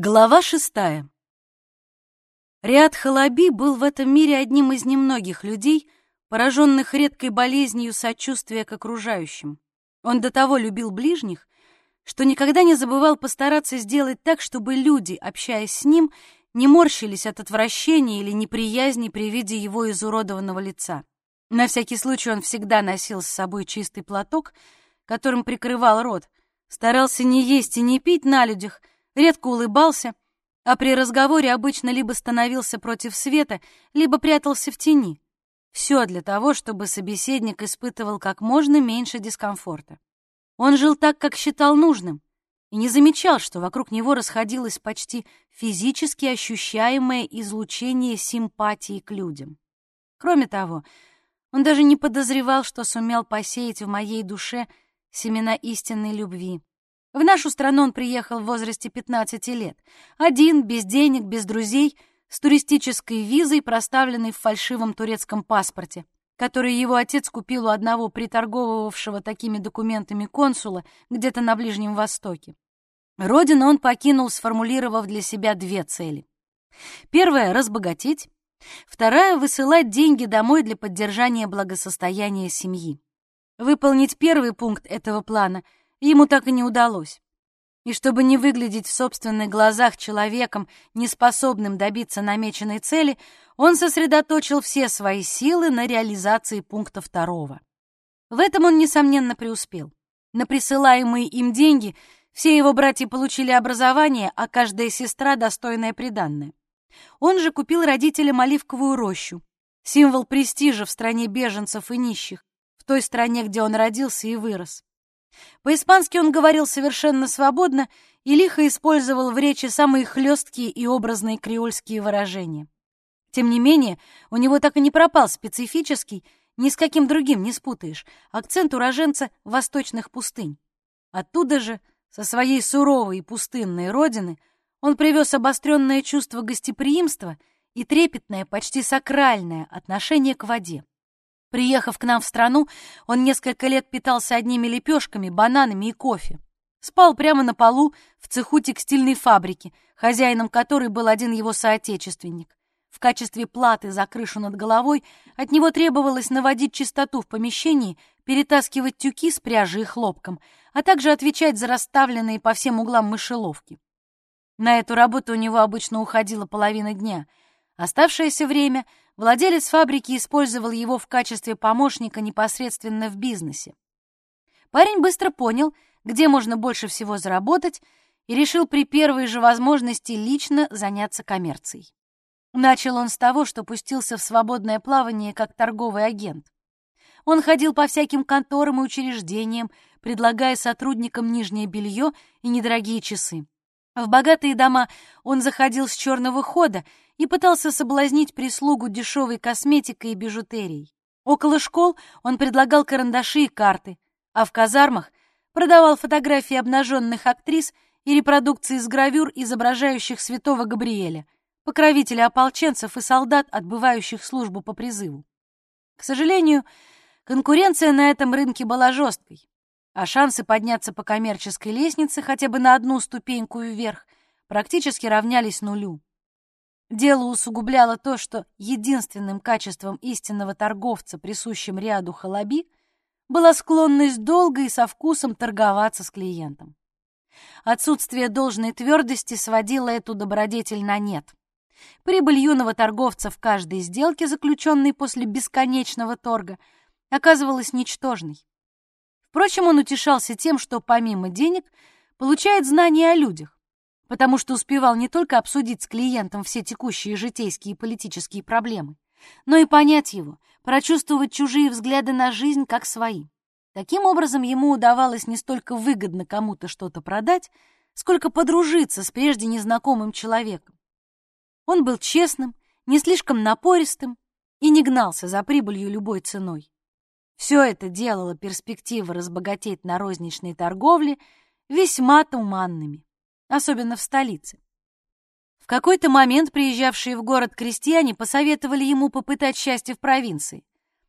Глава шестая. Риад Халаби был в этом мире одним из немногих людей, пораженных редкой болезнью сочувствия к окружающим. Он до того любил ближних, что никогда не забывал постараться сделать так, чтобы люди, общаясь с ним, не морщились от отвращения или неприязни при виде его изуродованного лица. На всякий случай он всегда носил с собой чистый платок, которым прикрывал рот, старался не есть и не пить на людях — редко улыбался, а при разговоре обычно либо становился против света, либо прятался в тени. Все для того, чтобы собеседник испытывал как можно меньше дискомфорта. Он жил так, как считал нужным, и не замечал, что вокруг него расходилось почти физически ощущаемое излучение симпатии к людям. Кроме того, он даже не подозревал, что сумел посеять в моей душе семена истинной любви. В нашу страну он приехал в возрасте 15 лет. Один, без денег, без друзей, с туристической визой, проставленной в фальшивом турецком паспорте, который его отец купил у одного приторговывавшего такими документами консула где-то на Ближнем Востоке. Родину он покинул, сформулировав для себя две цели. Первая — разбогатеть. Вторая — высылать деньги домой для поддержания благосостояния семьи. Выполнить первый пункт этого плана — ему так и не удалось. И чтобы не выглядеть в собственных глазах человеком, неспособным добиться намеченной цели, он сосредоточил все свои силы на реализации пункта второго. В этом он, несомненно, преуспел. На присылаемые им деньги все его братья получили образование, а каждая сестра — достойное приданное. Он же купил родителям оливковую рощу, символ престижа в стране беженцев и нищих, в той стране, где он родился и вырос. По-испански он говорил совершенно свободно и лихо использовал в речи самые хлесткие и образные креольские выражения. Тем не менее, у него так и не пропал специфический, ни с каким другим не спутаешь, акцент уроженца восточных пустынь. Оттуда же, со своей суровой и пустынной родины, он привез обостренное чувство гостеприимства и трепетное, почти сакральное отношение к воде. Приехав к нам в страну, он несколько лет питался одними лепешками, бананами и кофе. Спал прямо на полу в цеху текстильной фабрики, хозяином которой был один его соотечественник. В качестве платы за крышу над головой от него требовалось наводить чистоту в помещении, перетаскивать тюки с пряжей и хлопком, а также отвечать за расставленные по всем углам мышеловки. На эту работу у него обычно уходила половина дня. Оставшееся время Владелец фабрики использовал его в качестве помощника непосредственно в бизнесе. Парень быстро понял, где можно больше всего заработать, и решил при первой же возможности лично заняться коммерцией. Начал он с того, что пустился в свободное плавание как торговый агент. Он ходил по всяким конторам и учреждениям, предлагая сотрудникам нижнее белье и недорогие часы. В богатые дома он заходил с черного хода и пытался соблазнить прислугу дешевой косметикой и бижутерией. Около школ он предлагал карандаши и карты, а в казармах продавал фотографии обнаженных актрис и репродукции с гравюр, изображающих святого Габриэля, покровителя ополченцев и солдат, отбывающих службу по призыву. К сожалению, конкуренция на этом рынке была жесткой, а шансы подняться по коммерческой лестнице хотя бы на одну ступеньку вверх практически равнялись нулю. Дело усугубляло то, что единственным качеством истинного торговца, присущим ряду халаби, была склонность долго и со вкусом торговаться с клиентом. Отсутствие должной твердости сводило эту добродетель на нет. Прибыль юного торговца в каждой сделке, заключенной после бесконечного торга, оказывалась ничтожной. Впрочем, он утешался тем, что помимо денег получает знания о людях потому что успевал не только обсудить с клиентом все текущие житейские и политические проблемы, но и понять его, прочувствовать чужие взгляды на жизнь как свои. Таким образом, ему удавалось не столько выгодно кому-то что-то продать, сколько подружиться с прежде незнакомым человеком. Он был честным, не слишком напористым и не гнался за прибылью любой ценой. Все это делало перспективы разбогатеть на розничной торговле весьма туманными особенно в столице. В какой-то момент приезжавшие в город крестьяне посоветовали ему попытать счастье в провинции,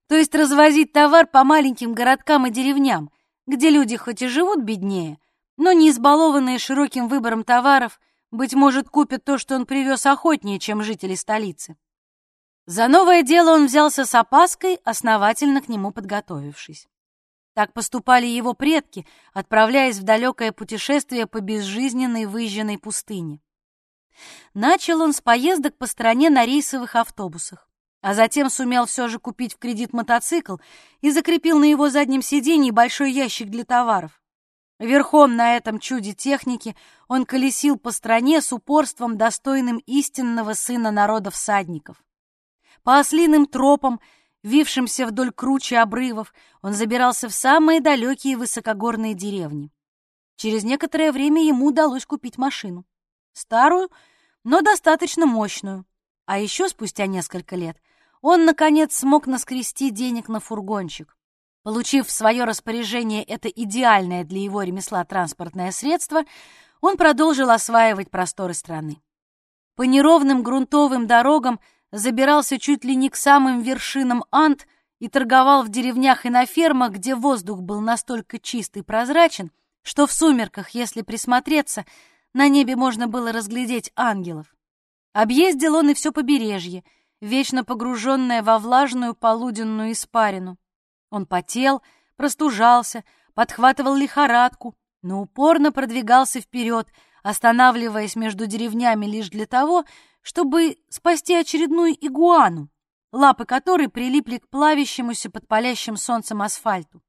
то есть развозить товар по маленьким городкам и деревням, где люди хоть и живут беднее, но не избалованные широким выбором товаров, Быть может, купят то, что он привез охотнее, чем жители столицы. За новое дело он взялся с опаской, основательно к нему подготовившись. Так поступали его предки, отправляясь в далекое путешествие по безжизненной выжженной пустыне. Начал он с поездок по стране на рейсовых автобусах, а затем сумел все же купить в кредит мотоцикл и закрепил на его заднем сиденье большой ящик для товаров. Верхом на этом чуде техники он колесил по стране с упорством, достойным истинного сына народа всадников. По ослиным тропам, вившимся вдоль кручи обрывов, он забирался в самые далекие высокогорные деревни. Через некоторое время ему удалось купить машину. Старую, но достаточно мощную. А еще спустя несколько лет он, наконец, смог наскрести денег на фургончик. Получив в свое распоряжение это идеальное для его ремесла транспортное средство, он продолжил осваивать просторы страны. По неровным грунтовым дорогам забирался чуть ли не к самым вершинам Анд и торговал в деревнях и на фермах, где воздух был настолько чист и прозрачен, что в сумерках, если присмотреться, на небе можно было разглядеть ангелов. Объездил он и все побережье, вечно погруженное во влажную полуденную испарину. Он потел, простужался, подхватывал лихорадку, но упорно продвигался вперед, останавливаясь между деревнями лишь для того, чтобы спасти очередную игуану, лапы которой прилипли к плавящемуся под палящим солнцем асфальту.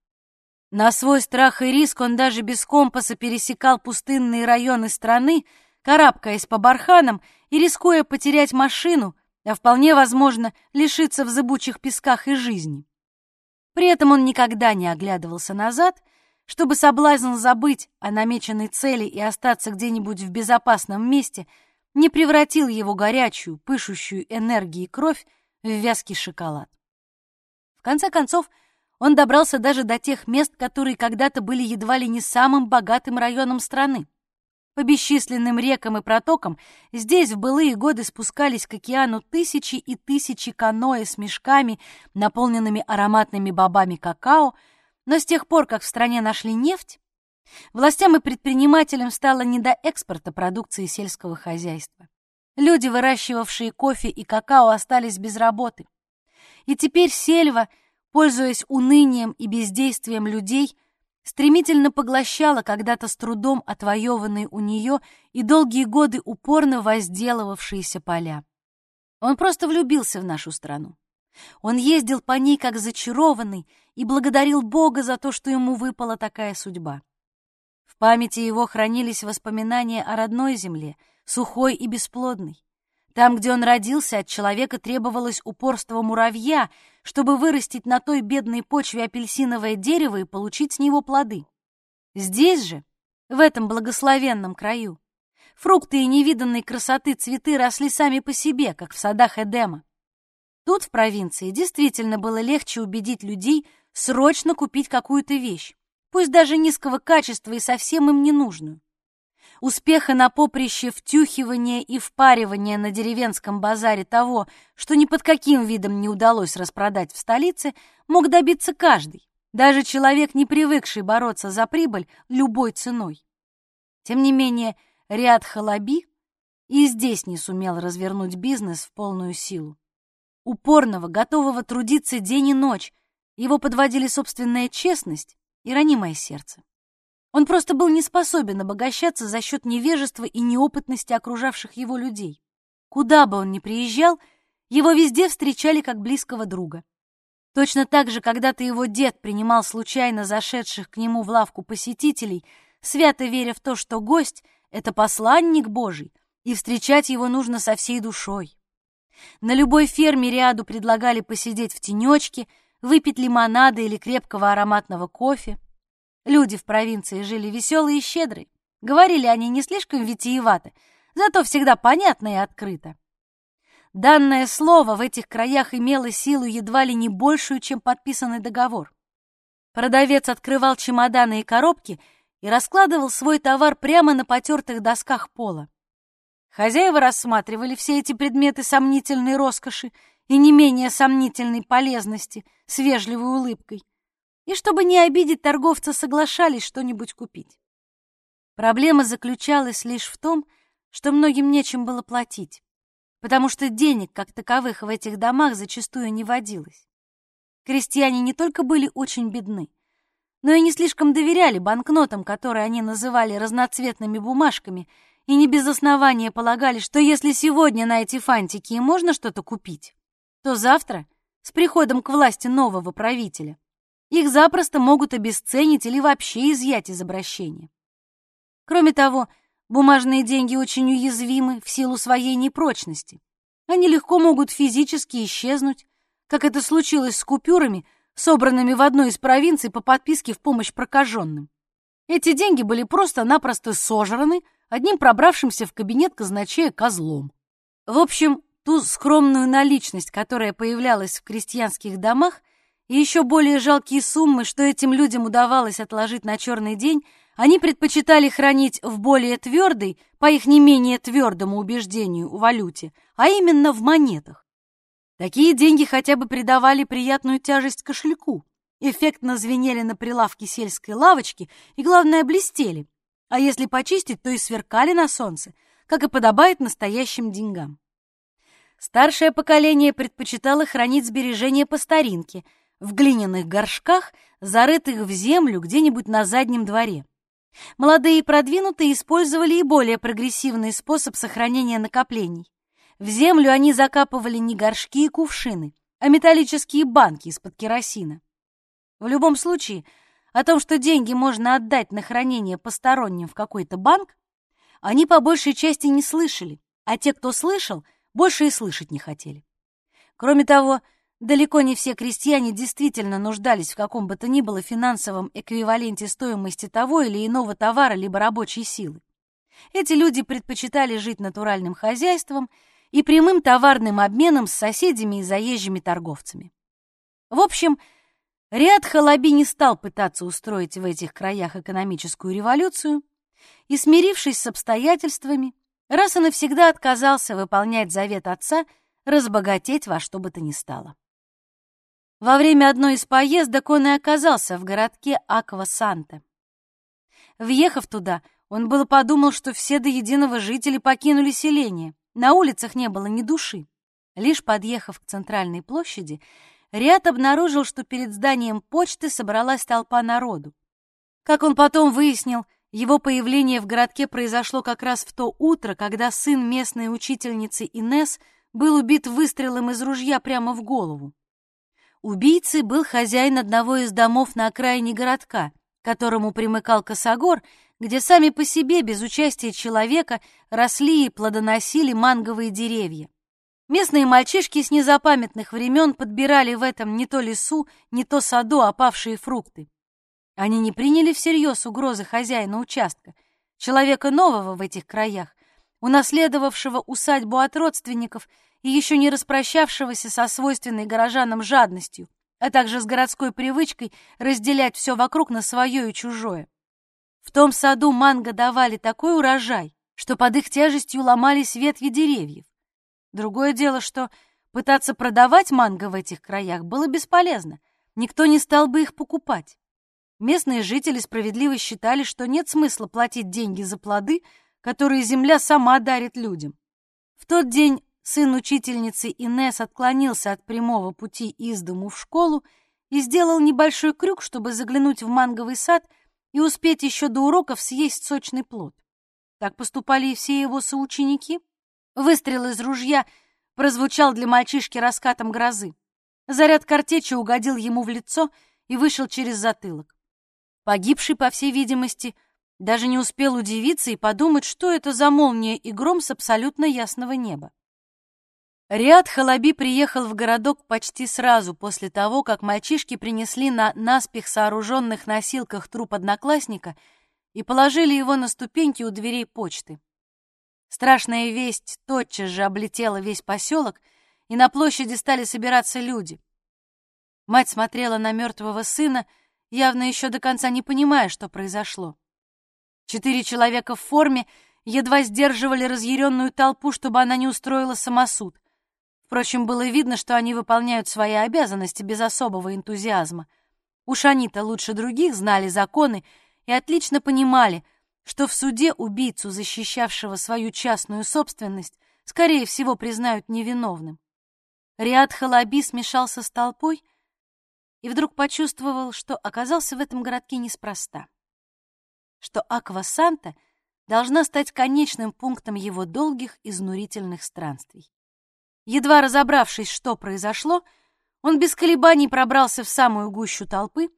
На свой страх и риск он даже без компаса пересекал пустынные районы страны, карабкаясь по барханам и рискуя потерять машину, а вполне возможно лишиться в зыбучих песках и жизни. При этом он никогда не оглядывался назад, чтобы соблазн забыть о намеченной цели и остаться где-нибудь в безопасном месте не превратил его горячую, пышущую энергией кровь в вязкий шоколад. В конце концов, он добрался даже до тех мест, которые когда-то были едва ли не самым богатым районом страны. По бесчисленным рекам и протокам здесь в былые годы спускались к океану тысячи и тысячи каноэ с мешками, наполненными ароматными бобами какао, но с тех пор, как в стране нашли нефть, властям и предпринимателям стало не до экспорта продукции сельского хозяйства. Люди, выращивавшие кофе и какао, остались без работы. И теперь сельва, пользуясь унынием и бездействием людей, стремительно поглощала когда-то с трудом отвоеванные у нее и долгие годы упорно возделывавшиеся поля. Он просто влюбился в нашу страну. Он ездил по ней как зачарованный и благодарил Бога за то, что ему выпала такая судьба. В памяти его хранились воспоминания о родной земле, сухой и бесплодной. Там, где он родился, от человека требовалось упорство муравья, чтобы вырастить на той бедной почве апельсиновое дерево и получить с него плоды. Здесь же, в этом благословенном краю, фрукты и невиданной красоты цветы росли сами по себе, как в садах Эдема. Тут, в провинции, действительно было легче убедить людей срочно купить какую-то вещь, пусть даже низкого качества и совсем им не нужную. Успеха на поприще втюхивания и впаривания на деревенском базаре того, что ни под каким видом не удалось распродать в столице, мог добиться каждый, даже человек, не привыкший бороться за прибыль любой ценой. Тем не менее, ряд Халаби и здесь не сумел развернуть бизнес в полную силу. Упорного, готового трудиться день и ночь, его подводили собственная честность и ранимое сердце. Он просто был не способен обогащаться за счет невежества и неопытности окружавших его людей. Куда бы он ни приезжал, его везде встречали как близкого друга. Точно так же когда-то его дед принимал случайно зашедших к нему в лавку посетителей, свято веря в то, что гость — это посланник Божий, и встречать его нужно со всей душой. На любой ферме ряду предлагали посидеть в тенечке, выпить лимонада или крепкого ароматного кофе. Люди в провинции жили веселые и щедрые. Говорили они не слишком витиевато, зато всегда понятно и открыто. Данное слово в этих краях имело силу едва ли не большую, чем подписанный договор. Продавец открывал чемоданы и коробки и раскладывал свой товар прямо на потертых досках пола. Хозяева рассматривали все эти предметы сомнительной роскоши и не менее сомнительной полезности с вежливой улыбкой и, чтобы не обидеть торговца, соглашались что-нибудь купить. Проблема заключалась лишь в том, что многим нечем было платить, потому что денег, как таковых, в этих домах зачастую не водилось. Крестьяне не только были очень бедны, но и не слишком доверяли банкнотам, которые они называли разноцветными бумажками, и не без основания полагали, что если сегодня на эти фантики и можно что-то купить, то завтра, с приходом к власти нового правителя, их запросто могут обесценить или вообще изъять из обращения. Кроме того, бумажные деньги очень уязвимы в силу своей непрочности. Они легко могут физически исчезнуть, как это случилось с купюрами, собранными в одной из провинций по подписке в помощь прокаженным. Эти деньги были просто-напросто сожраны одним пробравшимся в кабинет казначея козлом. В общем, ту скромную наличность, которая появлялась в крестьянских домах, и еще более жалкие суммы, что этим людям удавалось отложить на черный день, они предпочитали хранить в более твердой, по их не менее твердому убеждению, валюте, а именно в монетах. Такие деньги хотя бы придавали приятную тяжесть кошельку, эффектно звенели на прилавке сельской лавочки и, главное, блестели, а если почистить, то и сверкали на солнце, как и подобает настоящим деньгам. Старшее поколение предпочитало хранить сбережения по старинке, в глиняных горшках, зарытых в землю где-нибудь на заднем дворе. Молодые и продвинутые использовали и более прогрессивный способ сохранения накоплений. В землю они закапывали не горшки и кувшины, а металлические банки из-под керосина. В любом случае, о том, что деньги можно отдать на хранение посторонним в какой-то банк, они по большей части не слышали, а те, кто слышал, больше и слышать не хотели. Кроме того, далеко не все крестьяне действительно нуждались в каком бы то ни было финансовом эквиваленте стоимости того или иного товара либо рабочей силы. Эти люди предпочитали жить натуральным хозяйством и прямым товарным обменом с соседями и заезжими торговцами. В общем, Риад Халаби не стал пытаться устроить в этих краях экономическую революцию и, смирившись с обстоятельствами, раз и навсегда отказался выполнять завет отца разбогатеть во что бы то ни стало. Во время одной из поездок он и оказался в городке Аква-Санта. Въехав туда, он было подумал, что все до единого жители покинули селение. На улицах не было ни души. Лишь подъехав к центральной площади, Риат обнаружил, что перед зданием почты собралась толпа народу. Как он потом выяснил, его появление в городке произошло как раз в то утро, когда сын местной учительницы Инес был убит выстрелом из ружья прямо в голову. Убийцей был хозяин одного из домов на окраине городка, к которому примыкал Косогор, где сами по себе, без участия человека, росли и плодоносили манговые деревья. Местные мальчишки с незапамятных времен подбирали в этом не то лесу, не то саду опавшие фрукты. Они не приняли всерьез угрозы хозяина участка, человека нового в этих краях, унаследовавшего усадьбу от родственников и еще не распрощавшегося со свойственной горожанам жадностью, а также с городской привычкой разделять все вокруг на свое и чужое. В том саду манго давали такой урожай, что под их тяжестью ломались ветви деревьев. Другое дело, что пытаться продавать манго в этих краях было бесполезно, никто не стал бы их покупать. Местные жители справедливо считали, что нет смысла платить деньги за плоды, которые земля сама дарит людям. В тот день сын учительницы Инес отклонился от прямого пути из дому в школу и сделал небольшой крюк, чтобы заглянуть в манговый сад и успеть еще до уроков съесть сочный плод. Так поступали и все его соученики. Выстрел из ружья прозвучал для мальчишки раскатом грозы. Заряд картечи угодил ему в лицо и вышел через затылок. Погибший, по всей видимости, даже не успел удивиться и подумать, что это за молния и гром с абсолютно ясного неба. Риад Халаби приехал в городок почти сразу после того, как мальчишки принесли на наспех сооруженных носилках труп одноклассника и положили его на ступеньки у дверей почты. Страшная весть тотчас же облетела весь поселок, и на площади стали собираться люди. Мать смотрела на мертвого сына, явно еще до конца не понимая, что произошло. Четыре человека в форме едва сдерживали разъяренную толпу, чтобы она не устроила самосуд. Впрочем, было видно, что они выполняют свои обязанности без особого энтузиазма. Уж они-то лучше других знали законы и отлично понимали, что в суде убийцу, защищавшего свою частную собственность, скорее всего, признают невиновным. Риад Халаби смешался с толпой и вдруг почувствовал, что оказался в этом городке неспроста, что Аква-Санта должна стать конечным пунктом его долгих изнурительных странствий. Едва разобравшись, что произошло, он без колебаний пробрался в самую гущу толпы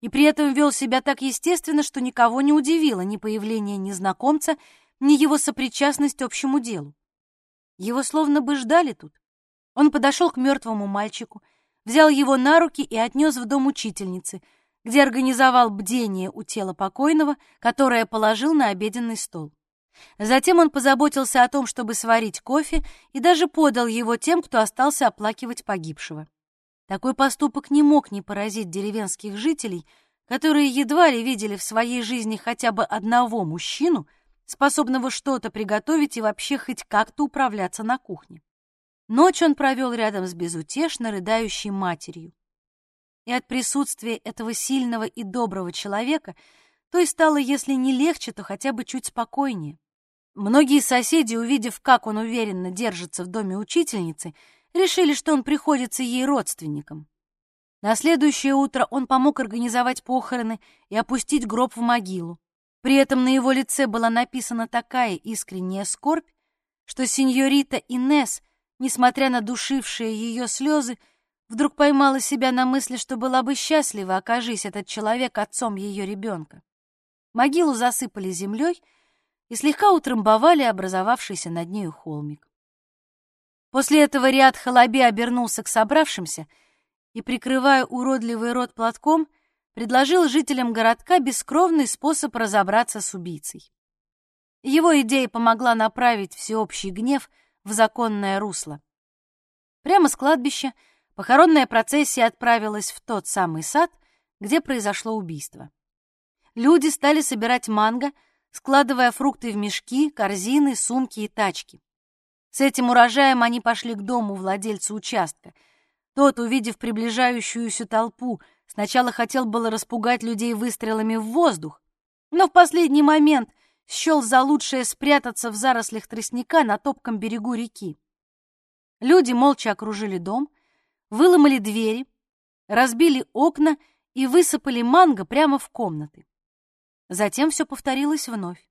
и при этом вел себя так естественно, что никого не удивило ни появление незнакомца, ни его сопричастность общему делу. Его словно бы ждали тут. Он подошел к мертвому мальчику, взял его на руки и отнес в дом учительницы, где организовал бдение у тела покойного, которое положил на обеденный стол. Затем он позаботился о том, чтобы сварить кофе, и даже подал его тем, кто остался оплакивать погибшего. Такой поступок не мог не поразить деревенских жителей, которые едва ли видели в своей жизни хотя бы одного мужчину, способного что-то приготовить и вообще хоть как-то управляться на кухне. Ночь он провел рядом с безутешно рыдающей матерью. И от присутствия этого сильного и доброго человека то и стало, если не легче, то хотя бы чуть спокойнее. Многие соседи, увидев, как он уверенно держится в доме учительницы, решили, что он приходится ей родственником. На следующее утро он помог организовать похороны и опустить гроб в могилу. При этом на его лице была написана такая искренняя скорбь, что сеньорита Инес, несмотря на душившие ее слезы, вдруг поймала себя на мысли, что была бы счастлива, окажись этот человек отцом ее ребенка. Могилу засыпали землей и слегка утрамбовали образовавшийся над нею холмик. После этого ряд Халаби обернулся к собравшимся и, прикрывая уродливый рот платком, предложил жителям городка бескровный способ разобраться с убийцей. Его идея помогла направить всеобщий гнев в законное русло. Прямо с кладбища похоронная процессия отправилась в тот самый сад, где произошло убийство. Люди стали собирать манго, складывая фрукты в мешки, корзины, сумки и тачки. С этим урожаем они пошли к дому владельца участка. Тот, увидев приближающуюся толпу, сначала хотел было распугать людей выстрелами в воздух, но в последний момент счел за лучшее спрятаться в зарослях тростника на топком берегу реки. Люди молча окружили дом, выломали двери, разбили окна и высыпали манго прямо в комнаты. Затем все повторилось вновь.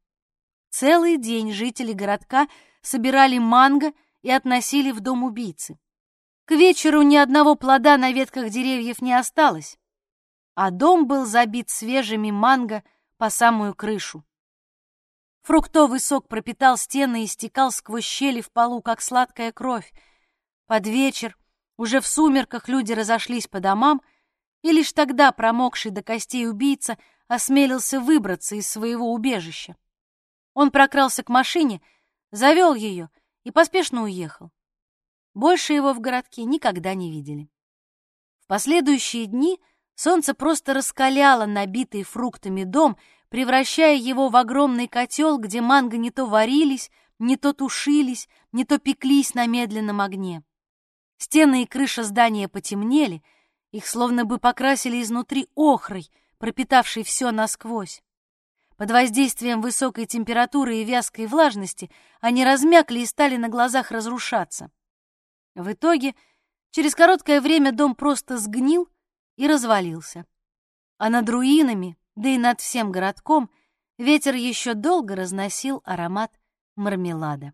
Целый день жители городка собирали манго и относили в дом убийцы. К вечеру ни одного плода на ветках деревьев не осталось, а дом был забит свежими манго по самую крышу. Фруктовый сок пропитал стены и стекал сквозь щели в полу, как сладкая кровь. Под вечер, уже в сумерках, люди разошлись по домам, и лишь тогда промокший до костей убийца осмелился выбраться из своего убежища. Он прокрался к машине — завел ее и поспешно уехал. Больше его в городке никогда не видели. В последующие дни солнце просто раскаляло набитый фруктами дом, превращая его в огромный котел, где манго не то варились, не то тушились, не то пеклись на медленном огне. Стены и крыша здания потемнели, их словно бы покрасили изнутри охрой, пропитавшей все насквозь. Под воздействием высокой температуры и вязкой влажности они размякли и стали на глазах разрушаться. В итоге, через короткое время дом просто сгнил и развалился. А над руинами, да и над всем городком, ветер еще долго разносил аромат мармелада.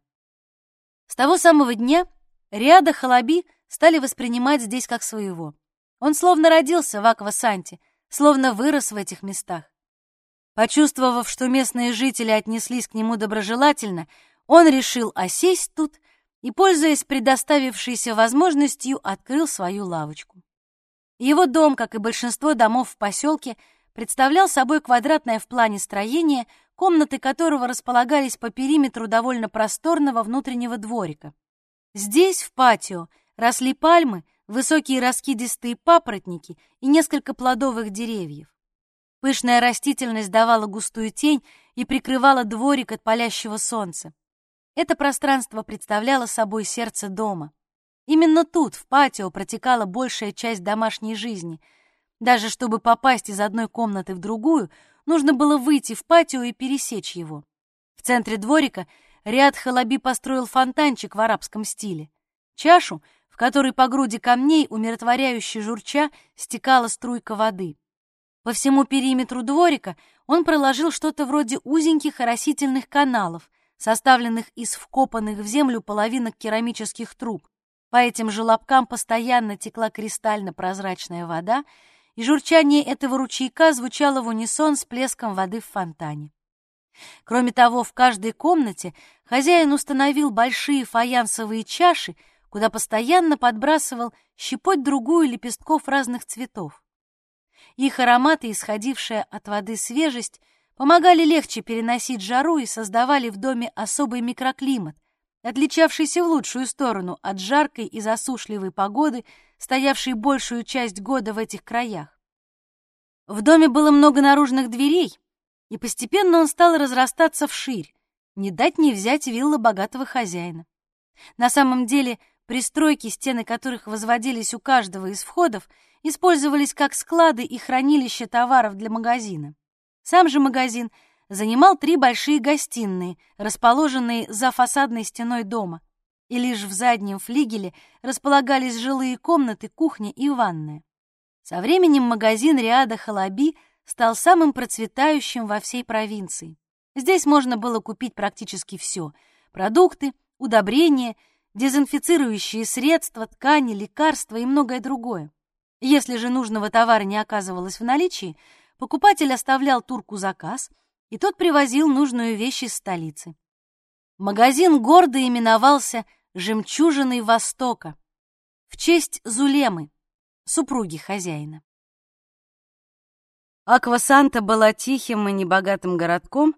С того самого дня Риада Халаби стали воспринимать здесь как своего. Он словно родился в Аквасанте, словно вырос в этих местах. Почувствовав, что местные жители отнеслись к нему доброжелательно, он решил осесть тут и, пользуясь предоставившейся возможностью, открыл свою лавочку. Его дом, как и большинство домов в поселке, представлял собой квадратное в плане строение, комнаты которого располагались по периметру довольно просторного внутреннего дворика. Здесь, в патио, росли пальмы, высокие раскидистые папоротники и несколько плодовых деревьев. Пышная растительность давала густую тень и прикрывала дворик от палящего солнца. Это пространство представляло собой сердце дома. Именно тут, в патио, протекала большая часть домашней жизни. Даже чтобы попасть из одной комнаты в другую, нужно было выйти в патио и пересечь его. В центре дворика ряд халаби построил фонтанчик в арабском стиле. Чашу, в которой по груди камней, умиротворяюще журча, стекала струйка воды. По всему периметру дворика он проложил что-то вроде узеньких оросительных каналов, составленных из вкопанных в землю половинок керамических труб. По этим желобкам постоянно текла кристально-прозрачная вода, и журчание этого ручейка звучало в унисон с плеском воды в фонтане. Кроме того, в каждой комнате хозяин установил большие фаянсовые чаши, куда постоянно подбрасывал щепоть другую лепестков разных цветов. Их ароматы, исходившая от воды свежесть, помогали легче переносить жару и создавали в доме особый микроклимат, отличавшийся в лучшую сторону от жаркой и засушливой погоды, стоявшей большую часть года в этих краях. В доме было много наружных дверей, и постепенно он стал разрастаться вширь, не дать не взять вилла богатого хозяина. На самом деле, пристройки, стены которых возводились у каждого из входов, использовались как склады и хранилища товаров для магазина. Сам же магазин занимал три большие гостиные, расположенные за фасадной стеной дома, и лишь в заднем флигеле располагались жилые комнаты, кухня и ванная. Со временем магазин Риада Халаби – стал самым процветающим во всей провинции. Здесь можно было купить практически все — продукты, удобрения, дезинфицирующие средства, ткани, лекарства и многое другое. Если же нужного товара не оказывалось в наличии, покупатель оставлял турку заказ, и тот привозил нужную вещь из столицы. Магазин гордо именовался «Жемчужиной Востока» в честь Зулемы, супруги хозяина. Аквасанта была тихим и небогатым городком,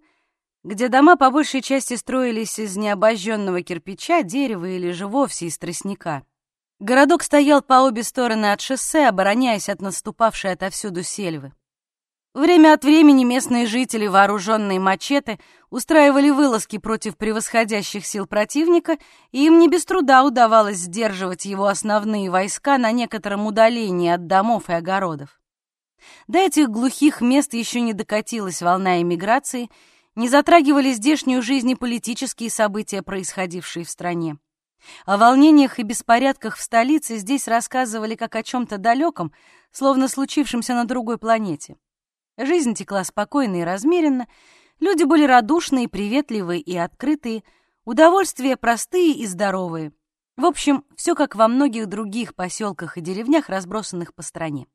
где дома по большей части строились из необожженного кирпича, дерева или же вовсе из тростника. Городок стоял по обе стороны от шоссе, обороняясь от наступавшей отовсюду сельвы. Время от времени местные жители, вооруженные мачете, устраивали вылазки против превосходящих сил противника, и им не без труда удавалось сдерживать его основные войска на некотором удалении от домов и огородов. До этих глухих мест еще не докатилась волна эмиграции, не затрагивали здешнюю жизнь и политические события, происходившие в стране. О волнениях и беспорядках в столице здесь рассказывали как о чем-то далеком, словно случившемся на другой планете. Жизнь текла спокойно и размеренно, люди были радушные, приветливые и открытые, удовольствия простые и здоровые. В общем, все как во многих других поселках и деревнях, разбросанных по стране.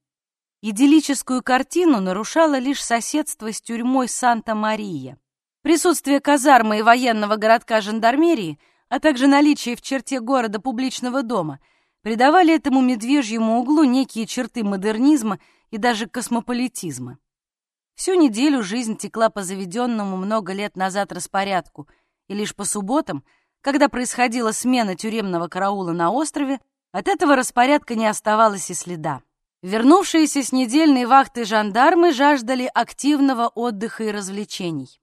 Идиллическую картину нарушало лишь соседство с тюрьмой Санта-Мария. Присутствие казармы и военного городка жандармерии, а также наличие в черте города публичного дома придавали этому медвежьему углу некие черты модернизма и даже космополитизма. Всю неделю жизнь текла по заведенному много лет назад распорядку, и лишь по субботам, когда происходила смена тюремного караула на острове, от этого распорядка не оставалось и следа. Вернувшиеся с недельной вахты жандармы жаждали активного отдыха и развлечений.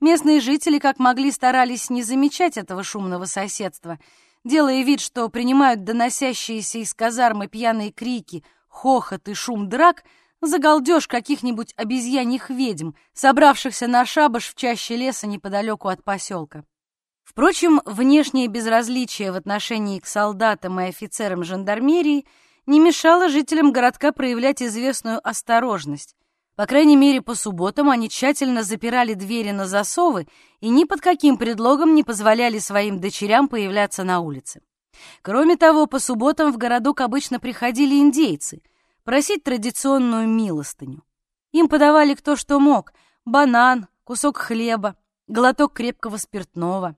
Местные жители, как могли, старались не замечать этого шумного соседства, делая вид, что принимают доносящиеся из казармы пьяные крики, хохот и шум драк за галдеж каких-нибудь обезьяньих ведьм, собравшихся на шабаш в чаще леса неподалеку от поселка. Впрочем, внешнее безразличие в отношении к солдатам и офицерам жандармерии — не мешало жителям городка проявлять известную осторожность. По крайней мере, по субботам они тщательно запирали двери на засовы и ни под каким предлогом не позволяли своим дочерям появляться на улице. Кроме того, по субботам в городок обычно приходили индейцы просить традиционную милостыню. Им подавали кто что мог — банан, кусок хлеба, глоток крепкого спиртного.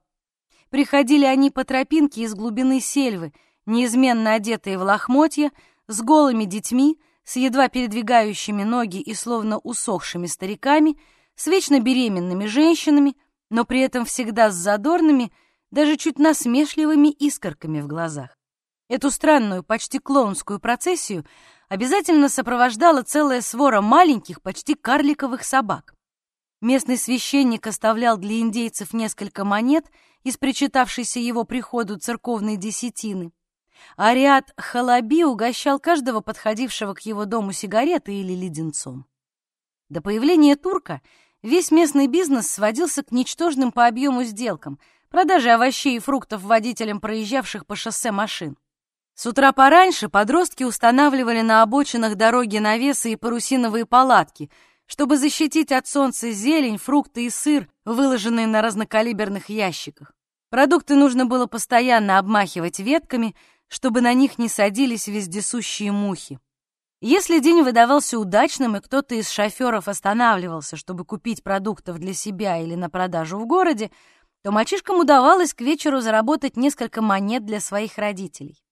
Приходили они по тропинке из глубины сельвы — неизменно одетые в лохмотья, с голыми детьми, с едва передвигающими ноги и словно усохшими стариками, с вечно беременными женщинами, но при этом всегда с задорными, даже чуть насмешливыми искорками в глазах. Эту странную, почти клоунскую процессию обязательно сопровождала целая свора маленьких, почти карликовых собак. Местный священник оставлял для индейцев несколько монет из причитавшейся его приходу церковной десятины, Ариат Халаби угощал каждого подходившего к его дому сигаретой или леденцом. До появления турка весь местный бизнес сводился к ничтожным по объему сделкам, продаже овощей и фруктов водителям проезжавших по шоссе машин. С утра пораньше подростки устанавливали на обочинах дороги навесы и парусиновые палатки, чтобы защитить от солнца зелень, фрукты и сыр, выложенные на разнокалиберных ящиках. Продукты нужно было постоянно обмахивать ветками, чтобы на них не садились вездесущие мухи. Если день выдавался удачным, и кто-то из шоферов останавливался, чтобы купить продуктов для себя или на продажу в городе, то мальчишкам удавалось к вечеру заработать несколько монет для своих родителей.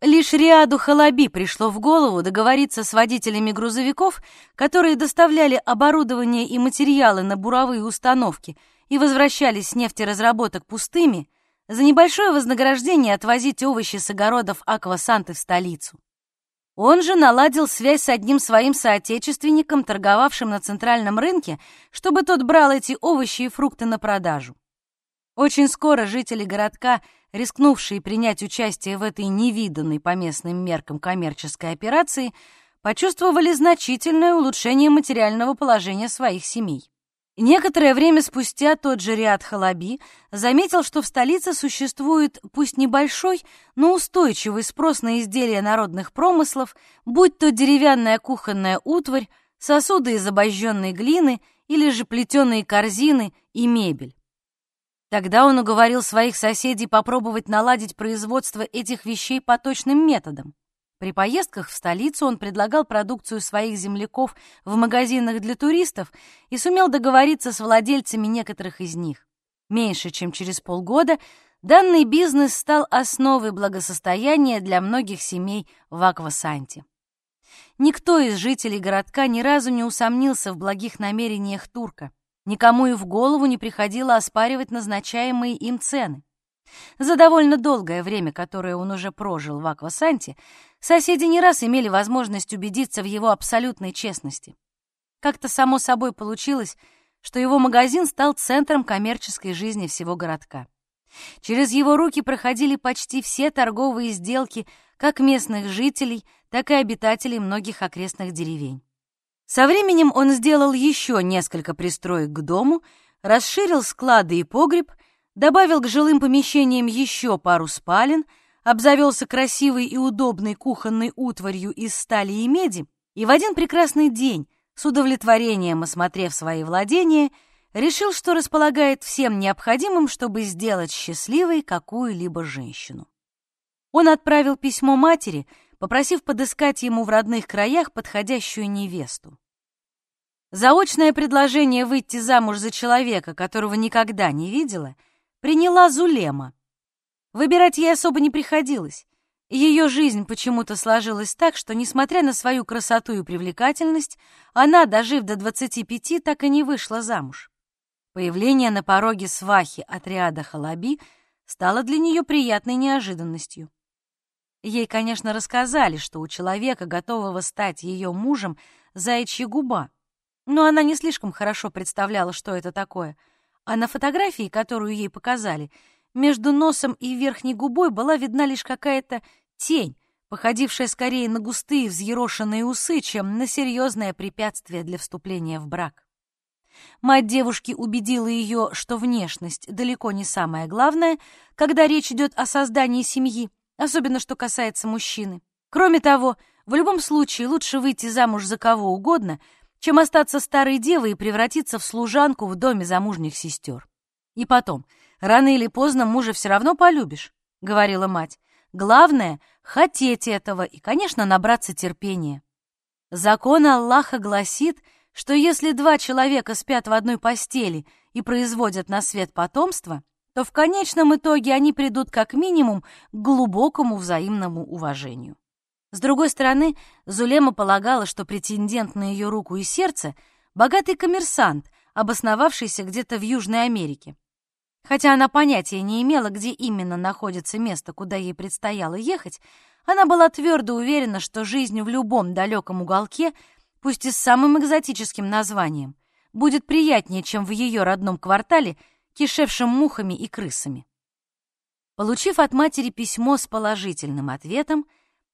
Лишь Риаду Халаби пришло в голову договориться с водителями грузовиков, которые доставляли оборудование и материалы на буровые установки и возвращались с нефтеразработок пустыми, за небольшое вознаграждение отвозить овощи с огородов Аквасанты в столицу. Он же наладил связь с одним своим соотечественником, торговавшим на центральном рынке, чтобы тот брал эти овощи и фрукты на продажу. Очень скоро жители городка, рискнувшие принять участие в этой невиданной по местным меркам коммерческой операции, почувствовали значительное улучшение материального положения своих семей. Некоторое время спустя тот же Риад Халаби заметил, что в столице существует пусть небольшой, но устойчивый спрос на изделия народных промыслов, будь то деревянная кухонная утварь, сосуды из обожженной глины или же плетеные корзины и мебель. Тогда он уговорил своих соседей попробовать наладить производство этих вещей по точным методам. При поездках в столицу он предлагал продукцию своих земляков в магазинах для туристов и сумел договориться с владельцами некоторых из них. Меньше чем через полгода данный бизнес стал основой благосостояния для многих семей в Аквасанте. Никто из жителей городка ни разу не усомнился в благих намерениях турка. Никому и в голову не приходило оспаривать назначаемые им цены. За довольно долгое время, которое он уже прожил в Аквасанте, соседи не раз имели возможность убедиться в его абсолютной честности. Как-то само собой получилось, что его магазин стал центром коммерческой жизни всего городка. Через его руки проходили почти все торговые сделки как местных жителей, так и обитателей многих окрестных деревень. Со временем он сделал еще несколько пристроек к дому, расширил склады и погреб — добавил к жилым помещениям еще пару спален, обзавелся красивой и удобной кухонной утварью из стали и меди, и в один прекрасный день, с удовлетворением осмотрев свои владения, решил, что располагает всем необходимым, чтобы сделать счастливой какую-либо женщину. Он отправил письмо матери, попросив подыскать ему в родных краях подходящую невесту. Заочное предложение выйти замуж за человека, которого никогда не видела — приняла Зулема. Выбирать ей особо не приходилось. Ее жизнь почему-то сложилась так, что, несмотря на свою красоту и привлекательность, она, дожив до 25, так и не вышла замуж. Появление на пороге свахи отряда Халаби стало для нее приятной неожиданностью. Ей, конечно, рассказали, что у человека, готового стать ее мужем, заячья губа, но она не слишком хорошо представляла, что это такое — а на фотографии, которую ей показали, между носом и верхней губой была видна лишь какая-то тень, походившая скорее на густые взъерошенные усы, чем на серьезное препятствие для вступления в брак. Мать девушки убедила ее, что внешность далеко не самое главное, когда речь идет о создании семьи, особенно что касается мужчины. Кроме того, в любом случае лучше выйти замуж за кого угодно, чем остаться старой девой и превратиться в служанку в доме замужних сестер. И потом, рано или поздно мужа все равно полюбишь, — говорила мать. Главное — хотеть этого и, конечно, набраться терпения. Закон Аллаха гласит, что если два человека спят в одной постели и производят на свет потомство, то в конечном итоге они придут как минимум к глубокому взаимному уважению. С другой стороны, Зулема полагала, что претендент на ее руку и сердце — богатый коммерсант, обосновавшийся где-то в Южной Америке. Хотя она понятия не имела, где именно находится место, куда ей предстояло ехать, она была твердо уверена, что жизнь в любом далеком уголке, пусть и с самым экзотическим названием, будет приятнее, чем в ее родном квартале, кишевшем мухами и крысами. Получив от матери письмо с положительным ответом,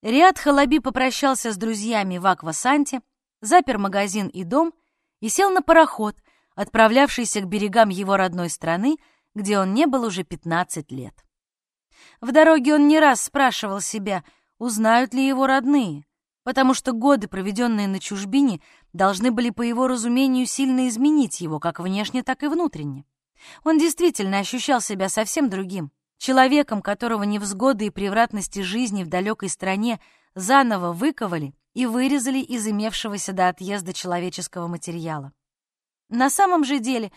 Риад Халаби попрощался с друзьями в Аквасанте, запер магазин и дом и сел на пароход, отправлявшийся к берегам его родной страны, где он не был уже 15 лет. В дороге он не раз спрашивал себя, узнают ли его родные, потому что годы, проведенные на чужбине, должны были, по его разумению, сильно изменить его, как внешне, так и внутренне. Он действительно ощущал себя совсем другим, человеком, которого невзгоды и превратности жизни в далекой стране заново выковали и вырезали из имевшегося до отъезда человеческого материала. На самом же деле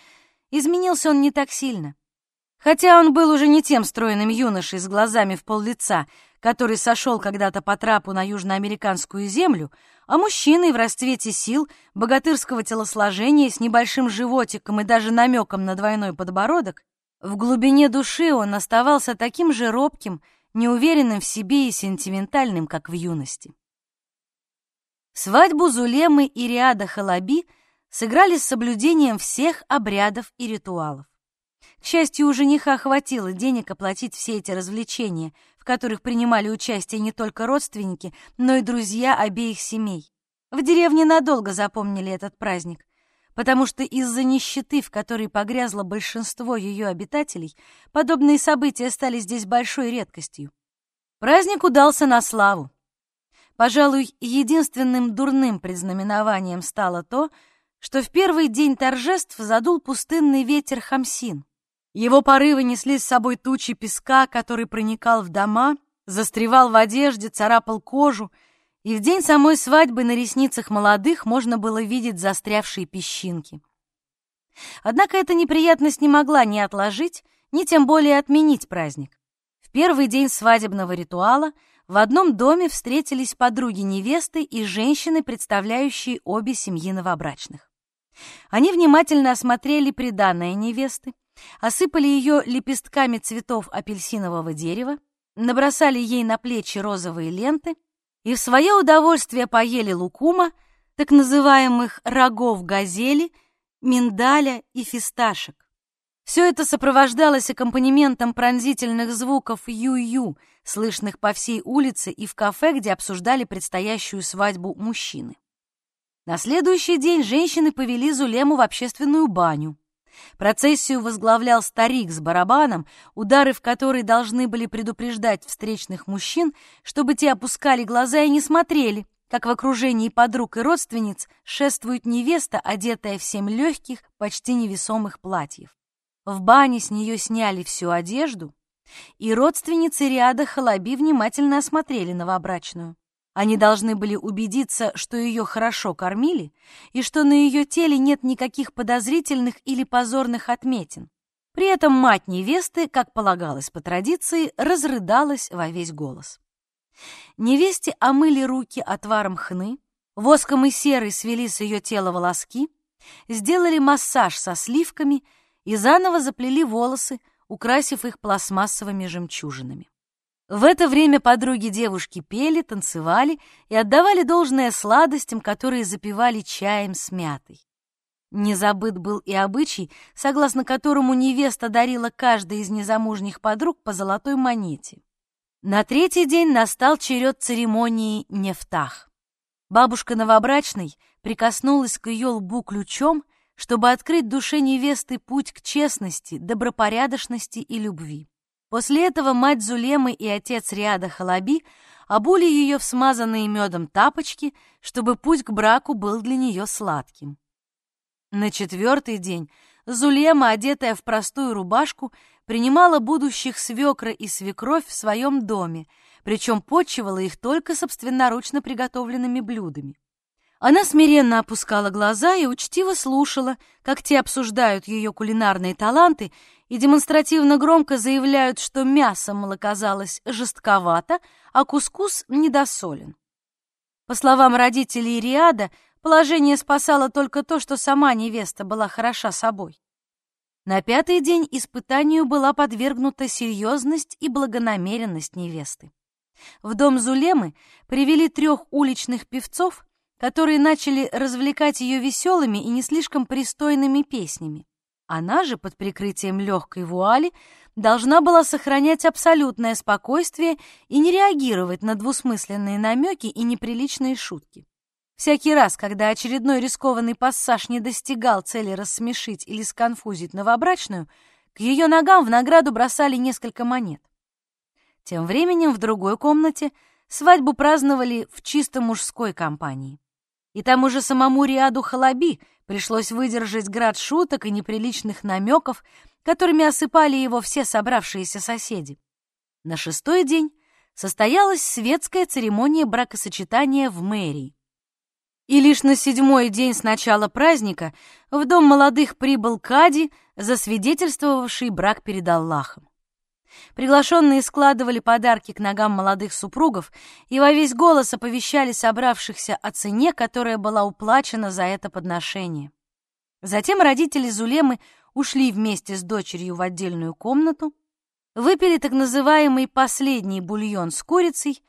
изменился он не так сильно. Хотя он был уже не тем стройным юношей с глазами в пол лица, который сошел когда-то по трапу на южноамериканскую землю, а мужчиной в расцвете сил, богатырского телосложения с небольшим животиком и даже намеком на двойной подбородок, в глубине души он оставался таким же робким, неуверенным в себе и сентиментальным, как в юности. Свадьбу Зулемы и Риада Халаби сыграли с соблюдением всех обрядов и ритуалов. К счастью, у жениха хватило денег оплатить все эти развлечения, в которых принимали участие не только родственники, но и друзья обеих семей. В деревне надолго запомнили этот праздник, потому что из-за нищеты, в которой погрязло большинство ее обитателей, подобные события стали здесь большой редкостью. Праздник удался на славу. Пожалуй, единственным дурным предзнаменованием стало то, что в первый день торжеств задул пустынный ветер Хамсин. Его порывы несли с собой тучи песка, который проникал в дома, застревал в одежде, царапал кожу, и в день самой свадьбы на ресницах молодых можно было видеть застрявшие песчинки. Однако эта неприятность не могла ни отложить, ни тем более отменить праздник. В первый день свадебного ритуала в одном доме встретились подруги невесты и женщины, представляющие обе семьи новобрачных. Они внимательно осмотрели приданное невесты, осыпали ее лепестками цветов апельсинового дерева, набросали ей на плечи розовые ленты и в свое удовольствие поели лукума, так называемых рогов газели, миндаля и фисташек. Все это сопровождалось аккомпанементом пронзительных звуков ю-ю, слышных по всей улице и в кафе, где обсуждали предстоящую свадьбу мужчины. На следующий день женщины повели Зулему в общественную баню. Процессию возглавлял старик с барабаном, удары в который должны были предупреждать встречных мужчин, чтобы те опускали глаза и не смотрели, как в окружении подруг и родственниц шествует невеста, одетая в семь легких, почти невесомых платьев. В бане с нее сняли всю одежду, и родственницы ряда Халаби внимательно осмотрели новобрачную. Они должны были убедиться, что ее хорошо кормили и что на ее теле нет никаких подозрительных или позорных отметин. При этом мать невесты, как полагалось по традиции, разрыдалась во весь голос. Невесте омыли руки отваром хны, воском и серой свели с ее тела волоски, сделали массаж со сливками и заново заплели волосы, украсив их пластмассовыми жемчужинами. В это время подруги девушки пели, танцевали и отдавали должное сладостям, которые запивали чаем с мятой. Не забыт был и обычай, согласно которому невеста дарила каждой из незамужних подруг по золотой монете. На третий день настал черед церемонии «Нефтах». Бабушка новобрачной прикоснулась к ее лбу ключом, чтобы открыть душе невесты путь к честности, добропорядочности и любви. После этого мать Зулемы и отец Риада Халаби обули ее в смазанные медом тапочки, чтобы путь к браку был для нее сладким. На четвертый день Зулема, одетая в простую рубашку, принимала будущих свекра и свекровь в своем доме, причем почивала их только собственноручно приготовленными блюдами. Она смиренно опускала глаза и учтиво слушала, как те обсуждают ее кулинарные таланты и демонстративно громко заявляют, что мясо, мол, оказалось жестковато, а кускус недосолен. По словам родителей Риада, положение спасало только то, что сама невеста была хороша собой. На пятый день испытанию была подвергнута серьезность и благонамеренность невесты. В дом Зулемы привели трех уличных певцов, которые начали развлекать ее веселыми и не слишком пристойными песнями. Она же под прикрытием легкой вуали должна была сохранять абсолютное спокойствие и не реагировать на двусмысленные намеки и неприличные шутки. Всякий раз, когда очередной рискованный пассаж не достигал цели рассмешить или сконфузить новобрачную, к ее ногам в награду бросали несколько монет. Тем временем в другой комнате свадьбу праздновали в чисто мужской компании. И тому же самому Риаду Халаби пришлось выдержать град шуток и неприличных намеков, которыми осыпали его все собравшиеся соседи. На шестой день состоялась светская церемония бракосочетания в мэрии. И лишь на седьмой день с начала праздника в дом молодых прибыл Кади, засвидетельствовавший брак перед Аллахом. Приглашенные складывали подарки к ногам молодых супругов и во весь голос оповещали собравшихся о цене, которая была уплачена за это подношение. Затем родители Зулемы ушли вместе с дочерью в отдельную комнату, выпили так называемый последний бульон с курицей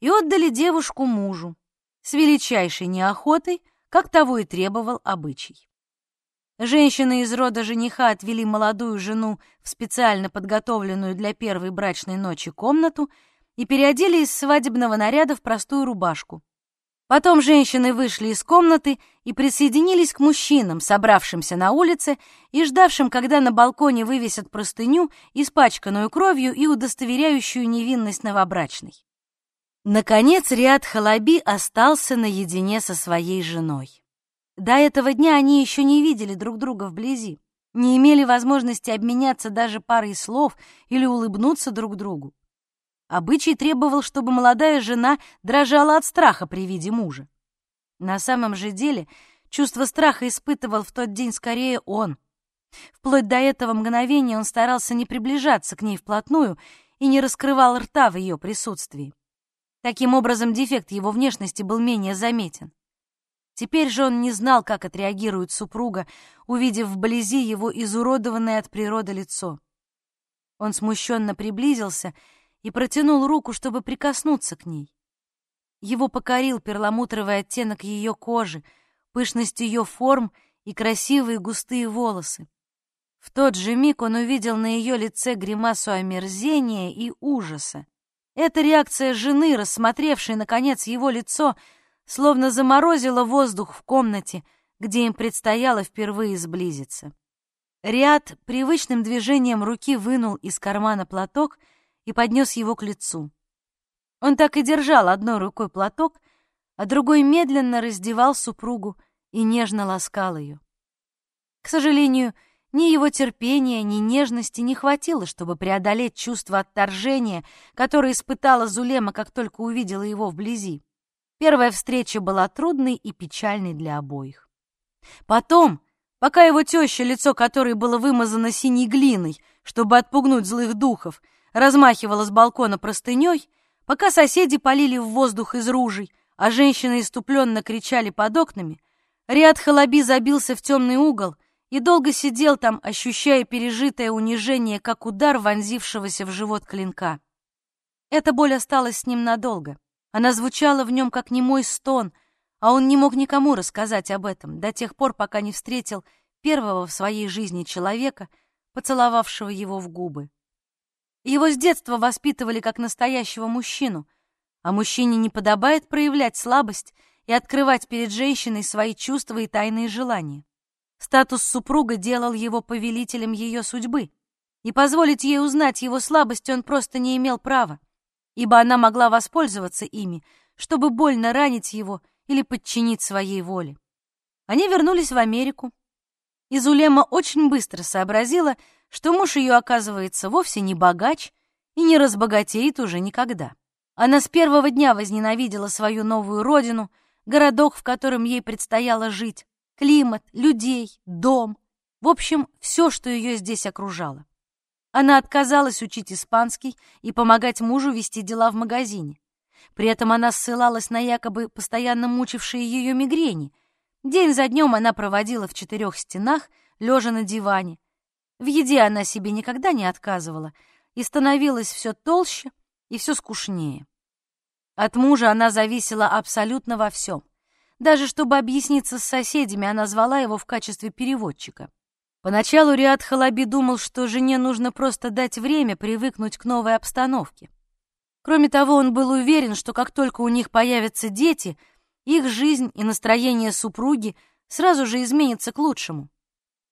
и отдали девушку мужу с величайшей неохотой, как того и требовал обычай. Женщины из рода жениха отвели молодую жену в специально подготовленную для первой брачной ночи комнату и переодели из свадебного наряда в простую рубашку. Потом женщины вышли из комнаты и присоединились к мужчинам, собравшимся на улице и ждавшим, когда на балконе вывесят простыню, испачканную кровью и удостоверяющую невинность новобрачной. Наконец Риад Халаби остался наедине со своей женой. До этого дня они еще не видели друг друга вблизи, не имели возможности обменяться даже парой слов или улыбнуться друг другу. Обычай требовал, чтобы молодая жена дрожала от страха при виде мужа. На самом же деле чувство страха испытывал в тот день скорее он. Вплоть до этого мгновения он старался не приближаться к ней вплотную и не раскрывал рта в ее присутствии. Таким образом, дефект его внешности был менее заметен. Теперь же он не знал, как отреагирует супруга, увидев вблизи его изуродованное от природы лицо. Он смущенно приблизился и протянул руку, чтобы прикоснуться к ней. Его покорил перламутровый оттенок ее кожи, пышность ее форм и красивые густые волосы. В тот же миг он увидел на ее лице гримасу омерзения и ужаса. Эта реакция жены, рассмотревшей, наконец, его лицо, словно заморозило воздух в комнате, где им предстояло впервые сблизиться. Риад привычным движением руки вынул из кармана платок и поднес его к лицу. Он так и держал одной рукой платок, а другой медленно раздевал супругу и нежно ласкал ее. К сожалению, ни его терпения, ни нежности не хватило, чтобы преодолеть чувство отторжения, которое испытала Зулема, как только увидела его вблизи. Первая встреча была трудной и печальной для обоих. Потом, пока его теща, лицо которой было вымазано синей глиной, чтобы отпугнуть злых духов, размахивала с балкона простыней, пока соседи полили в воздух из ружей, а женщины иступленно кричали под окнами, Риад Халаби забился в темный угол и долго сидел там, ощущая пережитое унижение, как удар вонзившегося в живот клинка. Эта боль осталась с ним надолго. Она звучала в нем как немой стон, а он не мог никому рассказать об этом до тех пор, пока не встретил первого в своей жизни человека, поцеловавшего его в губы. Его с детства воспитывали как настоящего мужчину, а мужчине не подобает проявлять слабость и открывать перед женщиной свои чувства и тайные желания. Статус супруга делал его повелителем ее судьбы, и позволить ей узнать его слабость он просто не имел права ибо она могла воспользоваться ими, чтобы больно ранить его или подчинить своей воле. Они вернулись в Америку, и Зулема очень быстро сообразила, что муж ее, оказывается, вовсе не богач и не разбогатеет уже никогда. Она с первого дня возненавидела свою новую родину, городок, в котором ей предстояло жить, климат, людей, дом, в общем, все, что ее здесь окружало. Она отказалась учить испанский и помогать мужу вести дела в магазине. При этом она ссылалась на якобы постоянно мучившие ее мигрени. День за днем она проводила в четырех стенах, лежа на диване. В еде она себе никогда не отказывала и становилась все толще и все скучнее. От мужа она зависела абсолютно во всем. Даже чтобы объясниться с соседями, она звала его в качестве переводчика. Поначалу Риад Халаби думал, что жене нужно просто дать время привыкнуть к новой обстановке. Кроме того, он был уверен, что как только у них появятся дети, их жизнь и настроение супруги сразу же изменится к лучшему.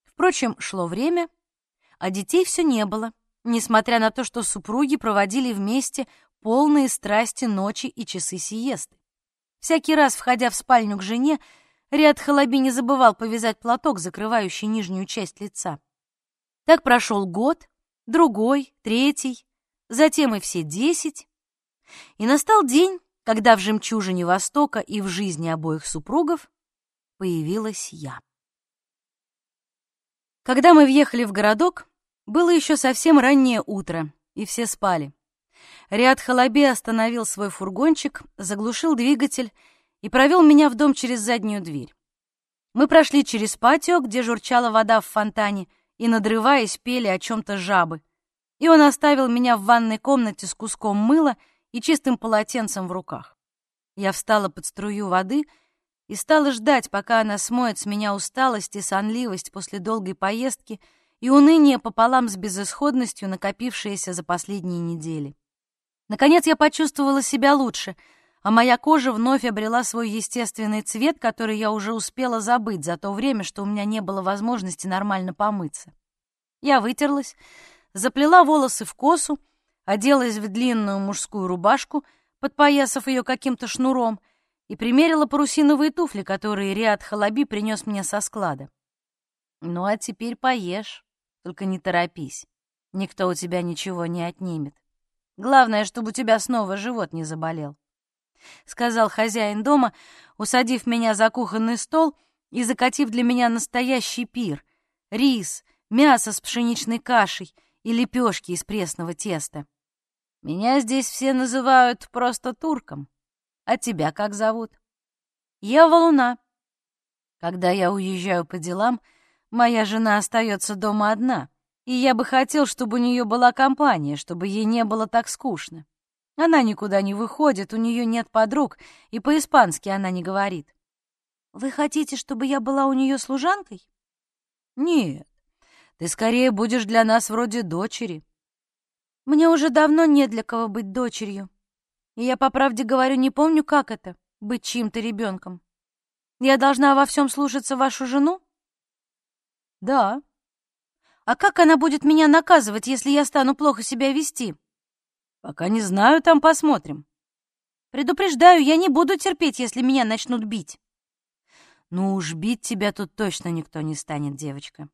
Впрочем, шло время, а детей все не было, несмотря на то, что супруги проводили вместе полные страсти ночи и часы сиесты. Всякий раз, входя в спальню к жене, Риад Халаби не забывал повязать платок, закрывающий нижнюю часть лица. Так прошел год, другой, третий, затем и все десять. И настал день, когда в «Жемчужине Востока» и в жизни обоих супругов появилась я. Когда мы въехали в городок, было еще совсем раннее утро, и все спали. Риад Халаби остановил свой фургончик, заглушил двигатель и провел меня в дом через заднюю дверь. Мы прошли через патио, где журчала вода в фонтане, и, надрываясь, пели о чем-то жабы. И он оставил меня в ванной комнате с куском мыла и чистым полотенцем в руках. Я встала под струю воды и стала ждать, пока она смоет с меня усталость и сонливость после долгой поездки и уныние пополам с безысходностью, накопившееся за последние недели. Наконец я почувствовала себя лучше, а моя кожа вновь обрела свой естественный цвет, который я уже успела забыть за то время, что у меня не было возможности нормально помыться. Я вытерлась, заплела волосы в косу, оделась в длинную мужскую рубашку, подпоясав ее каким-то шнуром, и примерила парусиновые туфли, которые Риад Халаби принес мне со склада. «Ну а теперь поешь, только не торопись. Никто у тебя ничего не отнимет. Главное, чтобы у тебя снова живот не заболел», — сказал хозяин дома, усадив меня за кухонный стол и закатив для меня настоящий пир — рис, мясо с пшеничной кашей и лепешки из пресного теста. Меня здесь все называют просто турком. А тебя как зовут? Ева Луна. Когда я уезжаю по делам, моя жена остается дома одна — и я бы хотел, чтобы у нее была компания, чтобы ей не было так скучно. Она никуда не выходит, у нее нет подруг, и по-испански она не говорит. Вы хотите, чтобы я была у нее служанкой? Нет, ты скорее будешь для нас вроде дочери. Мне уже давно нет для кого быть дочерью. И я, по правде говорю, не помню, как это — быть чьим-то ребенком. Я должна во всем слушаться вашу жену? Да, а как она будет меня наказывать, если я стану плохо себя вести? Пока не знаю, там посмотрим. Предупреждаю, я не буду терпеть, если меня начнут бить. Ну уж бить тебя тут точно никто не станет, девочка.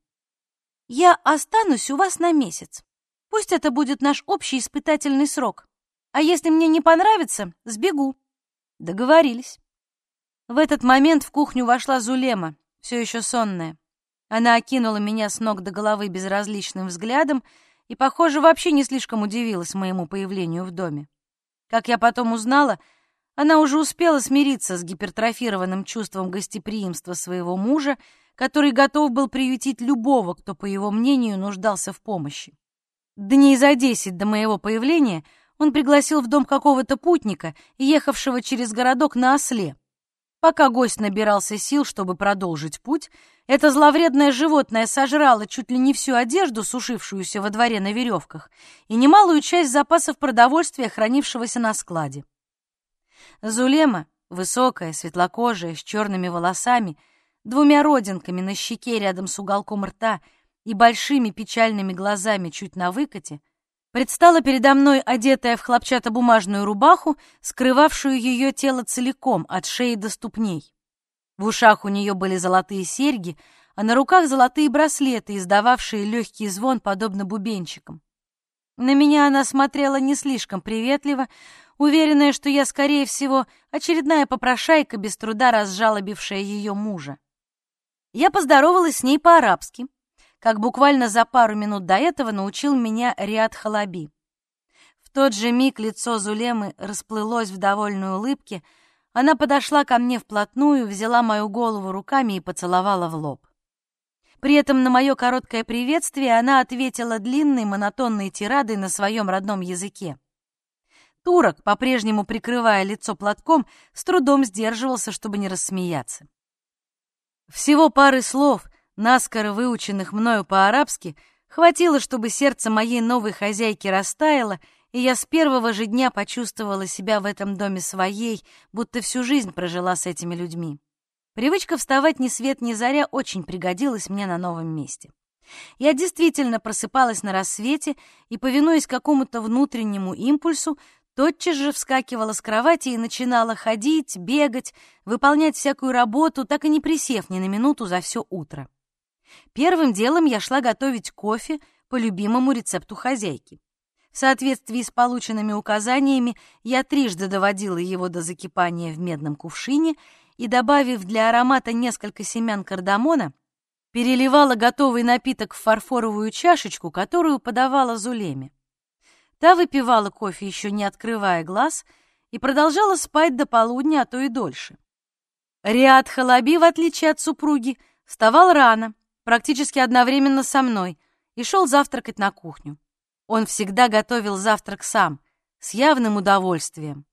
Я останусь у вас на месяц. Пусть это будет наш общий испытательный срок. А если мне не понравится, сбегу. Договорились. В этот момент в кухню вошла Зулема, все еще сонная. Она окинула меня с ног до головы безразличным взглядом и, похоже, вообще не слишком удивилась моему появлению в доме. Как я потом узнала, она уже успела смириться с гипертрофированным чувством гостеприимства своего мужа, который готов был приютить любого, кто, по его мнению, нуждался в помощи. Дней за десять до моего появления он пригласил в дом какого-то путника, ехавшего через городок на осле. Пока гость набирался сил, чтобы продолжить путь, это зловредное животное сожрало чуть ли не всю одежду, сушившуюся во дворе на веревках, и немалую часть запасов продовольствия, хранившегося на складе. Зулема, высокая, светлокожая, с черными волосами, двумя родинками на щеке рядом с уголком рта и большими печальными глазами чуть на выкате, предстала передо мной одетая в хлопчатобумажную рубаху, скрывавшую ее тело целиком от шеи до ступней. В ушах у нее были золотые серьги, а на руках золотые браслеты, издававшие легкий звон, подобно бубенчикам. На меня она смотрела не слишком приветливо, уверенная, что я, скорее всего, очередная попрошайка, без труда разжалобившая ее мужа. Я поздоровалась с ней по-арабски, как буквально за пару минут до этого научил меня Риад Халаби. В тот же миг лицо Зулемы расплылось в довольной улыбке, она подошла ко мне вплотную, взяла мою голову руками и поцеловала в лоб. При этом на мое короткое приветствие она ответила длинной монотонной тирадой на своем родном языке. Турок, по-прежнему прикрывая лицо платком, с трудом сдерживался, чтобы не рассмеяться. Всего пары слов, наскоро выученных мною по-арабски, хватило, чтобы сердце моей новой хозяйки растаяло, и я с первого же дня почувствовала себя в этом доме своей, будто всю жизнь прожила с этими людьми. Привычка вставать ни свет ни заря очень пригодилась мне на новом месте. Я действительно просыпалась на рассвете и, повинуясь какому-то внутреннему импульсу, тотчас же вскакивала с кровати и начинала ходить, бегать, выполнять всякую работу, так и не присев ни на минуту за все утро. Первым делом я шла готовить кофе по любимому рецепту хозяйки. В соответствии с полученными указаниями я трижды доводила его до закипания в медном кувшине и, добавив для аромата несколько семян кардамона, переливала готовый напиток в фарфоровую чашечку, которую подавала Зулеме. Та выпивала кофе, еще не открывая глаз, и продолжала спать до полудня, а то и дольше. Риад Халаби, в отличие от супруги, вставал рано, практически одновременно со мной, и шел завтракать на кухню. Он всегда готовил завтрак сам, с явным удовольствием.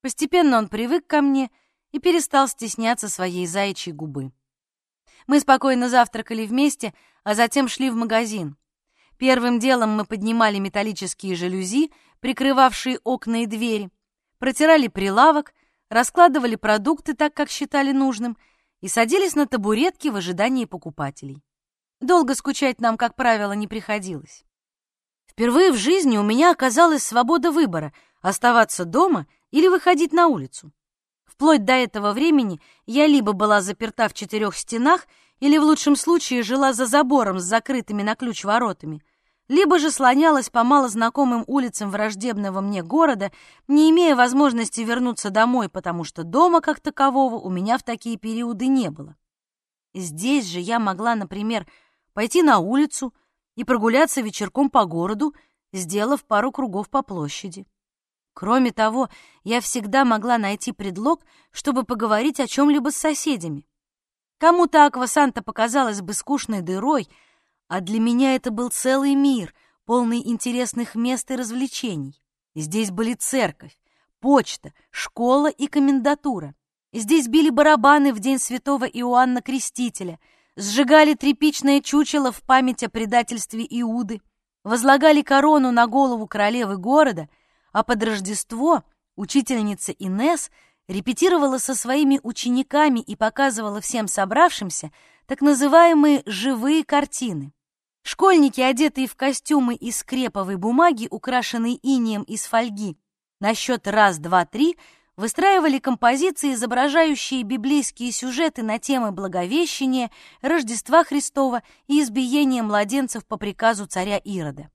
Постепенно он привык ко мне и перестал стесняться своей заячьей губы. Мы спокойно завтракали вместе, а затем шли в магазин. Первым делом мы поднимали металлические жалюзи, прикрывавшие окна и двери, протирали прилавок, раскладывали продукты так, как считали нужным, и садились на табуретки в ожидании покупателей. Долго скучать нам, как правило, не приходилось. Впервые в жизни у меня оказалась свобода выбора — оставаться дома или выходить на улицу. Вплоть до этого времени я либо была заперта в четырех стенах, или в лучшем случае жила за забором с закрытыми на ключ воротами, либо же слонялась по малознакомым улицам враждебного мне города, не имея возможности вернуться домой, потому что дома как такового у меня в такие периоды не было. Здесь же я могла, например, пойти на улицу — и прогуляться вечерком по городу, сделав пару кругов по площади. Кроме того, я всегда могла найти предлог, чтобы поговорить о чем-либо с соседями. Кому-то Аквасанта показалась бы скучной дырой, а для меня это был целый мир, полный интересных мест и развлечений. Здесь были церковь, почта, школа и комендатура. Здесь били барабаны в день святого Иоанна Крестителя — сжигали тряпичное чучело в память о предательстве Иуды, возлагали корону на голову королевы города, а под Рождество учительница Инес репетировала со своими учениками и показывала всем собравшимся так называемые «живые картины». Школьники, одетые в костюмы из креповой бумаги, украшенные инием из фольги, на счет раз, два, три — выстраивали композиции, изображающие библейские сюжеты на темы Благовещения, Рождества Христова и избиения младенцев по приказу царя Ирода.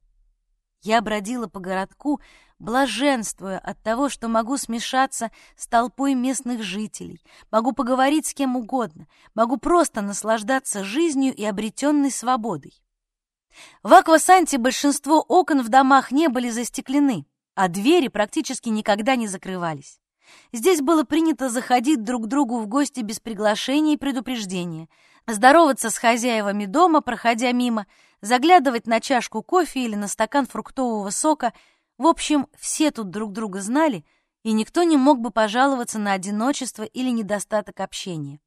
Я бродила по городку, блаженствуя от того, что могу смешаться с толпой местных жителей, могу поговорить с кем угодно, могу просто наслаждаться жизнью и обретенной свободой. В Аквасанте большинство окон в домах не были застеклены, а двери практически никогда не закрывались. Здесь было принято заходить друг другу в гости без приглашения и предупреждения, здороваться с хозяевами дома, проходя мимо, заглядывать на чашку кофе или на стакан фруктового сока. В общем, все тут друг друга знали, и никто не мог бы пожаловаться на одиночество или недостаток общения.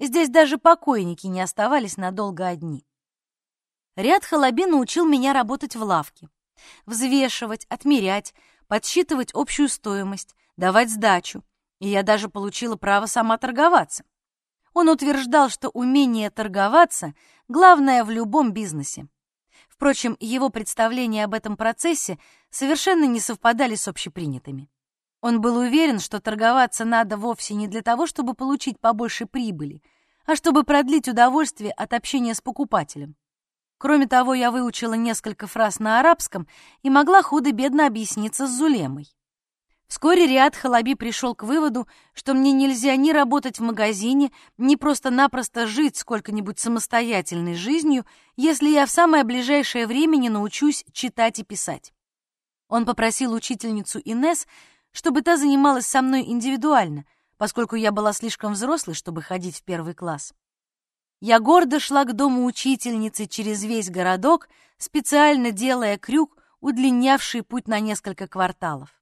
Здесь даже покойники не оставались надолго одни. Ряд Халаби научил меня работать в лавке. Взвешивать, отмерять, подсчитывать общую стоимость, давать сдачу, и я даже получила право сама торговаться. Он утверждал, что умение торговаться — главное в любом бизнесе. Впрочем, его представления об этом процессе совершенно не совпадали с общепринятыми. Он был уверен, что торговаться надо вовсе не для того, чтобы получить побольше прибыли, а чтобы продлить удовольствие от общения с покупателем. Кроме того, я выучила несколько фраз на арабском и могла худо-бедно объясниться с Зулемой. Вскоре Риад Халаби пришел к выводу, что мне нельзя ни работать в магазине, ни просто-напросто жить сколько-нибудь самостоятельной жизнью, если я в самое ближайшее время не научусь читать и писать. Он попросил учительницу Инес, чтобы та занималась со мной индивидуально, поскольку я была слишком взрослой, чтобы ходить в первый класс. Я гордо шла к дому учительницы через весь городок, специально делая крюк, удлинявший путь на несколько кварталов.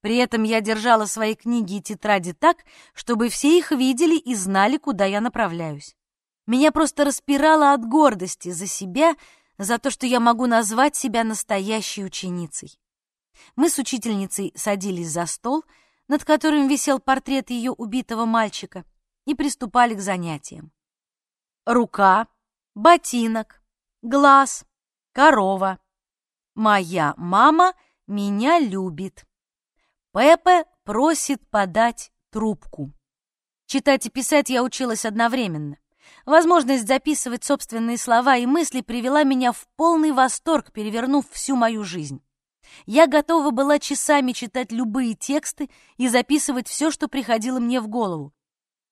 При этом я держала свои книги и тетради так, чтобы все их видели и знали, куда я направляюсь. Меня просто распирало от гордости за себя, за то, что я могу назвать себя настоящей ученицей. Мы с учительницей садились за стол, над которым висел портрет ее убитого мальчика, и приступали к занятиям. Рука, ботинок, глаз, корова. Моя мама меня любит. Пепе просит подать трубку. Читать и писать я училась одновременно. Возможность записывать собственные слова и мысли привела меня в полный восторг, перевернув всю мою жизнь. Я готова была часами читать любые тексты и записывать все, что приходило мне в голову.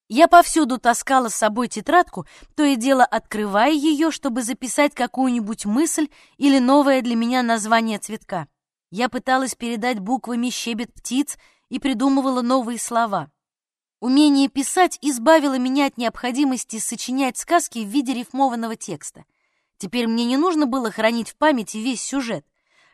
Я повсюду таскала с собой тетрадку, то и дело открывая ее, чтобы записать какую-нибудь мысль или новое для меня название цветка. Я пыталась передать буквами щебет птиц и придумывала новые слова. Умение писать избавило меня от необходимости сочинять сказки в виде рифмованного текста. Теперь мне не нужно было хранить в памяти весь сюжет.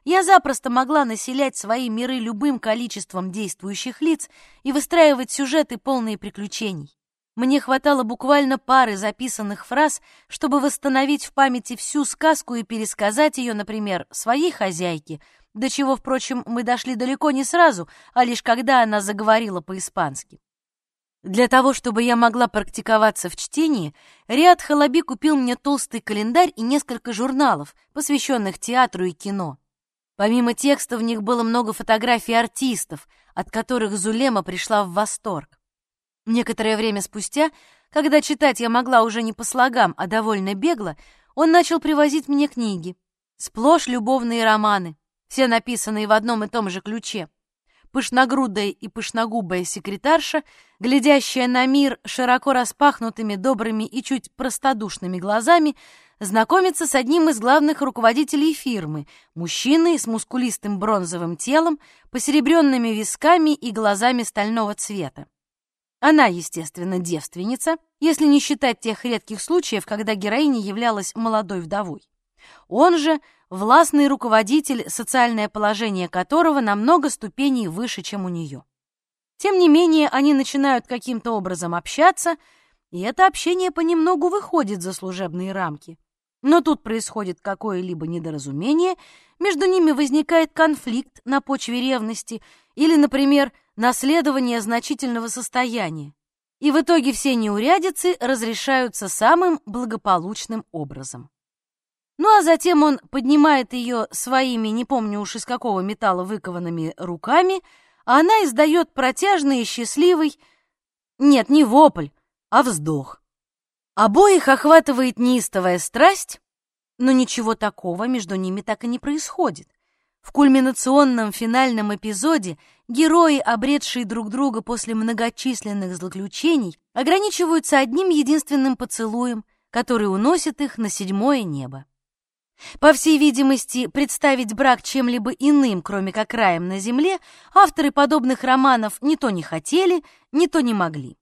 Я запросто могла населять свои миры любым количеством действующих лиц и выстраивать сюжеты, полные приключений. Мне хватало буквально пары записанных фраз, чтобы восстановить в памяти всю сказку и пересказать ее, например, своей хозяйке, до чего, впрочем, мы дошли далеко не сразу, а лишь когда она заговорила по-испански. Для того, чтобы я могла практиковаться в чтении, Риад Халаби купил мне толстый календарь и несколько журналов, посвященных театру и кино. Помимо текста в них было много фотографий артистов, от которых Зулема пришла в восторг. Некоторое время спустя, когда читать я могла уже не по слогам, а довольно бегло, он начал привозить мне книги. Сплошь любовные романы, все написанные в одном и том же ключе. Пышногрудая и пышногубая секретарша, глядящая на мир широко распахнутыми, добрыми и чуть простодушными глазами, знакомится с одним из главных руководителей фирмы, мужчиной с мускулистым бронзовым телом, посеребренными висками и глазами стального цвета. Она, естественно, девственница, если не считать тех редких случаев, когда героиня являлась молодой вдовой. Он же властный руководитель, социальное положение которого намного ступеней выше, чем у нее. Тем не менее, они начинают каким-то образом общаться, и это общение понемногу выходит за служебные рамки. Но тут происходит какое-либо недоразумение, между ними возникает конфликт на почве ревности или, например, наследование значительного состояния, и в итоге все неурядицы разрешаются самым благополучным образом. Ну а затем он поднимает ее своими, не помню уж из какого металла выкованными руками, а она издает протяжный и счастливый, нет, не вопль, а вздох. Обоих охватывает неистовая страсть, но ничего такого между ними так и не происходит. В кульминационном финальном эпизоде герои, обретшие друг друга после многочисленных злоключений, ограничиваются одним единственным поцелуем, который уносит их на седьмое небо. По всей видимости, представить брак чем-либо иным, кроме как раем на земле, авторы подобных романов ни то не хотели, ни то не могли.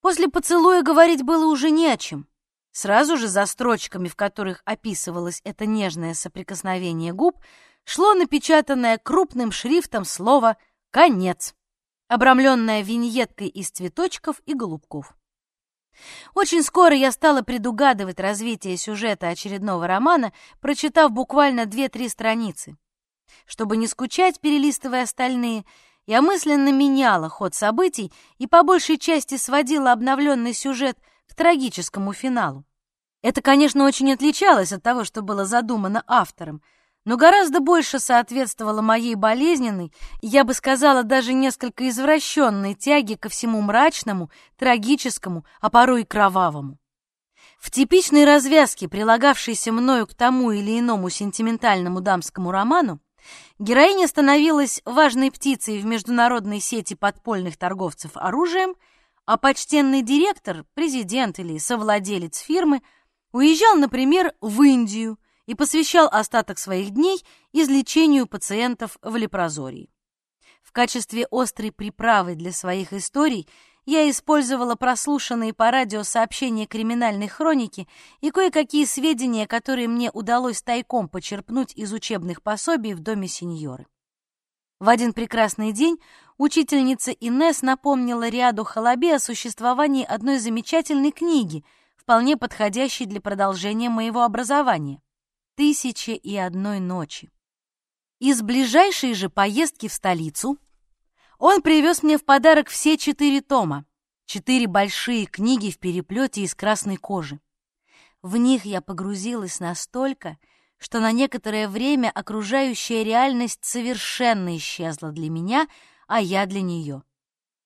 После поцелуя говорить было уже не о чем. Сразу же за строчками, в которых описывалось это нежное соприкосновение губ, шло напечатанное крупным шрифтом слово «Конец», обрамленное виньеткой из цветочков и голубков. Очень скоро я стала предугадывать развитие сюжета очередного романа, прочитав буквально две-три страницы. Чтобы не скучать, перелистывая остальные, я мысленно меняла ход событий и по большей части сводила обновленный сюжет к трагическому финалу. Это, конечно, очень отличалось от того, что было задумано автором — но гораздо больше соответствовало моей болезненной, я бы сказала, даже несколько извращенной тяге ко всему мрачному, трагическому, а порой и кровавому. В типичной развязке, прилагавшейся мною к тому или иному сентиментальному дамскому роману, героиня становилась важной птицей в международной сети подпольных торговцев оружием, а почтенный директор, президент или совладелец фирмы уезжал, например, в Индию, и посвящал остаток своих дней излечению пациентов в лепрозории. В качестве острой приправы для своих историй я использовала прослушанные по радио сообщения криминальной хроники и кое-какие сведения, которые мне удалось тайком почерпнуть из учебных пособий в доме сеньоры. В один прекрасный день учительница Инес напомнила Риаду Халабе о существовании одной замечательной книги, вполне подходящей для продолжения моего образования. «Тысячи и одной ночи». Из ближайшей же поездки в столицу он привез мне в подарок все четыре тома, четыре большие книги в переплете из красной кожи. В них я погрузилась настолько, что на некоторое время окружающая реальность совершенно исчезла для меня, а я для нее.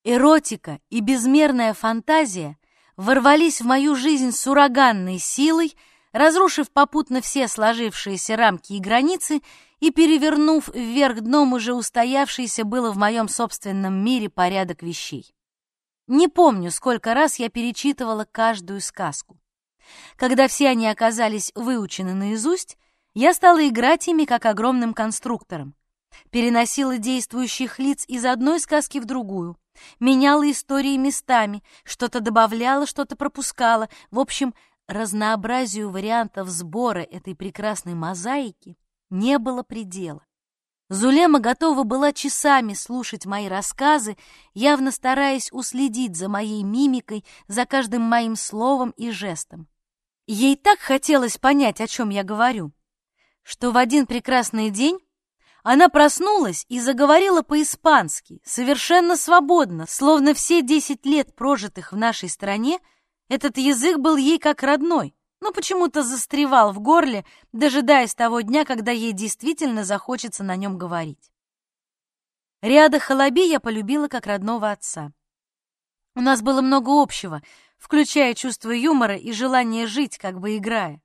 Эротика и безмерная фантазия ворвались в мою жизнь с ураганной силой, разрушив попутно все сложившиеся рамки и границы и перевернув вверх дном уже устоявшийся было в моем собственном мире порядок вещей. Не помню, сколько раз я перечитывала каждую сказку. Когда все они оказались выучены наизусть, я стала играть ими как огромным конструктором. Переносила действующих лиц из одной сказки в другую, меняла истории местами, что-то добавляла, что-то пропускала. В общем, разнообразию вариантов сбора этой прекрасной мозаики не было предела. Зулема готова была часами слушать мои рассказы, явно стараясь уследить за моей мимикой, за каждым моим словом и жестом. Ей так хотелось понять, о чем я говорю, что в один прекрасный день она проснулась и заговорила по-испански, совершенно свободно, словно все десять лет, прожитых в нашей стране, этот язык был ей как родной, но почему-то застревал в горле, дожидаясь того дня, когда ей действительно захочется на нем говорить. Ряда Халаби я полюбила как родного отца. У нас было много общего, включая чувство юмора и желание жить, как бы играя.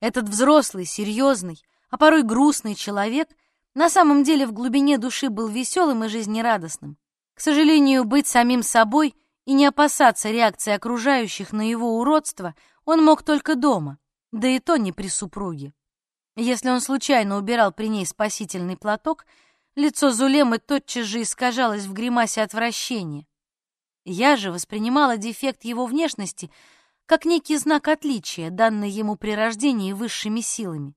Этот взрослый, серьезный, а порой грустный человек — на самом деле в глубине души был веселым и жизнерадостным. К сожалению, быть самим собой и не опасаться реакции окружающих на его уродство он мог только дома, да и то не при супруге. Если он случайно убирал при ней спасительный платок, лицо Зулемы тотчас же искажалось в гримасе отвращения. Я же воспринимала дефект его внешности как некий знак отличия, данный ему при рождении высшими силами.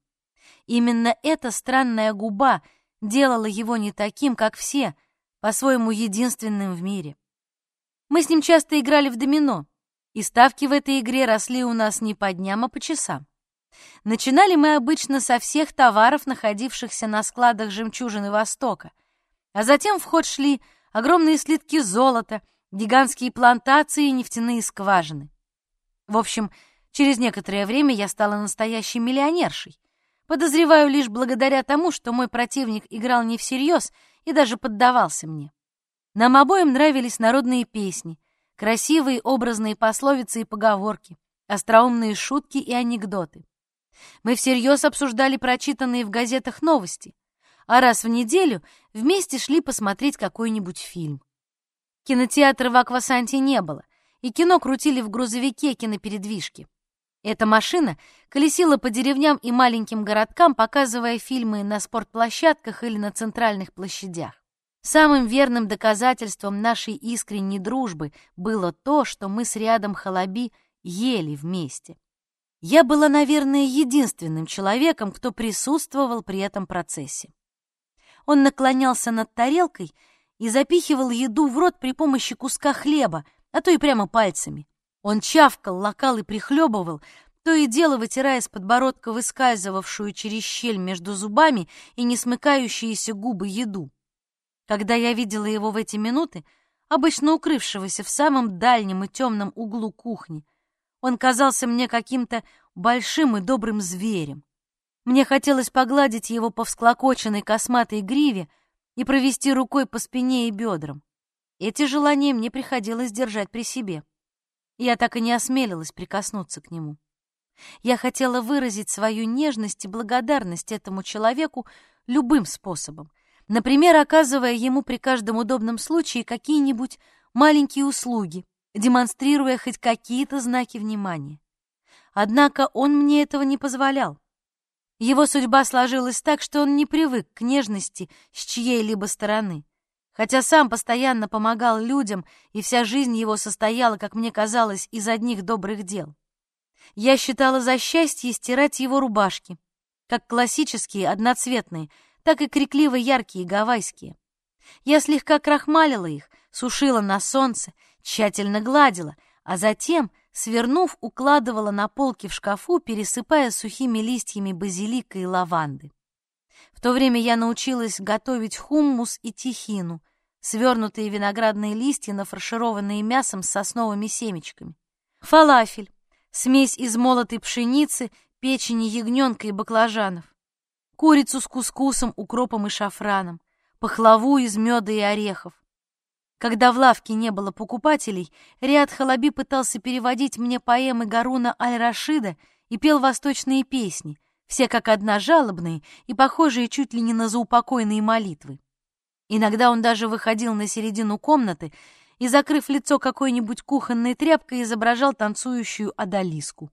Именно эта странная губа делала его не таким, как все, по-своему единственным в мире. Мы с ним часто играли в домино, и ставки в этой игре росли у нас не по дням, а по часам. Начинали мы обычно со всех товаров, находившихся на складах жемчужины Востока, а затем в ход шли огромные слитки золота, гигантские плантации и нефтяные скважины. В общем, через некоторое время я стала настоящей миллионершей, Подозреваю лишь благодаря тому, что мой противник играл не всерьез и даже поддавался мне. Нам обоим нравились народные песни, красивые образные пословицы и поговорки, остроумные шутки и анекдоты. Мы всерьез обсуждали прочитанные в газетах новости, а раз в неделю вместе шли посмотреть какой-нибудь фильм. Кинотеатра в Аквасанте не было, и кино крутили в грузовике кинопередвижки. Эта машина колесила по деревням и маленьким городкам, показывая фильмы на спортплощадках или на центральных площадях. Самым верным доказательством нашей искренней дружбы было то, что мы с рядом Халаби ели вместе. Я была, наверное, единственным человеком, кто присутствовал при этом процессе. Он наклонялся над тарелкой и запихивал еду в рот при помощи куска хлеба, а то и прямо пальцами. Он чавкал, лакал и прихлебывал, то и дело вытирая с подбородка выскальзывавшую через щель между зубами и не смыкающиеся губы еду. Когда я видела его в эти минуты, обычно укрывшегося в самом дальнем и темном углу кухни, он казался мне каким-то большим и добрым зверем. Мне хотелось погладить его по всклокоченной косматой гриве и провести рукой по спине и бедрам. Эти желания мне приходилось держать при себе. Я так и не осмелилась прикоснуться к нему. Я хотела выразить свою нежность и благодарность этому человеку любым способом, например, оказывая ему при каждом удобном случае какие-нибудь маленькие услуги, демонстрируя хоть какие-то знаки внимания. Однако он мне этого не позволял. Его судьба сложилась так, что он не привык к нежности с чьей-либо стороны. Хотя сам постоянно помогал людям, и вся жизнь его состояла, как мне казалось, из одних добрых дел. Я считала за счастье стирать его рубашки, как классические, одноцветные, так и крикливо яркие, гавайские. Я слегка крахмалила их, сушила на солнце, тщательно гладила, а затем, свернув, укладывала на полки в шкафу, пересыпая сухими листьями базилика и лаванды. В то время я научилась готовить хуммус и тихину, свернутые виноградные листья, нафаршированные мясом с сосновыми семечками. Фалафель, смесь из молотой пшеницы, печени ягненка и баклажанов. Курицу с кускусом, укропом и шафраном. Пахлаву из меда и орехов. Когда в лавке не было покупателей, Риад Халаби пытался переводить мне поэмы Гаруна Аль-Рашида и пел восточные песни, все как одна жалобные и похожие чуть ли не на заупокойные молитвы. Иногда он даже выходил на середину комнаты и, закрыв лицо какой-нибудь кухонной тряпкой, изображал танцующую одолиску.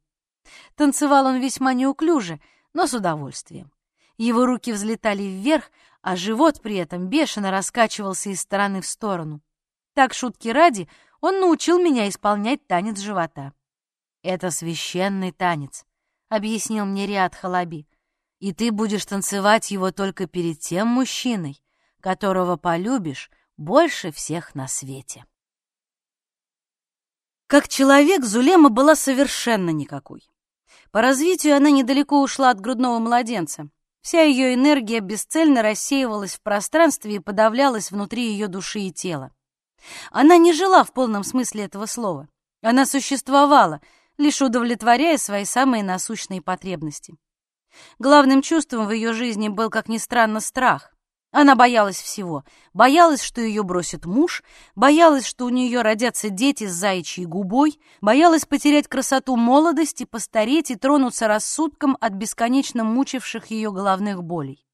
Танцевал он весьма неуклюже, но с удовольствием. Его руки взлетали вверх, а живот при этом бешено раскачивался из стороны в сторону. Так, шутки ради, он научил меня исполнять танец живота. «Это священный танец», — объяснил мне Риад Халаби. «И ты будешь танцевать его только перед тем мужчиной, которого полюбишь больше всех на свете. Как человек Зулема была совершенно никакой. По развитию она недалеко ушла от грудного младенца. Вся ее энергия бесцельно рассеивалась в пространстве и подавлялась внутри ее души и тела. Она не жила в полном смысле этого слова. Она существовала, лишь удовлетворяя свои самые насущные потребности. Главным чувством в ее жизни был, как ни странно, страх. Она боялась всего. Боялась, что ее бросит муж, боялась, что у нее родятся дети с заячьей губой, боялась потерять красоту молодости, постареть и тронуться рассудком от бесконечно мучивших ее головных болей.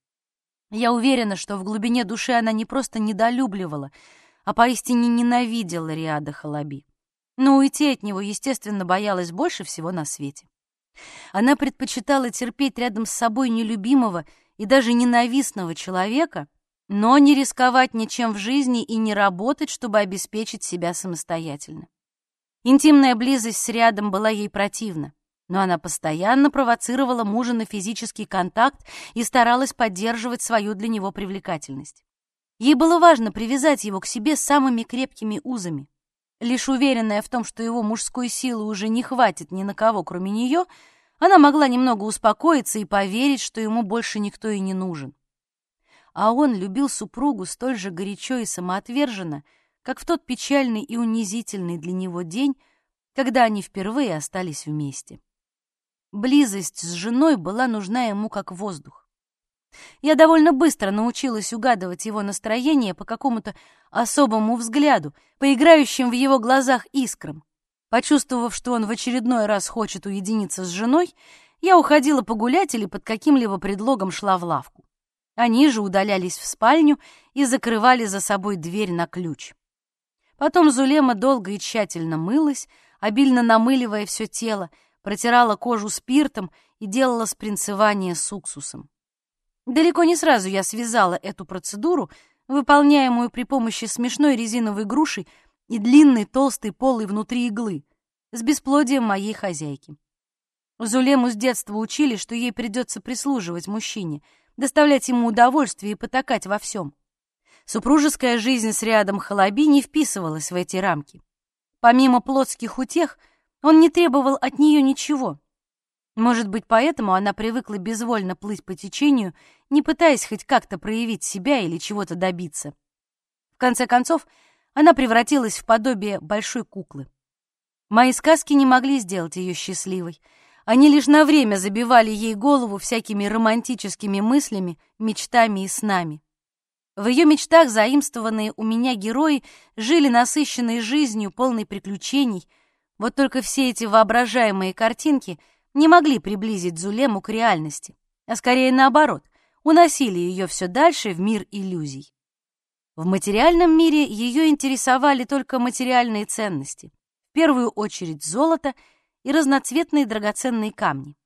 Я уверена, что в глубине души она не просто недолюбливала, а поистине ненавидела Риада Халаби. Но уйти от него, естественно, боялась больше всего на свете. Она предпочитала терпеть рядом с собой нелюбимого и даже ненавистного человека, но не рисковать ничем в жизни и не работать, чтобы обеспечить себя самостоятельно. Интимная близость с рядом была ей противна, но она постоянно провоцировала мужа на физический контакт и старалась поддерживать свою для него привлекательность. Ей было важно привязать его к себе самыми крепкими узами. Лишь уверенная в том, что его мужской силы уже не хватит ни на кого, кроме нее, она могла немного успокоиться и поверить, что ему больше никто и не нужен. А он любил супругу столь же горячо и самоотверженно, как в тот печальный и унизительный для него день, когда они впервые остались вместе. Близость с женой была нужна ему как воздух. Я довольно быстро научилась угадывать его настроение по какому-то особому взгляду, по играющим в его глазах искрам. Почувствовав, что он в очередной раз хочет уединиться с женой, я уходила погулять или под каким-либо предлогом шла в лавку. Они же удалялись в спальню и закрывали за собой дверь на ключ. Потом Зулема долго и тщательно мылась, обильно намыливая все тело, протирала кожу спиртом и делала спринцевание с уксусом. Далеко не сразу я связала эту процедуру, выполняемую при помощи смешной резиновой груши и длинной толстой полой внутри иглы, с бесплодием моей хозяйки. Зулему с детства учили, что ей придется прислуживать мужчине, доставлять ему удовольствие и потакать во всем. Супружеская жизнь с рядом Халаби не вписывалась в эти рамки. Помимо плотских утех, он не требовал от нее ничего. Может быть, поэтому она привыкла безвольно плыть по течению, не пытаясь хоть как-то проявить себя или чего-то добиться. В конце концов, она превратилась в подобие большой куклы. Мои сказки не могли сделать ее счастливой. Они лишь на время забивали ей голову всякими романтическими мыслями, мечтами и снами. В ее мечтах заимствованные у меня герои жили насыщенной жизнью, полной приключений. Вот только все эти воображаемые картинки не могли приблизить Зулему к реальности, а скорее наоборот, уносили ее все дальше в мир иллюзий. В материальном мире ее интересовали только материальные ценности, в первую очередь золото и разноцветные драгоценные камни.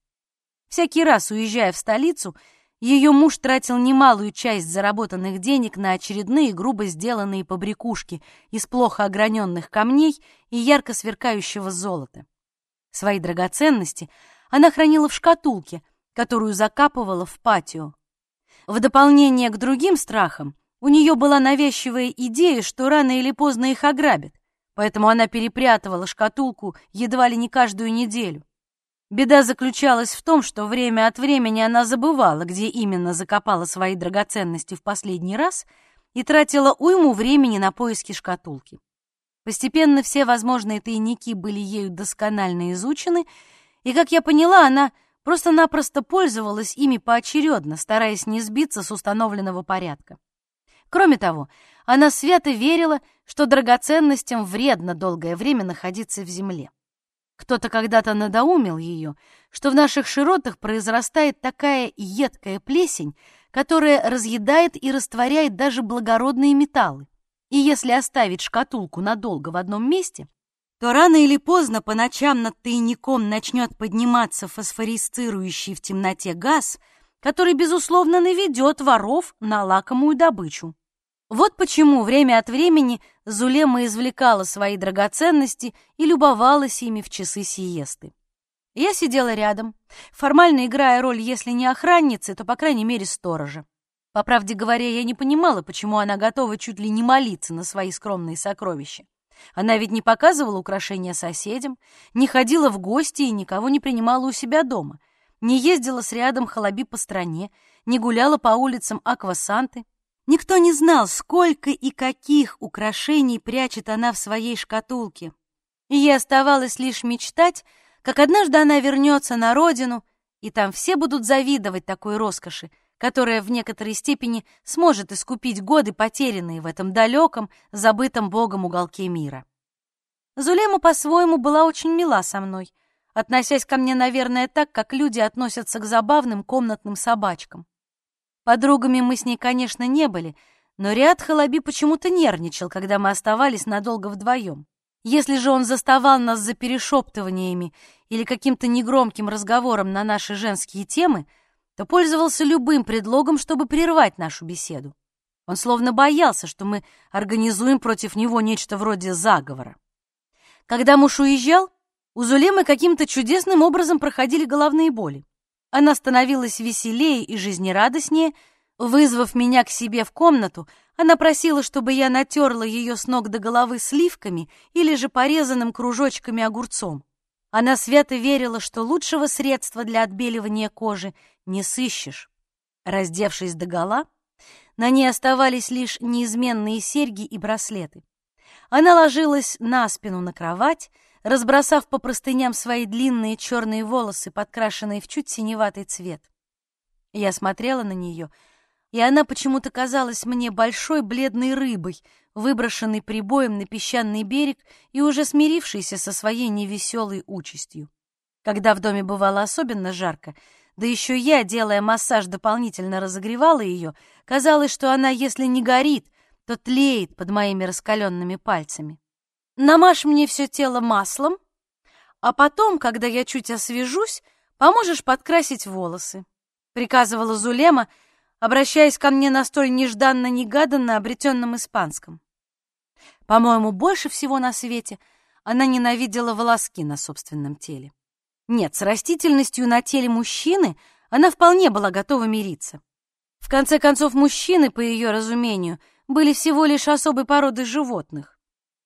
Всякий раз, уезжая в столицу, ее муж тратил немалую часть заработанных денег на очередные грубо сделанные побрякушки из плохо ограненных камней и ярко сверкающего золота. Свои драгоценности она хранила в шкатулке, которую закапывала в патио. В дополнение к другим страхам у нее была навязчивая идея, что рано или поздно их ограбят, поэтому она перепрятывала шкатулку едва ли не каждую неделю. Беда заключалась в том, что время от времени она забывала, где именно закопала свои драгоценности в последний раз и тратила уйму времени на поиски шкатулки. Постепенно все возможные тайники были ею досконально изучены, и, как я поняла, она просто-напросто пользовалась ими поочередно, стараясь не сбиться с установленного порядка. Кроме того, она свято верила, что драгоценностям вредно долгое время находиться в земле. Кто-то когда-то надоумил ее, что в наших широтах произрастает такая едкая плесень, которая разъедает и растворяет даже благородные металлы. И если оставить шкатулку надолго в одном месте, то рано или поздно по ночам над тайником начнет подниматься фосфорисцирующий в темноте газ, который, безусловно, наведет воров на лакомую добычу. Вот почему время от времени Зулема извлекала свои драгоценности и любовалась ими в часы сиесты. Я сидела рядом, формально играя роль, если не охранницы, то, по крайней мере, сторожа. По правде говоря, я не понимала, почему она готова чуть ли не молиться на свои скромные сокровища. Она ведь не показывала украшения соседям, не ходила в гости и никого не принимала у себя дома, не ездила с рядом халаби по стране, не гуляла по улицам Аквасанты. Никто не знал, сколько и каких украшений прячет она в своей шкатулке. И ей оставалось лишь мечтать, как однажды она вернется на родину, и там все будут завидовать такой роскоши, которая в некоторой степени сможет искупить годы, потерянные в этом далеком, забытом Богом уголке мира. Зулема по-своему была очень мила со мной, относясь ко мне, наверное, так, как люди относятся к забавным комнатным собачкам. Подругами мы с ней, конечно, не были, но Риад Халаби почему-то нервничал, когда мы оставались надолго вдвоем. Если же он заставал нас за перешептываниями или каким-то негромким разговором на наши женские темы — то пользовался любым предлогом, чтобы прервать нашу беседу. Он словно боялся, что мы организуем против него нечто вроде заговора. Когда муж уезжал, у Зулемы каким-то чудесным образом проходили головные боли. Она становилась веселее и жизнерадостнее. Вызвав меня к себе в комнату, она просила, чтобы я натерла ее с ног до головы сливками или же порезанным кружочками огурцом. Она свято верила, что лучшего средства для отбеливания кожи не сыщешь. Раздевшись догола, на ней оставались лишь неизменные серьги и браслеты. Она ложилась на спину на кровать, разбросав по простыням свои длинные черные волосы, подкрашенные в чуть синеватый цвет. Я смотрела на нее, и она почему-то казалась мне большой бледной рыбой, выброшенной прибоем на песчаный берег и уже смирившейся со своей невеселой участью. Когда в доме бывало особенно жарко, да еще я, делая массаж, дополнительно разогревала ее, казалось, что она, если не горит, то тлеет под моими раскаленными пальцами. Намажь мне все тело маслом, а потом, когда я чуть освежусь, поможешь подкрасить волосы, — приказывала Зулема, обращаясь ко мне на столь нежданно-негаданно обретенном испанском. По-моему, больше всего на свете она ненавидела волоски на собственном теле. Нет, с растительностью на теле мужчины она вполне была готова мириться. В конце концов, мужчины, по ее разумению, были всего лишь особой породы животных.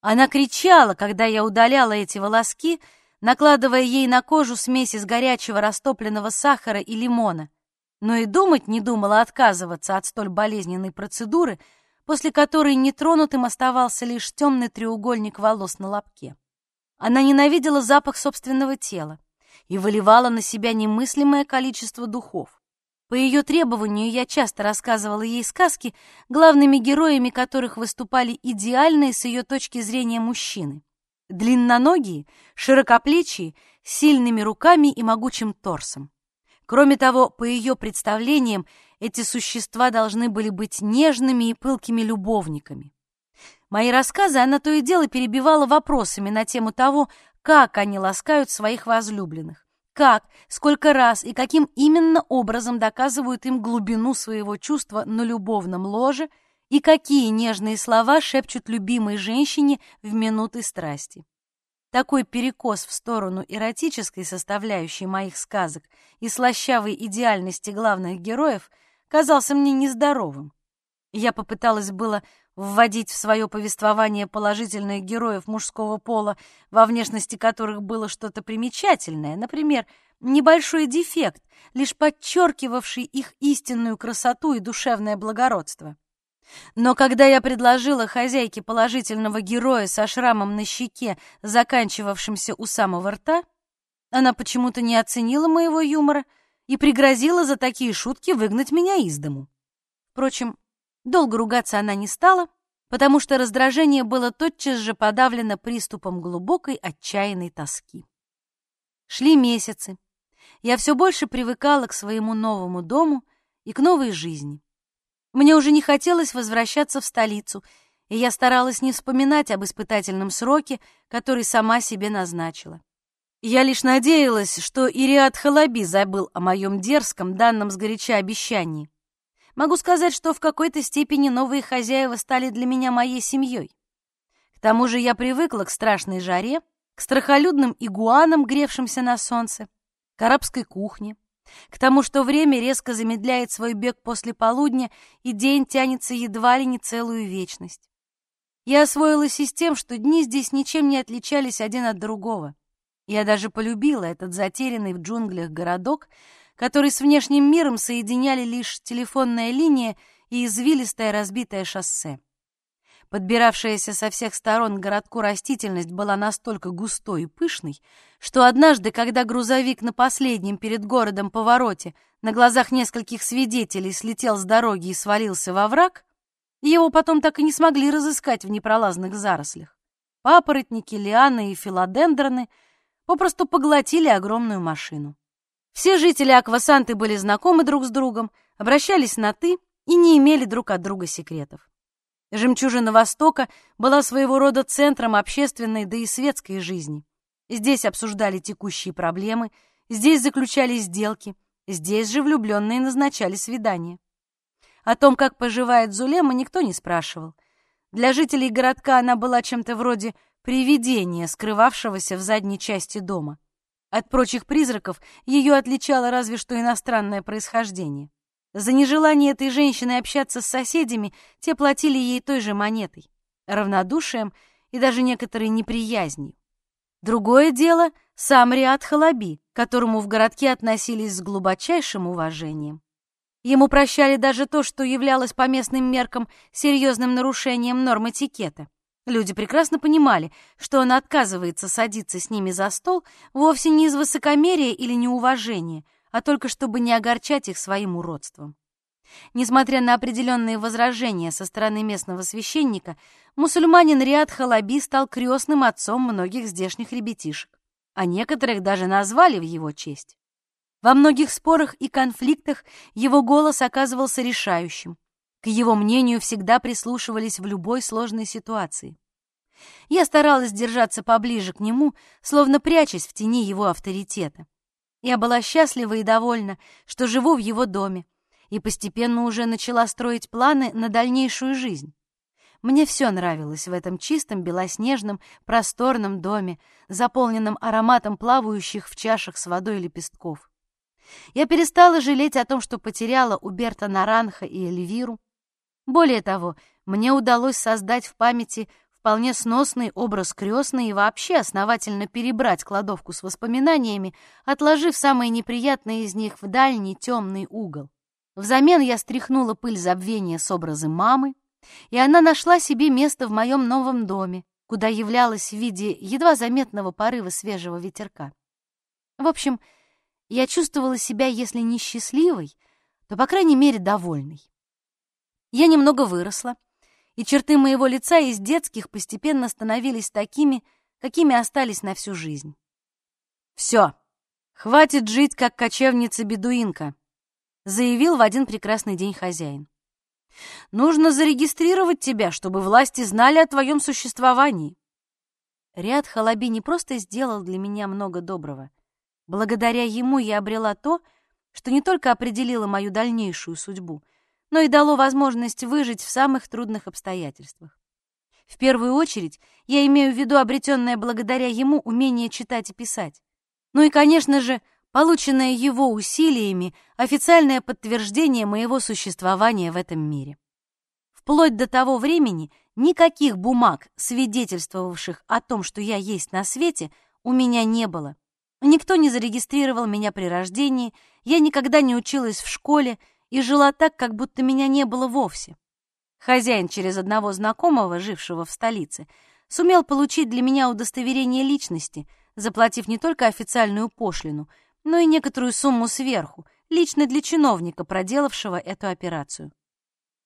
Она кричала, когда я удаляла эти волоски, накладывая ей на кожу смесь из горячего растопленного сахара и лимона, но и думать не думала отказываться от столь болезненной процедуры, после которой нетронутым оставался лишь темный треугольник волос на лобке. Она ненавидела запах собственного тела и выливала на себя немыслимое количество духов. По ее требованию я часто рассказывала ей сказки, главными героями которых выступали идеальные с ее точки зрения мужчины. Длинноногие, широкоплечие, с сильными руками и могучим торсом. Кроме того, по ее представлениям, эти существа должны были быть нежными и пылкими любовниками. Мои рассказы она то и дело перебивала вопросами на тему того, как они ласкают своих возлюбленных, как, сколько раз и каким именно образом доказывают им глубину своего чувства на любовном ложе и какие нежные слова шепчут любимой женщине в минуты страсти. Такой перекос в сторону эротической составляющей моих сказок и слащавой идеальности главных героев казался мне нездоровым. Я попыталась было вводить в свое повествование положительных героев мужского пола, во внешности которых было что-то примечательное, например, небольшой дефект, лишь подчеркивавший их истинную красоту и душевное благородство. Но когда я предложила хозяйке положительного героя со шрамом на щеке, заканчивавшимся у самого рта, она почему-то не оценила моего юмора и пригрозила за такие шутки выгнать меня из дому. Впрочем, долго ругаться она не стала, потому что раздражение было тотчас же подавлено приступом глубокой отчаянной тоски. Шли месяцы. Я все больше привыкала к своему новому дому и к новой жизни. Мне уже не хотелось возвращаться в столицу, и я старалась не вспоминать об испытательном сроке, который сама себе назначила. Я лишь надеялась, что Ириад Халаби забыл о моем дерзком, данном сгоряча обещании. Могу сказать, что в какой-то степени новые хозяева стали для меня моей семьей. К тому же я привыкла к страшной жаре, к страхолюдным игуанам, гревшимся на солнце, к арабской кухне, к тому, что время резко замедляет свой бег после полудня, и день тянется едва ли не целую вечность. Я освоилась и с тем, что дни здесь ничем не отличались один от другого. Я даже полюбила этот затерянный в джунглях городок, который с внешним миром соединяли лишь телефонная линия и извилистое разбитое шоссе. Подбиравшаяся со всех сторон к городку растительность была настолько густой и пышной, что однажды, когда грузовик на последнем перед городом повороте на глазах нескольких свидетелей слетел с дороги и свалился во враг, его потом так и не смогли разыскать в непролазных зарослях. Папоротники, лианы и филодендроны попросту поглотили огромную машину. Все жители Аквасанты были знакомы друг с другом, обращались на «ты» и не имели друг от друга секретов. Жемчужина Востока была своего рода центром общественной, да и светской жизни. Здесь обсуждали текущие проблемы, здесь заключали сделки, здесь же влюбленные назначали свидания. О том, как поживает Зулема, никто не спрашивал. Для жителей городка она была чем-то вроде привидения, скрывавшегося в задней части дома. От прочих призраков ее отличало разве что иностранное происхождение. За нежелание этой женщины общаться с соседями те платили ей той же монетой, равнодушием и даже некоторой неприязнью. Другое дело — сам Риад Халаби, которому в городке относились с глубочайшим уважением. Ему прощали даже то, что являлось по местным меркам серьезным нарушением норм этикета. Люди прекрасно понимали, что он отказывается садиться с ними за стол вовсе не из высокомерия или неуважения, а только чтобы не огорчать их своим уродством. Несмотря на определенные возражения со стороны местного священника, мусульманин Риад Халаби стал крестным отцом многих здешних ребятишек, а некоторых даже назвали в его честь. Во многих спорах и конфликтах его голос оказывался решающим. К его мнению всегда прислушивались в любой сложной ситуации. Я старалась держаться поближе к нему, словно прячась в тени его авторитета. Я была счастлива и довольна, что живу в его доме, и постепенно уже начала строить планы на дальнейшую жизнь. Мне все нравилось в этом чистом, белоснежном, просторном доме, заполненном ароматом плавающих в чашах с водой лепестков. Я перестала жалеть о том, что потеряла у Берта Наранха и Эльвиру. Более того, мне удалось создать в памяти вполне сносный образ крестной и вообще основательно перебрать кладовку с воспоминаниями, отложив самые неприятные из них в дальний темный угол. Взамен я стряхнула пыль забвения с образа мамы, и она нашла себе место в моем новом доме, куда являлась в виде едва заметного порыва свежего ветерка. В общем, я чувствовала себя, если не счастливой, то, по крайней мере, довольной. Я немного выросла, и черты моего лица из детских постепенно становились такими, какими остались на всю жизнь. «Все, хватит жить, как кочевница-бедуинка», заявил в один прекрасный день хозяин. «Нужно зарегистрировать тебя, чтобы власти знали о твоем существовании». Ряд Халаби не просто сделал для меня много доброго. Благодаря ему я обрела то, что не только определило мою дальнейшую судьбу, но и дало возможность выжить в самых трудных обстоятельствах. В первую очередь я имею в виду обретенное благодаря ему умение читать и писать. Ну и, конечно же, полученное его усилиями официальное подтверждение моего существования в этом мире. Вплоть до того времени никаких бумаг, свидетельствовавших о том, что я есть на свете, у меня не было. Никто не зарегистрировал меня при рождении, я никогда не училась в школе и жила так, как будто меня не было вовсе. Хозяин через одного знакомого, жившего в столице, сумел получить для меня удостоверение личности, заплатив не только официальную пошлину, но и некоторую сумму сверху, лично для чиновника, проделавшего эту операцию.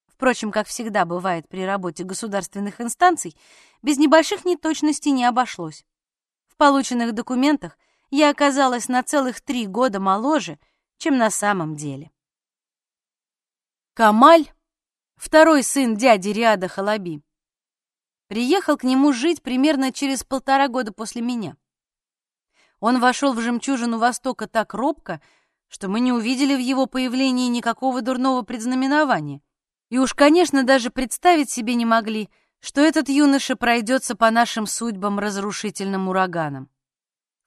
Впрочем, как всегда бывает при работе государственных инстанций, без небольших неточностей не обошлось. В полученных документах я оказалась на целых три года моложе, чем на самом деле. Камаль, второй сын дяди Риада Халаби, приехал к нему жить примерно через полтора года после меня. Он вошел в жемчужину Востока так робко, что мы не увидели в его появлении никакого дурного предзнаменования. И уж, конечно, даже представить себе не могли, что этот юноша пройдется по нашим судьбам разрушительным ураганом.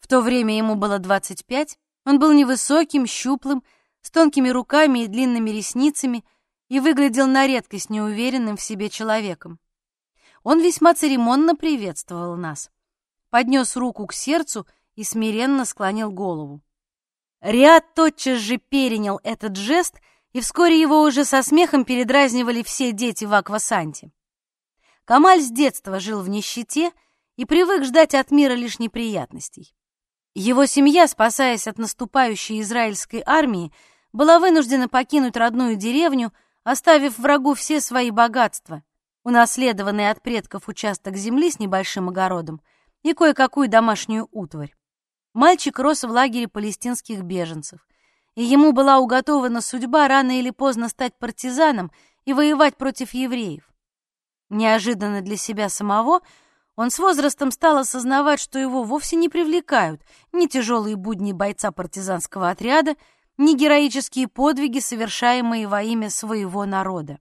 В то время ему было 25, он был невысоким, щуплым, с тонкими руками и длинными ресницами и выглядел на редкость неуверенным в себе человеком. Он весьма церемонно приветствовал нас, поднес руку к сердцу и смиренно склонил голову. Риад тотчас же перенял этот жест, и вскоре его уже со смехом передразнивали все дети в Аквасанте. Камаль с детства жил в нищете и привык ждать от мира лишь неприятностей. Его семья, спасаясь от наступающей израильской армии, была вынуждена покинуть родную деревню, оставив врагу все свои богатства, унаследованный от предков участок земли с небольшим огородом и кое-какую домашнюю утварь. Мальчик рос в лагере палестинских беженцев, и ему была уготована судьба рано или поздно стать партизаном и воевать против евреев. Неожиданно для себя самого — он с возрастом стал осознавать, что его вовсе не привлекают ни тяжелые будни бойца партизанского отряда, ни героические подвиги, совершаемые во имя своего народа.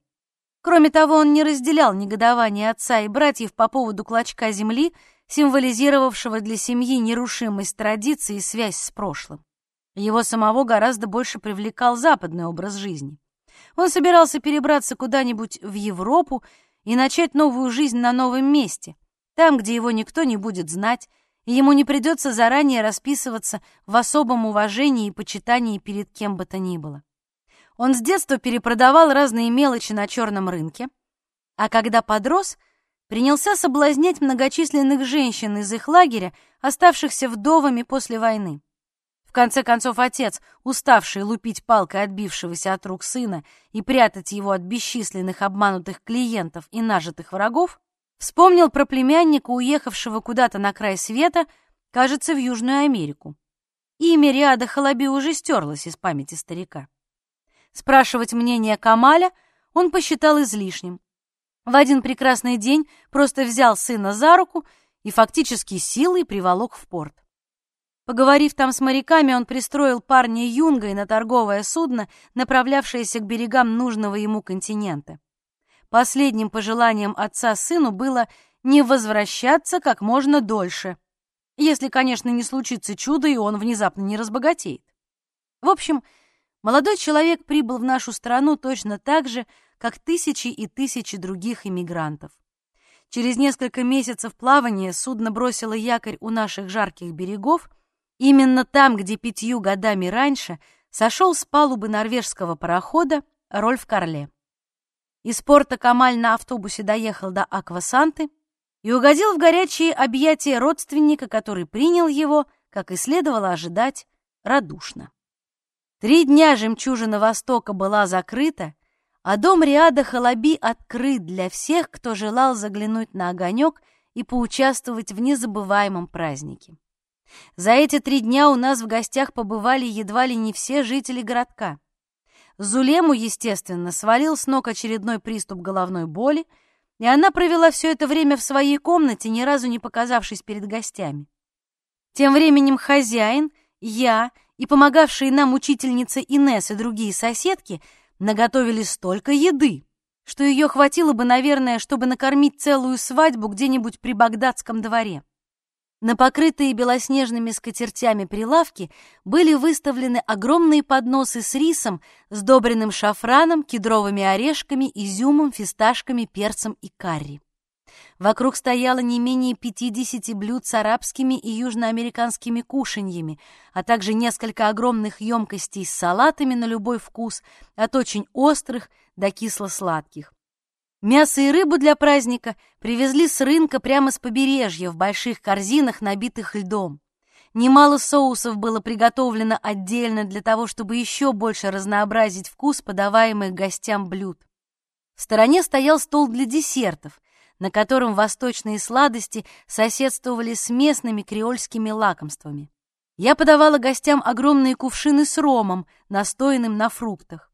Кроме того, он не разделял негодование отца и братьев по поводу клочка земли, символизировавшего для семьи нерушимость традиций и связь с прошлым. Его самого гораздо больше привлекал западный образ жизни. Он собирался перебраться куда-нибудь в Европу и начать новую жизнь на новом месте — там, где его никто не будет знать, ему не придется заранее расписываться в особом уважении и почитании перед кем бы то ни было. Он с детства перепродавал разные мелочи на черном рынке, а когда подрос, принялся соблазнять многочисленных женщин из их лагеря, оставшихся вдовами после войны. В конце концов, отец, уставший лупить палкой отбившегося от рук сына и прятать его от бесчисленных обманутых клиентов и нажитых врагов, Вспомнил про племянника, уехавшего куда-то на край света, кажется, в Южную Америку. Имя Риада Халаби уже стерлось из памяти старика. Спрашивать мнение Камаля он посчитал излишним. В один прекрасный день просто взял сына за руку и фактически силой приволок в порт. Поговорив там с моряками, он пристроил парня юнгой на торговое судно, направлявшееся к берегам нужного ему континента. Последним пожеланием отца сыну было не возвращаться как можно дольше, если, конечно, не случится чудо, и он внезапно не разбогатеет. В общем, молодой человек прибыл в нашу страну точно так же, как тысячи и тысячи других иммигрантов. Через несколько месяцев плавания судно бросило якорь у наших жарких берегов, именно там, где пятью годами раньше сошел с палубы норвежского парохода Рольф Карле. Из порта Камаль на автобусе доехал до Аквасанты и угодил в горячие объятия родственника, который принял его, как и следовало ожидать, радушно. Три дня жемчужина Востока была закрыта, а дом Риада Халаби открыт для всех, кто желал заглянуть на огонек и поучаствовать в незабываемом празднике. За эти три дня у нас в гостях побывали едва ли не все жители городка. Зулему, естественно, свалил с ног очередной приступ головной боли, и она провела все это время в своей комнате, ни разу не показавшись перед гостями. Тем временем хозяин, я и помогавшие нам учительница Инесс и другие соседки наготовили столько еды, что ее хватило бы, наверное, чтобы накормить целую свадьбу где-нибудь при багдадском дворе. На покрытые белоснежными скатертями прилавки были выставлены огромные подносы с рисом, сдобренным шафраном, кедровыми орешками, изюмом, фисташками, перцем и карри. Вокруг стояло не менее 50 блюд с арабскими и южноамериканскими кушаньями, а также несколько огромных емкостей с салатами на любой вкус, от очень острых до кисло-сладких. Мясо и рыбу для праздника привезли с рынка прямо с побережья в больших корзинах, набитых льдом. Немало соусов было приготовлено отдельно для того, чтобы еще больше разнообразить вкус подаваемых гостям блюд. В стороне стоял стол для десертов, на котором восточные сладости соседствовали с местными креольскими лакомствами. Я подавала гостям огромные кувшины с ромом, настоянным на фруктах.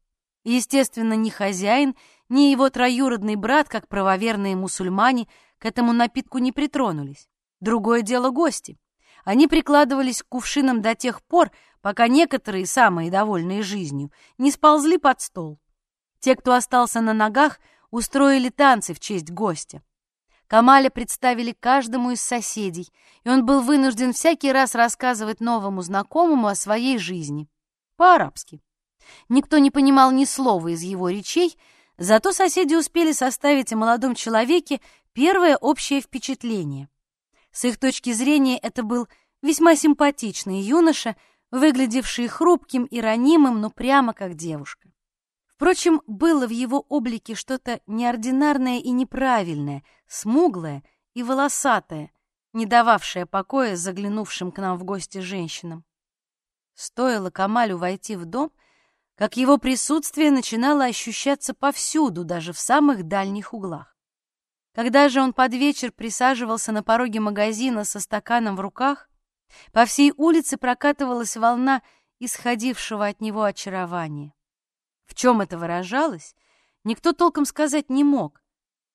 Естественно, ни хозяин, ни его троюродный брат, как правоверные мусульмане, к этому напитку не притронулись. Другое дело гости. Они прикладывались к кувшинам до тех пор, пока некоторые, самые довольные жизнью, не сползли под стол. Те, кто остался на ногах, устроили танцы в честь гостя. Камаля представили каждому из соседей, и он был вынужден всякий раз рассказывать новому знакомому о своей жизни. По-арабски. Никто не понимал ни слова из его речей, Зато соседи успели составить о молодом человеке первое общее впечатление. С их точки зрения это был весьма симпатичный юноша, выглядевший хрупким и ранимым, но прямо как девушка. Впрочем, было в его облике что-то неординарное и неправильное, смуглое и волосатое, не дававшее покоя заглянувшим к нам в гости женщинам. Стоило Камалю войти в дом — как его присутствие начинало ощущаться повсюду, даже в самых дальних углах. Когда же он под вечер присаживался на пороге магазина со стаканом в руках, по всей улице прокатывалась волна исходившего от него очарования. В чем это выражалось, никто толком сказать не мог,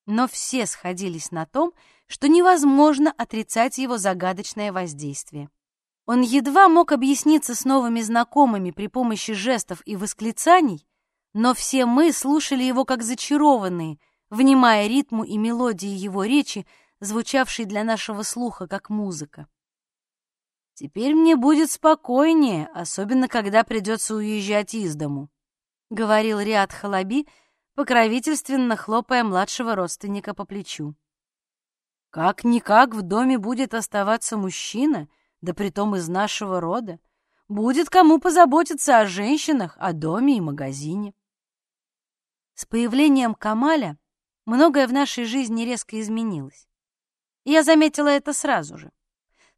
но все сходились на том, что невозможно отрицать его загадочное воздействие. Он едва мог объясниться с новыми знакомыми при помощи жестов и восклицаний, но все мы слушали его как зачарованные, внимая ритму и мелодии его речи, звучавшей для нашего слуха как музыка. «Теперь мне будет спокойнее, особенно когда придется уезжать из дому», — говорил Риад Халаби, покровительственно хлопая младшего родственника по плечу. «Как-никак в доме будет оставаться мужчина», — да притом из нашего рода, будет кому позаботиться о женщинах, о доме и магазине. С появлением Камаля многое в нашей жизни резко изменилось. я заметила это сразу же.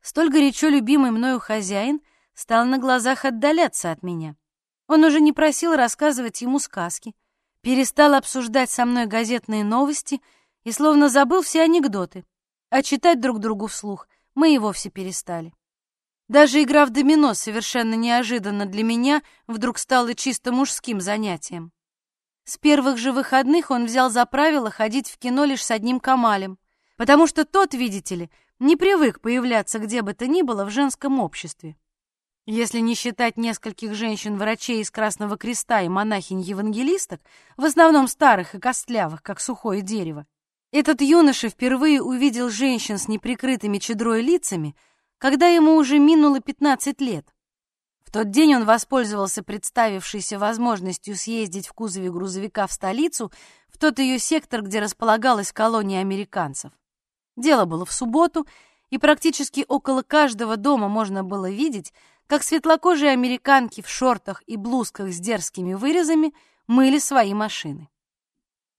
Столь горячо любимый мною хозяин стал на глазах отдаляться от меня. Он уже не просил рассказывать ему сказки, перестал обсуждать со мной газетные новости и словно забыл все анекдоты, а читать друг другу вслух мы и вовсе перестали. Даже игра в домино совершенно неожиданно для меня вдруг стала чисто мужским занятием. С первых же выходных он взял за правило ходить в кино лишь с одним Камалем, потому что тот, видите ли, не привык появляться где бы то ни было в женском обществе. Если не считать нескольких женщин-врачей из Красного Креста и монахинь-евангелисток, в основном старых и костлявых, как сухое дерево, этот юноша впервые увидел женщин с неприкрытыми чедрой лицами — когда ему уже минуло 15 лет. В тот день он воспользовался представившейся возможностью съездить в кузове грузовика в столицу, в тот ее сектор, где располагалась колония американцев. Дело было в субботу, и практически около каждого дома можно было видеть, как светлокожие американки в шортах и блузках с дерзкими вырезами мыли свои машины.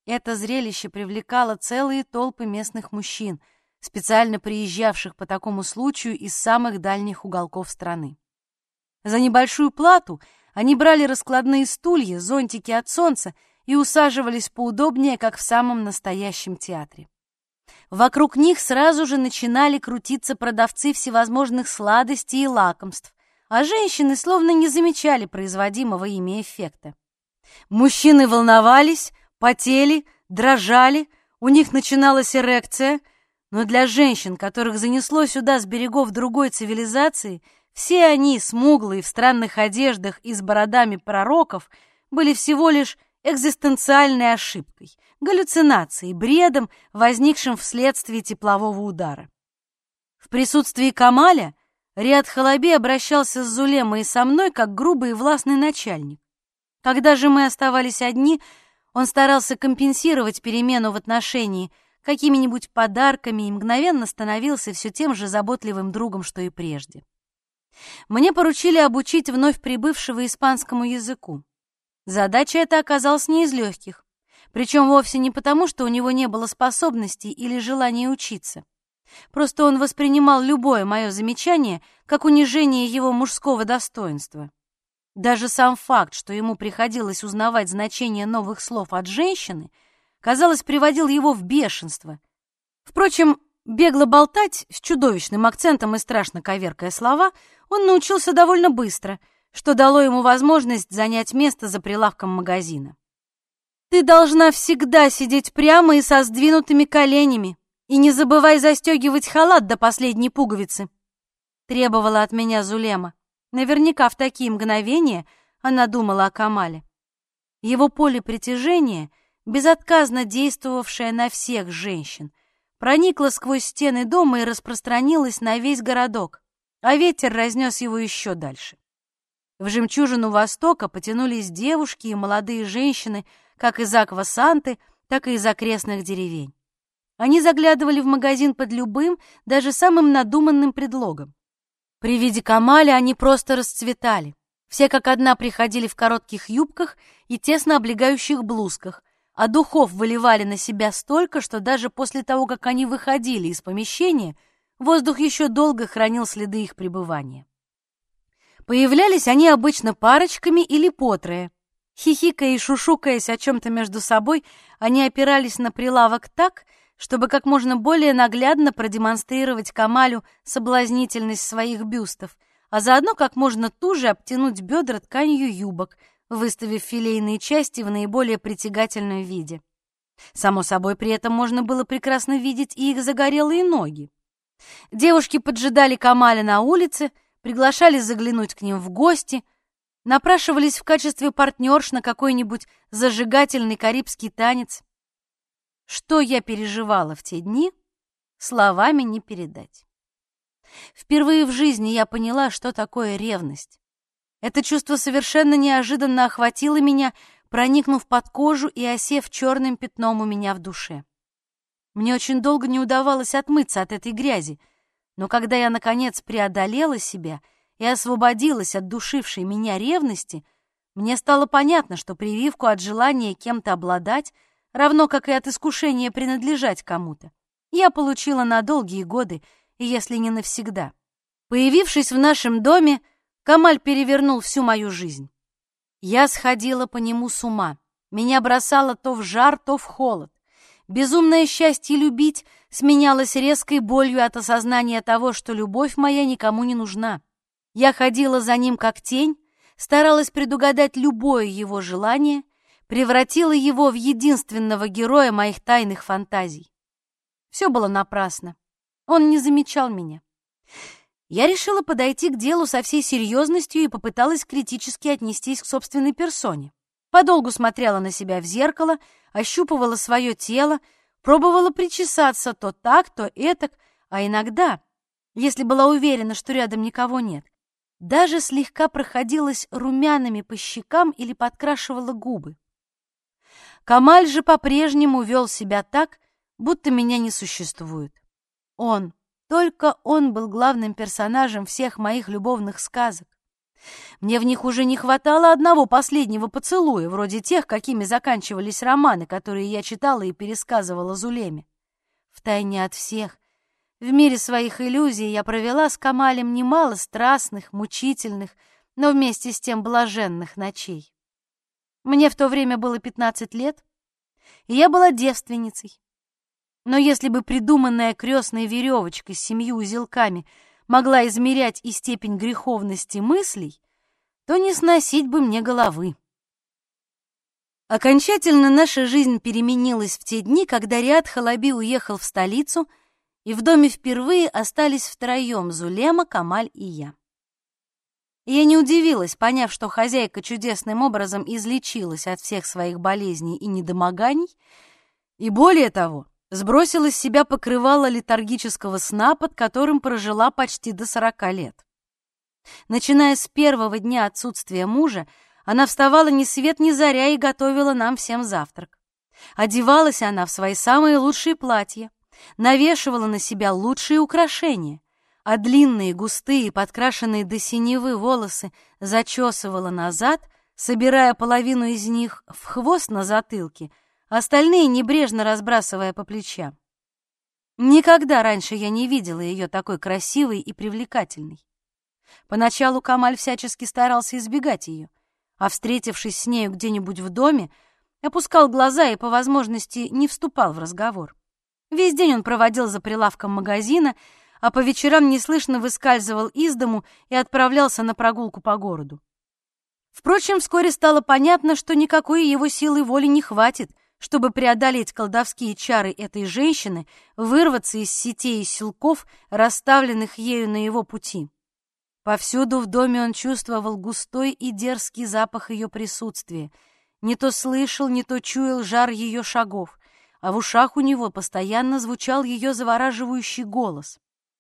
Это зрелище привлекало целые толпы местных мужчин — специально приезжавших по такому случаю из самых дальних уголков страны. За небольшую плату они брали раскладные стулья, зонтики от солнца и усаживались поудобнее, как в самом настоящем театре. Вокруг них сразу же начинали крутиться продавцы всевозможных сладостей и лакомств, а женщины словно не замечали производимого ими эффекта. Мужчины волновались, потели, дрожали, у них начиналась эрекция — но для женщин, которых занесло сюда с берегов другой цивилизации, все они, смуглые, в странных одеждах и с бородами пророков, были всего лишь экзистенциальной ошибкой, галлюцинацией, бредом, возникшим вследствие теплового удара. В присутствии Камаля Риад Халаби обращался с Зулемой и со мной, как грубый и властный начальник. Когда же мы оставались одни, он старался компенсировать перемену в отношении какими-нибудь подарками и мгновенно становился все тем же заботливым другом, что и прежде. Мне поручили обучить вновь прибывшего испанскому языку. Задача эта оказалась не из легких, причем вовсе не потому, что у него не было способностей или желания учиться. Просто он воспринимал любое мое замечание как унижение его мужского достоинства. Даже сам факт, что ему приходилось узнавать значение новых слов от женщины, казалось, приводил его в бешенство. Впрочем, бегло болтать с чудовищным акцентом и страшно коверкая слова он научился довольно быстро, что дало ему возможность занять место за прилавком магазина. «Ты должна всегда сидеть прямо и со сдвинутыми коленями, и не забывай застегивать халат до последней пуговицы», — требовала от меня Зулема. Наверняка в такие мгновения она думала о Камале. Его поле притяжения, безотказно действовавшее на всех женщин, проникло сквозь стены дома и распространилось на весь городок, а ветер разнес его еще дальше. В жемчужину Востока потянулись девушки и молодые женщины как из Аквасанты, так и из окрестных деревень. Они заглядывали в магазин под любым, даже самым надуманным предлогом. При виде Камаля они просто расцветали. Все как одна приходили в коротких юбках и тесно облегающих блузках, а духов выливали на себя столько, что даже после того, как они выходили из помещения, воздух еще долго хранил следы их пребывания. Появлялись они обычно парочками или потрое. Хихикая и шушукаясь о чем-то между собой, они опирались на прилавок так, чтобы как можно более наглядно продемонстрировать Камалю соблазнительность своих бюстов, а заодно как можно туже обтянуть бедра тканью юбок, выставив филейные части в наиболее притягательном виде. Само собой, при этом можно было прекрасно видеть и их загорелые ноги. Девушки поджидали Камаля на улице, приглашали заглянуть к ним в гости, напрашивались в качестве партнерш на какой-нибудь зажигательный карибский танец. Что я переживала в те дни, словами не передать. Впервые в жизни я поняла, что такое ревность. Это чувство совершенно неожиданно охватило меня, проникнув под кожу и осев черным пятном у меня в душе. Мне очень долго не удавалось отмыться от этой грязи, но когда я, наконец, преодолела себя и освободилась от душившей меня ревности, мне стало понятно, что прививку от желания кем-то обладать — равно как и от искушения принадлежать кому-то, я получила на долгие годы, если не навсегда. Появившись в нашем доме, Камаль перевернул всю мою жизнь. Я сходила по нему с ума. Меня бросало то в жар, то в холод. Безумное счастье любить сменялось резкой болью от осознания того, что любовь моя никому не нужна. Я ходила за ним как тень, старалась предугадать любое его желание — превратила его в единственного героя моих тайных фантазий. Все было напрасно. Он не замечал меня. Я решила подойти к делу со всей серьезностью и попыталась критически отнестись к собственной персоне. Подолгу смотрела на себя в зеркало, ощупывала свое тело, пробовала причесаться то так, то этак, а иногда, если была уверена, что рядом никого нет, даже слегка проходилась румянами по щекам или подкрашивала губы. Камаль же по-прежнему вел себя так, будто меня не существует. Он, только он был главным персонажем всех моих любовных сказок. Мне в них уже не хватало одного последнего поцелуя, вроде тех, какими заканчивались романы, которые я читала и пересказывала Зулеме. Втайне от всех, в мире своих иллюзий я провела с Камалем немало страстных, мучительных, но вместе с тем блаженных ночей. Мне в то время было 15 лет, и я была девственницей. Но если бы придуманная крестная веревочка с семью узелками могла измерять и степень греховности мыслей, то не сносить бы мне головы. Окончательно наша жизнь переменилась в те дни, когда Риад Халаби уехал в столицу, и в доме впервые остались втроем Зулема, Камаль и я. Я не удивилась, поняв, что хозяйка чудесным образом излечилась от всех своих болезней и недомоганий, и более того, Сбросила с себя покрывало летаргического сна, под которым прожила почти до сорока лет. Начиная с первого дня отсутствия мужа, она вставала ни свет ни заря и готовила нам всем завтрак. Одевалась она в свои самые лучшие платья, навешивала на себя лучшие украшения, а длинные, густые, подкрашенные до синевы волосы зачесывала назад, собирая половину из них в хвост на затылке, остальные небрежно разбрасывая по плечам. Никогда раньше я не видела ее такой красивой и привлекательной. Поначалу Камаль всячески старался избегать ее, а, встретившись с нею где-нибудь в доме, опускал глаза и, по возможности, не вступал в разговор. Весь день он проводил за прилавком магазина, а по вечерам неслышно выскальзывал из дому и отправлялся на прогулку по городу. Впрочем, вскоре стало понятно, что никакой его силы воли не хватит, чтобы преодолеть колдовские чары этой женщины, вырваться из сетей и силков, расставленных ею на его пути. Повсюду в доме он чувствовал густой и дерзкий запах ее присутствия, не то слышал, не то чуял жар ее шагов, а в ушах у него постоянно звучал ее завораживающий голос.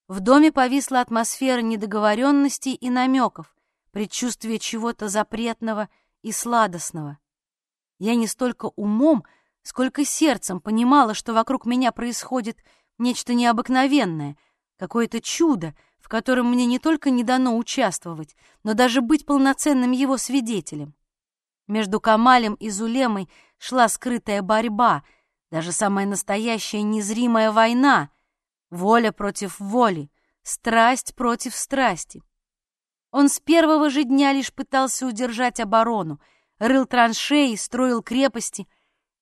В доме повисла атмосфера недоговоренностей и намеков, предчувствие чего-то запретного и сладостного. Я не столько умом, сколько сердцем понимала, что вокруг меня происходит нечто необыкновенное, какое-то чудо, в котором мне не только не дано участвовать, но даже быть полноценным его свидетелем. Между Камалем и Зулемой шла скрытая борьба, даже самая настоящая незримая война, Воля против воли, страсть против страсти. Он с первого же дня лишь пытался удержать оборону, рыл траншеи, строил крепости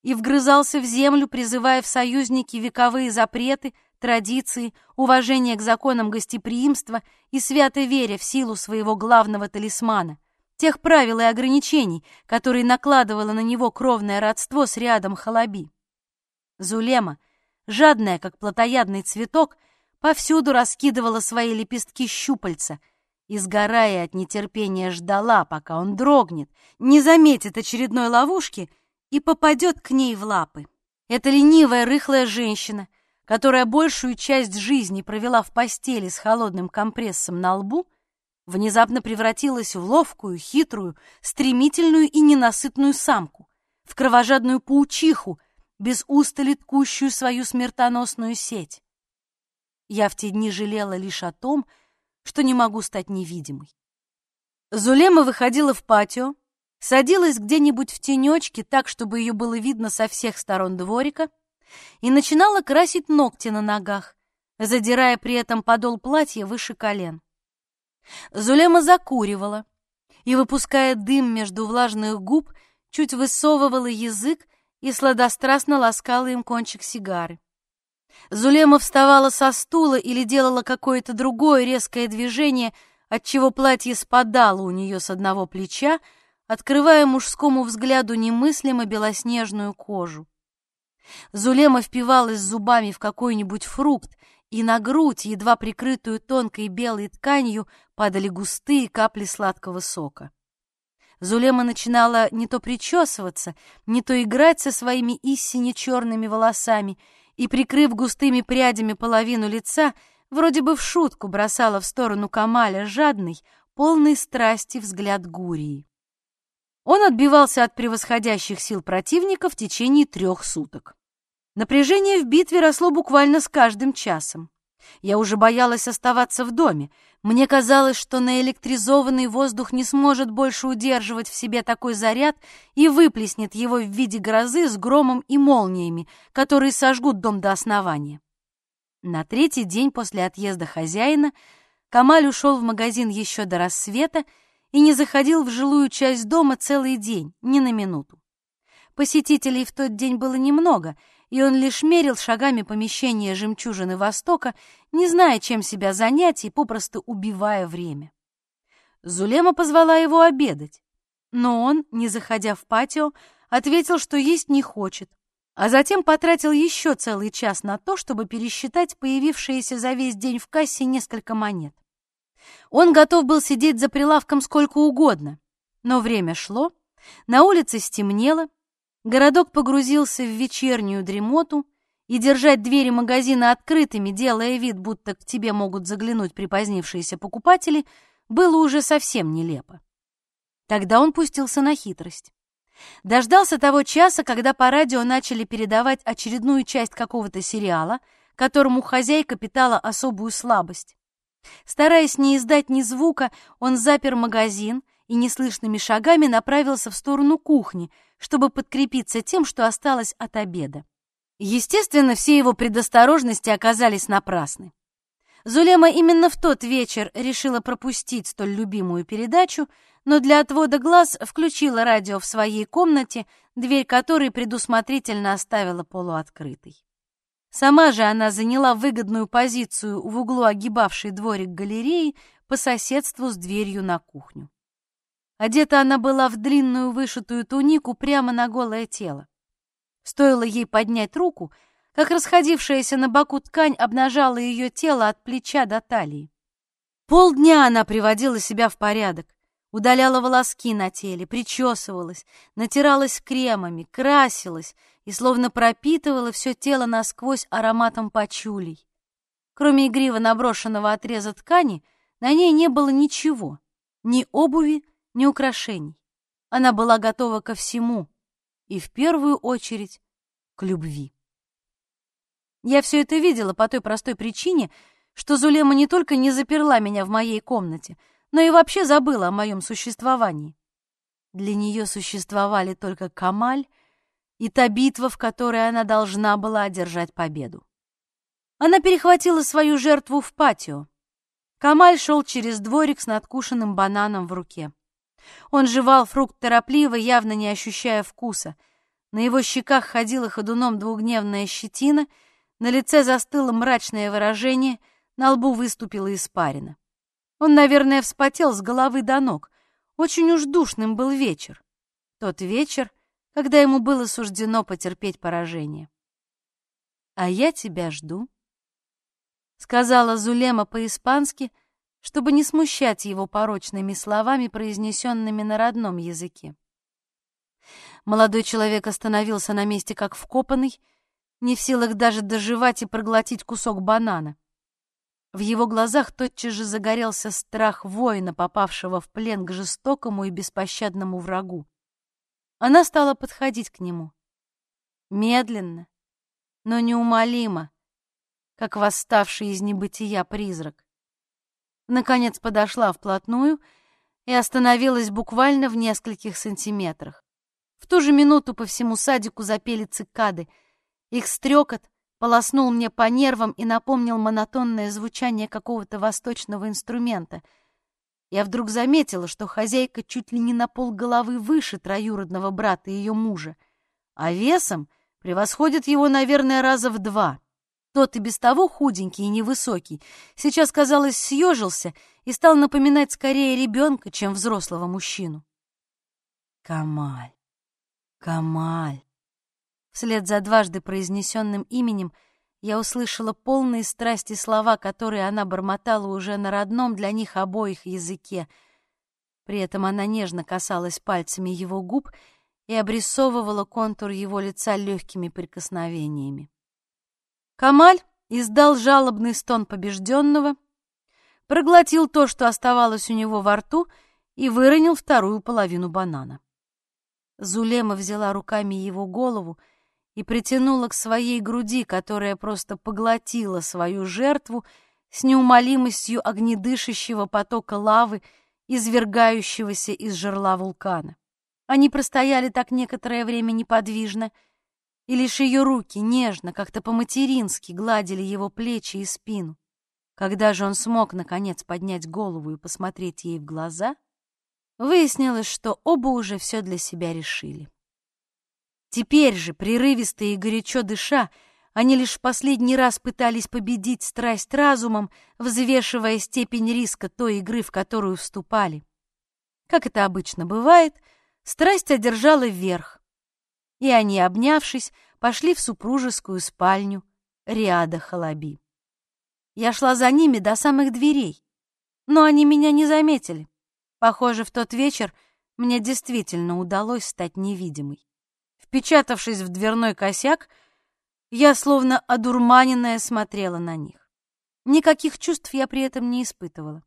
и вгрызался в землю, призывая в союзники вековые запреты, традиции, уважение к законам гостеприимства и свято веря в силу своего главного талисмана, тех правил и ограничений, которые накладывало на него кровное родство с рядом Халаби. Зулема — жадная, как плотоядный цветок, повсюду раскидывала свои лепестки щупальца и, сгорая от нетерпения, ждала, пока он дрогнет, не заметит очередной ловушки и попадет к ней в лапы. Эта ленивая, рыхлая женщина, которая большую часть жизни провела в постели с холодным компрессом на лбу, внезапно превратилась в ловкую, хитрую, стремительную и ненасытную самку, в кровожадную паучиху, без устали ткущую свою смертоносную сеть. Я в те дни жалела лишь о том, что не могу стать невидимой. Зулема выходила в патио, садилась где-нибудь в тенечке так, чтобы ее было видно со всех сторон дворика, и начинала красить ногти на ногах, задирая при этом подол платья выше колен. Зулема закуривала и, выпуская дым между влажных губ, чуть высовывала язык и сладострастно ласкала им кончик сигары. Зулема вставала со стула или делала какое-то другое резкое движение, отчего платье спадало у нее с одного плеча, открывая мужскому взгляду немыслимо белоснежную кожу. Зулема впивалась зубами в какой-нибудь фрукт, и на грудь, едва прикрытую тонкой белой тканью, падали густые капли сладкого сока. Зулема начинала не то причесываться, не то играть со своими истине черными волосами и, прикрыв густыми прядями половину лица, вроде бы в шутку бросала в сторону Камаля жадный, полный страсти взгляд Гурии. Он отбивался от превосходящих сил противника в течение трех суток. Напряжение в битве росло буквально с каждым часом. Я уже боялась оставаться в доме. Мне казалось, что наэлектризованный воздух не сможет больше удерживать в себе такой заряд и выплеснет его в виде грозы с громом и молниями, которые сожгут дом до основания. На третий день после отъезда хозяина Камаль ушел в магазин еще до рассвета и не заходил в жилую часть дома целый день, ни на минуту. Посетителей в тот день было немного — и он лишь мерил шагами помещение жемчужины Востока, не зная, чем себя занять и попросту убивая время. Зулема позвала его обедать, но он, не заходя в патио, ответил, что есть не хочет, а затем потратил еще целый час на то, чтобы пересчитать появившиеся за весь день в кассе несколько монет. Он готов был сидеть за прилавком сколько угодно, но время шло, на улице стемнело, Городок погрузился в вечернюю дремоту, и держать двери магазина открытыми, делая вид, будто к тебе могут заглянуть припозднившиеся покупатели, было уже совсем нелепо. Тогда он пустился на хитрость. Дождался того часа, когда по радио начали передавать очередную часть какого-то сериала, которому хозяйка питала особую слабость. Стараясь не издать ни звука, он запер магазин и неслышными шагами направился в сторону кухни, чтобы подкрепиться тем, что осталось от обеда. Естественно, все его предосторожности оказались напрасны. Зулема именно в тот вечер решила пропустить столь любимую передачу, но для отвода глаз включила радио в своей комнате, дверь которой предусмотрительно оставила полуоткрытой. Сама же она заняла выгодную позицию в углу огибавшей дворик галереи по соседству с дверью на кухню. Одета она была в длинную вышитую тунику прямо на голое тело. Стоило ей поднять руку, как расходившаяся на боку ткань обнажала ее тело от плеча до талии. Полдня она приводила себя в порядок, удаляла волоски на теле, причесывалась, натиралась кремами, красилась и словно пропитывала все тело насквозь ароматом пачулей. Кроме игриво наброшенного отреза ткани, на ней не было ничего, ни обуви, ни украшений. Она была готова ко всему, и в первую очередь к любви. Я все это видела по той простой причине, что Зулема не только не заперла меня в моей комнате, но и вообще забыла о моем существовании. Для нее существовали только Камаль и та битва, в которой она должна была одержать победу. Она перехватила свою жертву в патио. Камаль шел через дворик с надкушенным бананом в руке. Он жевал фрукт торопливо, явно не ощущая вкуса. На его щеках ходила ходуном двугневная щетина, на лице застыло мрачное выражение, на лбу выступила испарина. Он, наверное, вспотел с головы до ног. Очень уж душным был вечер. Тот вечер, когда ему было суждено потерпеть поражение. «А я тебя жду», — сказала Зулема по-испански — чтобы не смущать его порочными словами, произнесенными на родном языке. Молодой человек остановился на месте как вкопанный, не в силах даже доживать и проглотить кусок банана. В его глазах тотчас же загорелся страх воина, попавшего в плен к жестокому и беспощадному врагу. Она стала подходить к нему. Медленно, но неумолимо, как восставший из небытия призрак наконец подошла вплотную и остановилась буквально в нескольких сантиметрах. В ту же минуту по всему садику запели цикады. Их стрекот полоснул мне по нервам и напомнил монотонное звучание какого-то восточного инструмента. Я вдруг заметила, что хозяйка чуть ли не на пол головы выше троюродного брата ее мужа, а весом превосходит его, наверное, раза в два. Тот и без того худенький и невысокий сейчас, казалось, съежился и стал напоминать скорее ребенка, чем взрослого мужчину. Камаль, Камаль. Вслед за дважды произнесенным именем я услышала полные страсти слова, которые она бормотала уже на родном для них обоих языке. При этом она нежно касалась пальцами его губ и обрисовывала контур его лица легкими прикосновениями. Камаль издал жалобный стон побежденного, проглотил то, что оставалось у него во рту, и выронил вторую половину банана. Зулема взяла руками его голову и притянула к своей груди, которая просто поглотила свою жертву с неумолимостью огнедышащего потока лавы, извергающегося из жерла вулкана. Они простояли так некоторое время неподвижно — и лишь ее руки нежно, как-то по-матерински гладили его плечи и спину. Когда же он смог, наконец, поднять голову и посмотреть ей в глаза, выяснилось, что оба уже все для себя решили. Теперь же, прерывисто и горячо дыша, они лишь в последний раз пытались победить страсть разумом, взвешивая степень риска той игры, в которую вступали. Как это обычно бывает, страсть одержала верх, и они, обнявшись, пошли в супружескую спальню Риада Халаби. Я шла за ними до самых дверей, но они меня не заметили. Похоже, в тот вечер мне действительно удалось стать невидимой. Впечатавшись в дверной косяк, Я, словно одурманенная, смотрела на них. Никаких чувств я при этом не испытывала.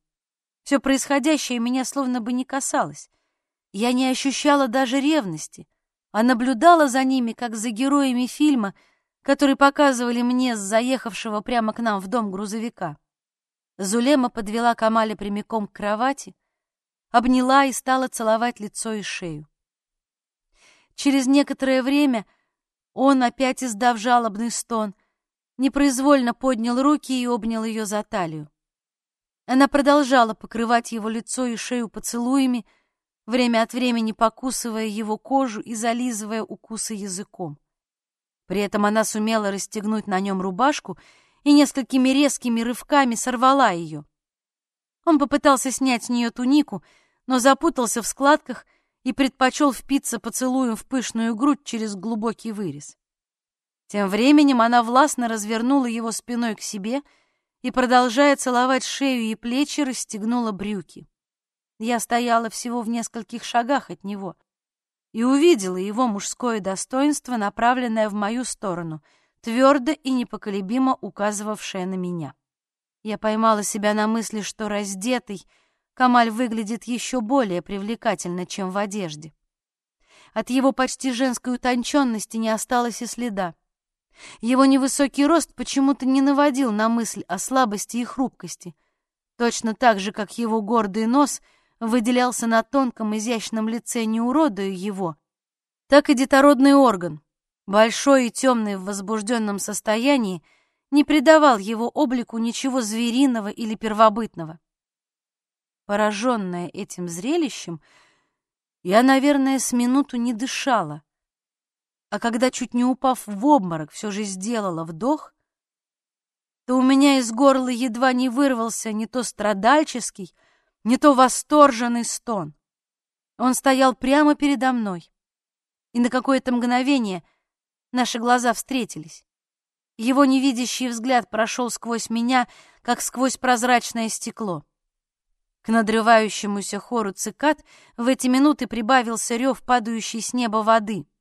Все происходящее меня словно бы не касалось. Я не ощущала даже ревности, а наблюдала за ними, как за героями фильма, который показывали мне с заехавшего прямо к нам в дом грузовика. Зулема подвела Камаля прямиком к кровати, обняла и стала целовать лицо и шею. Через некоторое время он, опять издав жалобный стон, непроизвольно поднял руки и обнял ее за талию. Она продолжала покрывать его лицо и шею поцелуями, время от времени покусывая его кожу и зализывая укусы языком. При этом она сумела расстегнуть на нем рубашку и несколькими резкими рывками сорвала ее. Он попытался снять с нее тунику, но запутался в складках и предпочел впиться поцелуем в пышную грудь через глубокий вырез. Тем временем она властно развернула его спиной к себе — и, продолжая целовать шею и плечи, расстегнула брюки. Я стояла всего в нескольких шагах от него и увидела его мужское достоинство, направленное в мою сторону, твердо и непоколебимо указывавшее на меня. Я поймала себя на мысли, что раздетый Камаль выглядит еще более привлекательно, чем в одежде. От его почти женской утонченности не осталось и следа. Его невысокий рост почему-то не наводил на мысль о слабости и хрупкости, точно так же, как его гордый нос выделялся на тонком изящном лице, не уродуя его, так и детородный орган, большой и темный в возбужденном состоянии, не придавал его облику ничего звериного или первобытного. Пораженная этим зрелищем, я, наверное, с минуту не дышала, а когда, чуть не упав в обморок, все же сделала вдох, то у меня из горла едва не вырвался не то страдальческий, не то восторженный стон. Он стоял прямо передо мной, и на какое-то мгновение наши глаза встретились. Его невидящий взгляд прошел сквозь меня, как сквозь прозрачное стекло. К надрывающемуся хору цикад в эти минуты прибавился рев падающей с неба воды —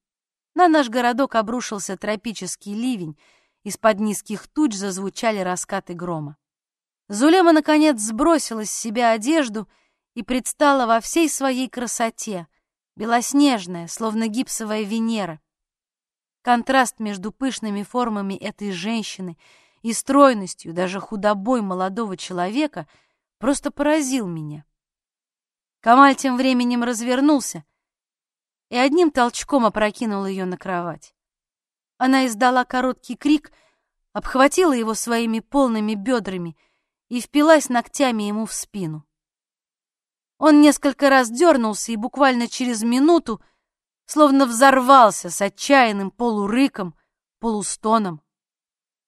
на наш городок обрушился тропический ливень, из-под низких туч зазвучали раскаты грома. Зулема, наконец, сбросила с себя одежду и предстала во всей своей красоте, белоснежная, словно гипсовая Венера. Контраст между пышными формами этой женщины и стройностью, даже худобой молодого человека просто поразил меня. Камаль тем временем развернулся — и одним толчком опрокинул ее на кровать. Она издала короткий крик, обхватила его своими полными бедрами и впилась ногтями ему в спину. Он несколько раз дернулся и буквально через минуту словно взорвался с отчаянным полурыком, полустоном.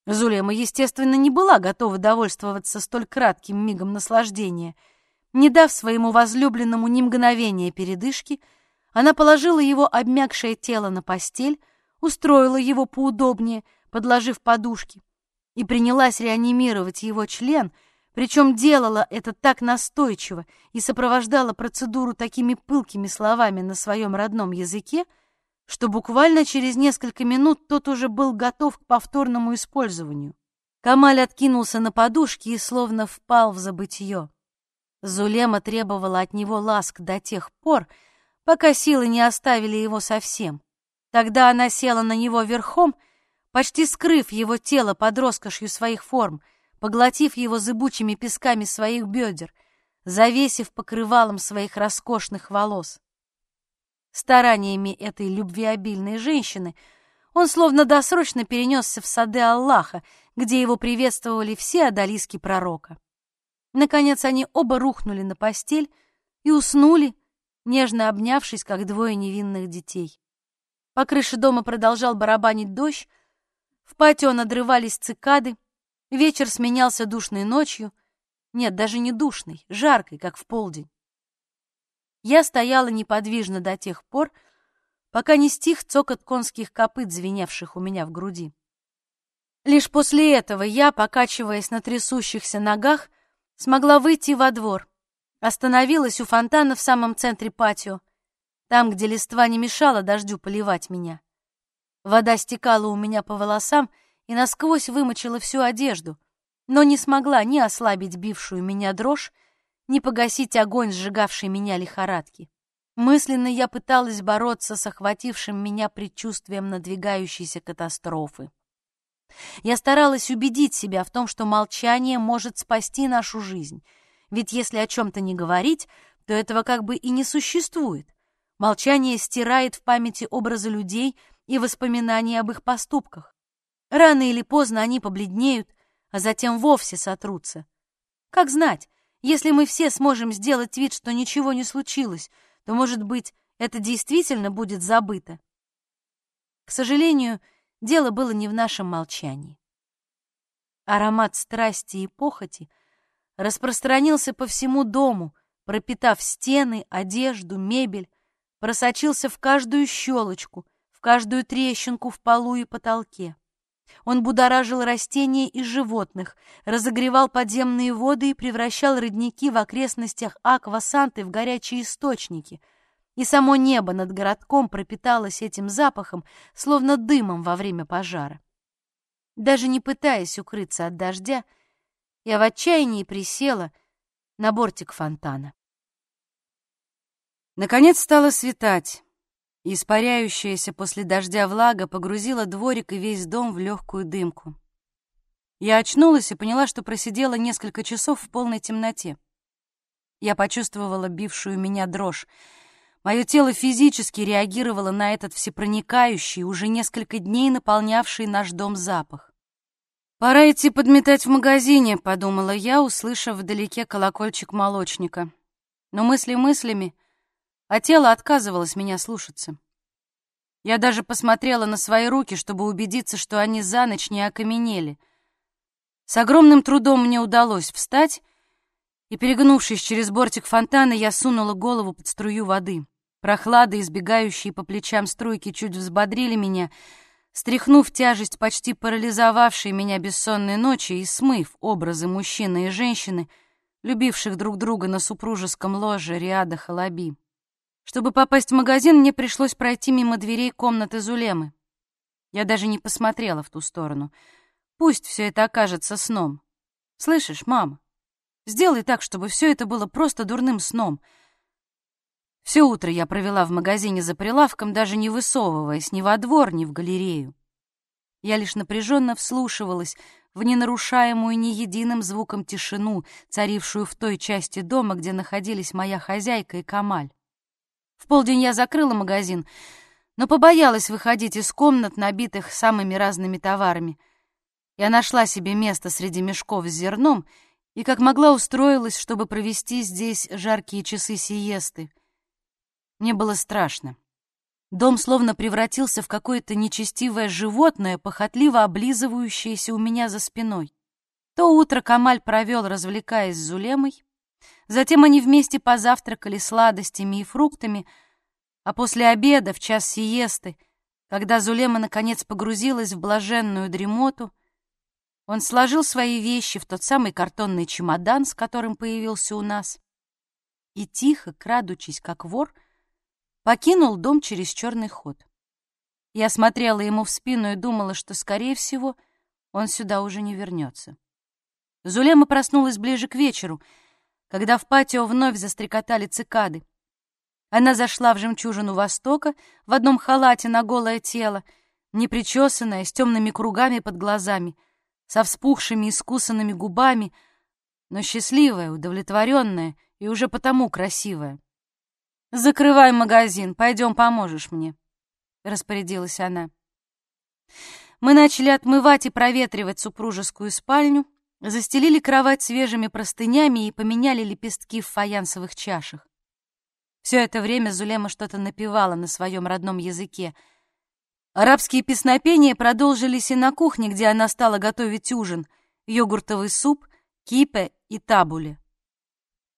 Зулема, естественно, не была готова довольствоваться столь кратким мигом наслаждения. Не дав своему возлюбленному ни мгновения передышки — она положила его обмякшее тело на постель, устроила его поудобнее, подложив подушки, и принялась реанимировать его член, причем делала это так настойчиво и сопровождала процедуру такими пылкими словами на своем родном языке, что буквально через несколько минут тот уже был готов к повторному использованию. Камаль откинулся на подушки и словно впал в забытье. Зулема требовала от него ласк до тех пор, пока силы не оставили его совсем. Тогда она села на него верхом, почти скрыв его тело под роскошью своих форм, поглотив его зыбучими песками своих бедер, завесив покрывалом своих роскошных волос. Стараниями этой любвеобильной женщины он словно досрочно перенесся в сады Аллаха, где его приветствовали все одолиски пророка. Наконец они оба рухнули на постель и уснули, нежно обнявшись, как двое невинных детей. По крыше дома продолжал барабанить дождь, в патио надрывались цикады, вечер сменялся душной ночью, нет, даже не душной, жаркой, как в полдень. Я стояла неподвижно до тех пор, пока не стих цокот конских копыт, звеневших у меня в груди. Лишь после этого я, покачиваясь на трясущихся ногах, смогла выйти во двор Остановилась у фонтана в самом центре патио, там, где листва не мешала дождю поливать меня. Вода стекала у меня по волосам и насквозь вымочила всю одежду, но не смогла ни ослабить бившую меня дрожь, ни погасить огонь, сжигавший меня лихорадки. Мысленно я пыталась бороться с охватившим меня предчувствием надвигающейся катастрофы. Я старалась убедить себя в том, что молчание может спасти нашу жизнь, ведь если о чем-то не говорить, то этого как бы и не существует. Молчание стирает в памяти образы людей и воспоминания об их поступках. Рано или поздно они побледнеют, а затем вовсе сотрутся. Как знать, если мы все сможем сделать вид, что ничего не случилось, то, может быть, это действительно будет забыто. К сожалению, дело было не в нашем молчании. Аромат страсти и похоти распространился по всему дому, пропитав стены, одежду, мебель, просочился в каждую щелочку, в каждую трещинку в полу и потолке. Он будоражил растения и животных, разогревал подземные воды и превращал родники в окрестностях Аквасанты в горячие источники. И само небо над городком пропиталось этим запахом, словно дымом во время пожара. Даже не пытаясь укрыться от дождя, я в отчаянии присела на бортик фонтана. Наконец стало светать. Испаряющаяся после дождя влага погрузила дворик и весь дом в легкую дымку. Я очнулась и поняла, что просидела несколько часов в полной темноте. Я почувствовала бившую меня дрожь. Мое тело физически реагировало на этот всепроникающий, уже несколько дней наполнявший наш дом запах. «Пора идти подметать в магазине», — подумала я, услышав вдалеке колокольчик молочника. Но мысли мыслями — а тело отказывалось меня слушаться. Я даже посмотрела на свои руки, чтобы убедиться, что они за ночь не окаменели. С огромным трудом мне удалось встать, и, перегнувшись через бортик фонтана, я сунула голову под струю воды. Прохлада, избегающие по плечам струйки, чуть взбодрили меня, стряхнув тяжесть почти парализовавшей меня бессонной ночи и смыв образы мужчины и женщины, любивших друг друга на супружеском ложе Риада Халаби. Чтобы попасть в магазин, мне пришлось пройти мимо дверей комнаты Зулемы. Я даже не посмотрела в ту сторону. Пусть все это окажется сном. Слышишь, мама? Сделай так, чтобы все это было просто дурным сном. Все утро я провела в магазине за прилавком, даже не высовываясь ни во двор, ни в галерею. Я лишь напряженно вслушивалась в ненарушаемую ни единым звуком тишину, царившую в той части дома, где находились моя хозяйка и Камаль. В полдень я закрыла магазин, но побоялась выходить из комнат, набитых самыми разными товарами. Я нашла себе место среди мешков с зерном и как могла устроилась, чтобы провести здесь жаркие часы сиесты. Мне было страшно. Дом словно превратился в какое-то нечестивое животное, похотливо облизывающееся у меня за спиной. То утро Камаль провел, развлекаясь с Зулемой, Затем они вместе позавтракали сладостями и фруктами, а после обеда, в час сиесты, когда Зулема наконец погрузилась в блаженную дремоту, он сложил свои вещи в тот самый картонный чемодан, с которым появился у нас, и тихо, крадучись как вор, покинул дом через черный ход. Я смотрела ему в спину и думала, что, скорее всего, он сюда уже не вернется. Зулема проснулась ближе к вечеру — когда в патио вновь застрекотали цикады. Она зашла в жемчужину Востока в одном халате на голое тело, непричесанная, с темными кругами под глазами, со вспухшими и скусанными губами, но счастливая, удовлетворенная и уже потому красивая. «Закрывай магазин, пойдем поможешь мне», — распорядилась она. Мы начали отмывать и проветривать супружескую спальню, Застелили кровать свежими простынями и поменяли лепестки в фаянсовых чашах. Все это время Зулема что-то напевала на своем родном языке. Арабские песнопения продолжились и на кухне, где она стала готовить ужин, йогуртовый суп, кипе и табуле.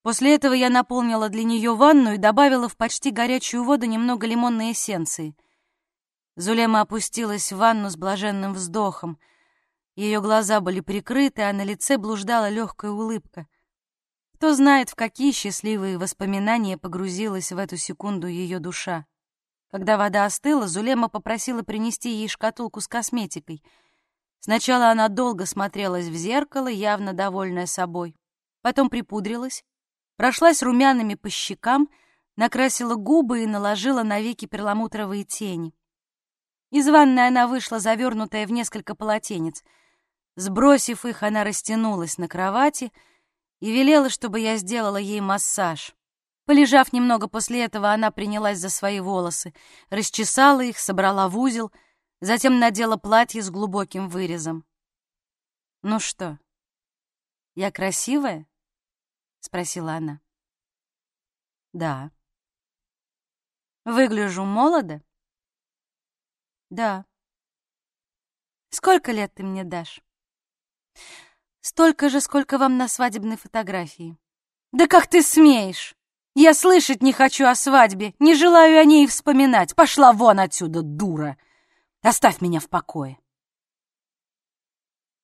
После этого я наполнила для нее ванну и добавила в почти горячую воду немного лимонной эссенции. Зулема опустилась в ванну с блаженным вздохом — ее глаза были прикрыты, а на лице блуждала легкая улыбка. Кто знает, в какие счастливые воспоминания погрузилась в эту секунду ее душа. Когда вода остыла, Зулема попросила принести ей шкатулку с косметикой. Сначала она долго смотрелась в зеркало, явно довольная собой. Потом припудрилась, прошлась румянами по щекам, накрасила губы и наложила на веки перламутровые тени. Из ванной она вышла, завернутая в несколько полотенец. Сбросив их, она растянулась на кровати и велела, чтобы я сделала ей массаж. Полежав немного после этого, она принялась за свои волосы, расчесала их, собрала в узел, затем надела платье с глубоким вырезом. «Ну что, я красивая?» — спросила она. «Да». «Выгляжу молодо?» «Да». «Сколько лет ты мне дашь?» «Столько же, сколько вам на свадебной фотографии». «Да как ты смеешь!» Я слышать не хочу о свадьбе, не желаю о ней вспоминать. Пошла вон отсюда, дура! Оставь меня в покое!»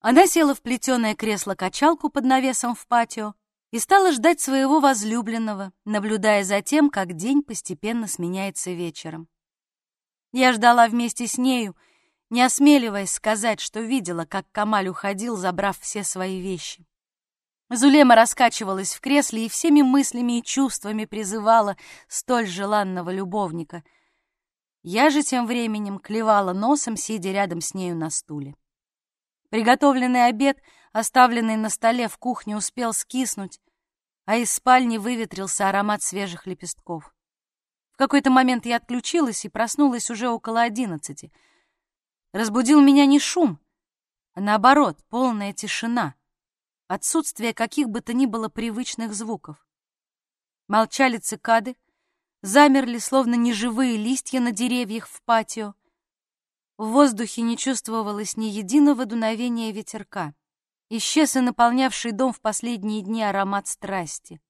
Она села в плетеное кресло-качалку под навесом в патио и стала ждать своего возлюбленного, наблюдая за тем, как день постепенно сменяется вечером. Я ждала вместе с нею, не осмеливаясь сказать, что видела, как Камаль уходил, забрав все свои вещи. Зулема раскачивалась в кресле и всеми мыслями и чувствами призывала столь желанного любовника. Я же тем временем клевала носом, сидя рядом с нею на стуле. Приготовленный обед, оставленный на столе в кухне, успел скиснуть, а из спальни выветрился аромат свежих лепестков. В какой-то момент я отключилась и проснулась уже около одиннадцати. Разбудил меня не шум, а наоборот, полная тишина — отсутствие каких бы то ни было привычных звуков. Молчали цикады, замерли, словно неживые листья на деревьях в патио. В воздухе не чувствовалось ни единого дуновения ветерка. Исчез и наполнявший дом в последние дни аромат страсти.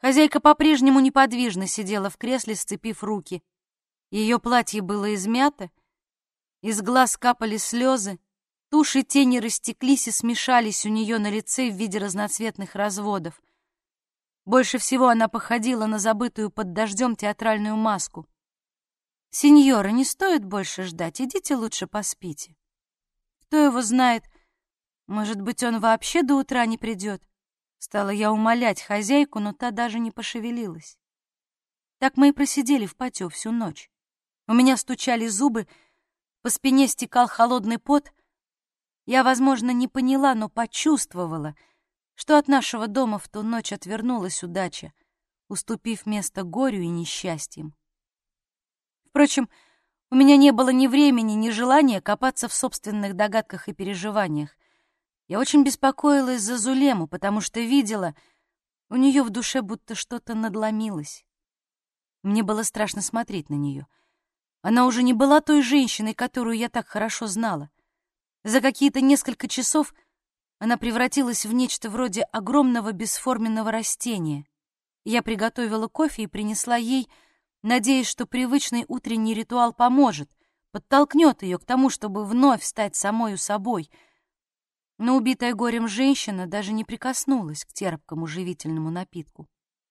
Хозяйка по-прежнему неподвижно сидела в кресле, сцепив руки. Ее платье было измято, из глаз капали слезы, Туши тени растеклись и смешались у нее на лице в виде разноцветных разводов. Больше всего она походила на забытую под дождем театральную маску. «Сеньора, не стоит больше ждать, идите лучше поспите. Кто его знает, может быть, он вообще до утра не придет?» Стала я умолять хозяйку, но та даже не пошевелилась. Так мы и просидели в патио всю ночь. У меня стучали зубы, по спине стекал холодный пот, я, возможно, не поняла, но почувствовала, что от нашего дома в ту ночь отвернулась удача, уступив место горю и несчастьям. Впрочем, у меня не было ни времени, ни желания копаться в собственных догадках и переживаниях. Я очень беспокоилась за Зулему, потому что видела, у нее в душе будто что-то надломилось. Мне было страшно смотреть на нее. Она уже не была той женщиной, которую я так хорошо знала. За какие-то несколько часов она превратилась в нечто вроде огромного бесформенного растения. Я приготовила кофе и принесла ей, надеясь, что привычный утренний ритуал поможет, подтолкнет ее к тому, чтобы вновь стать самою собой. Но убитая горем женщина даже не прикоснулась к терпкому живительному напитку.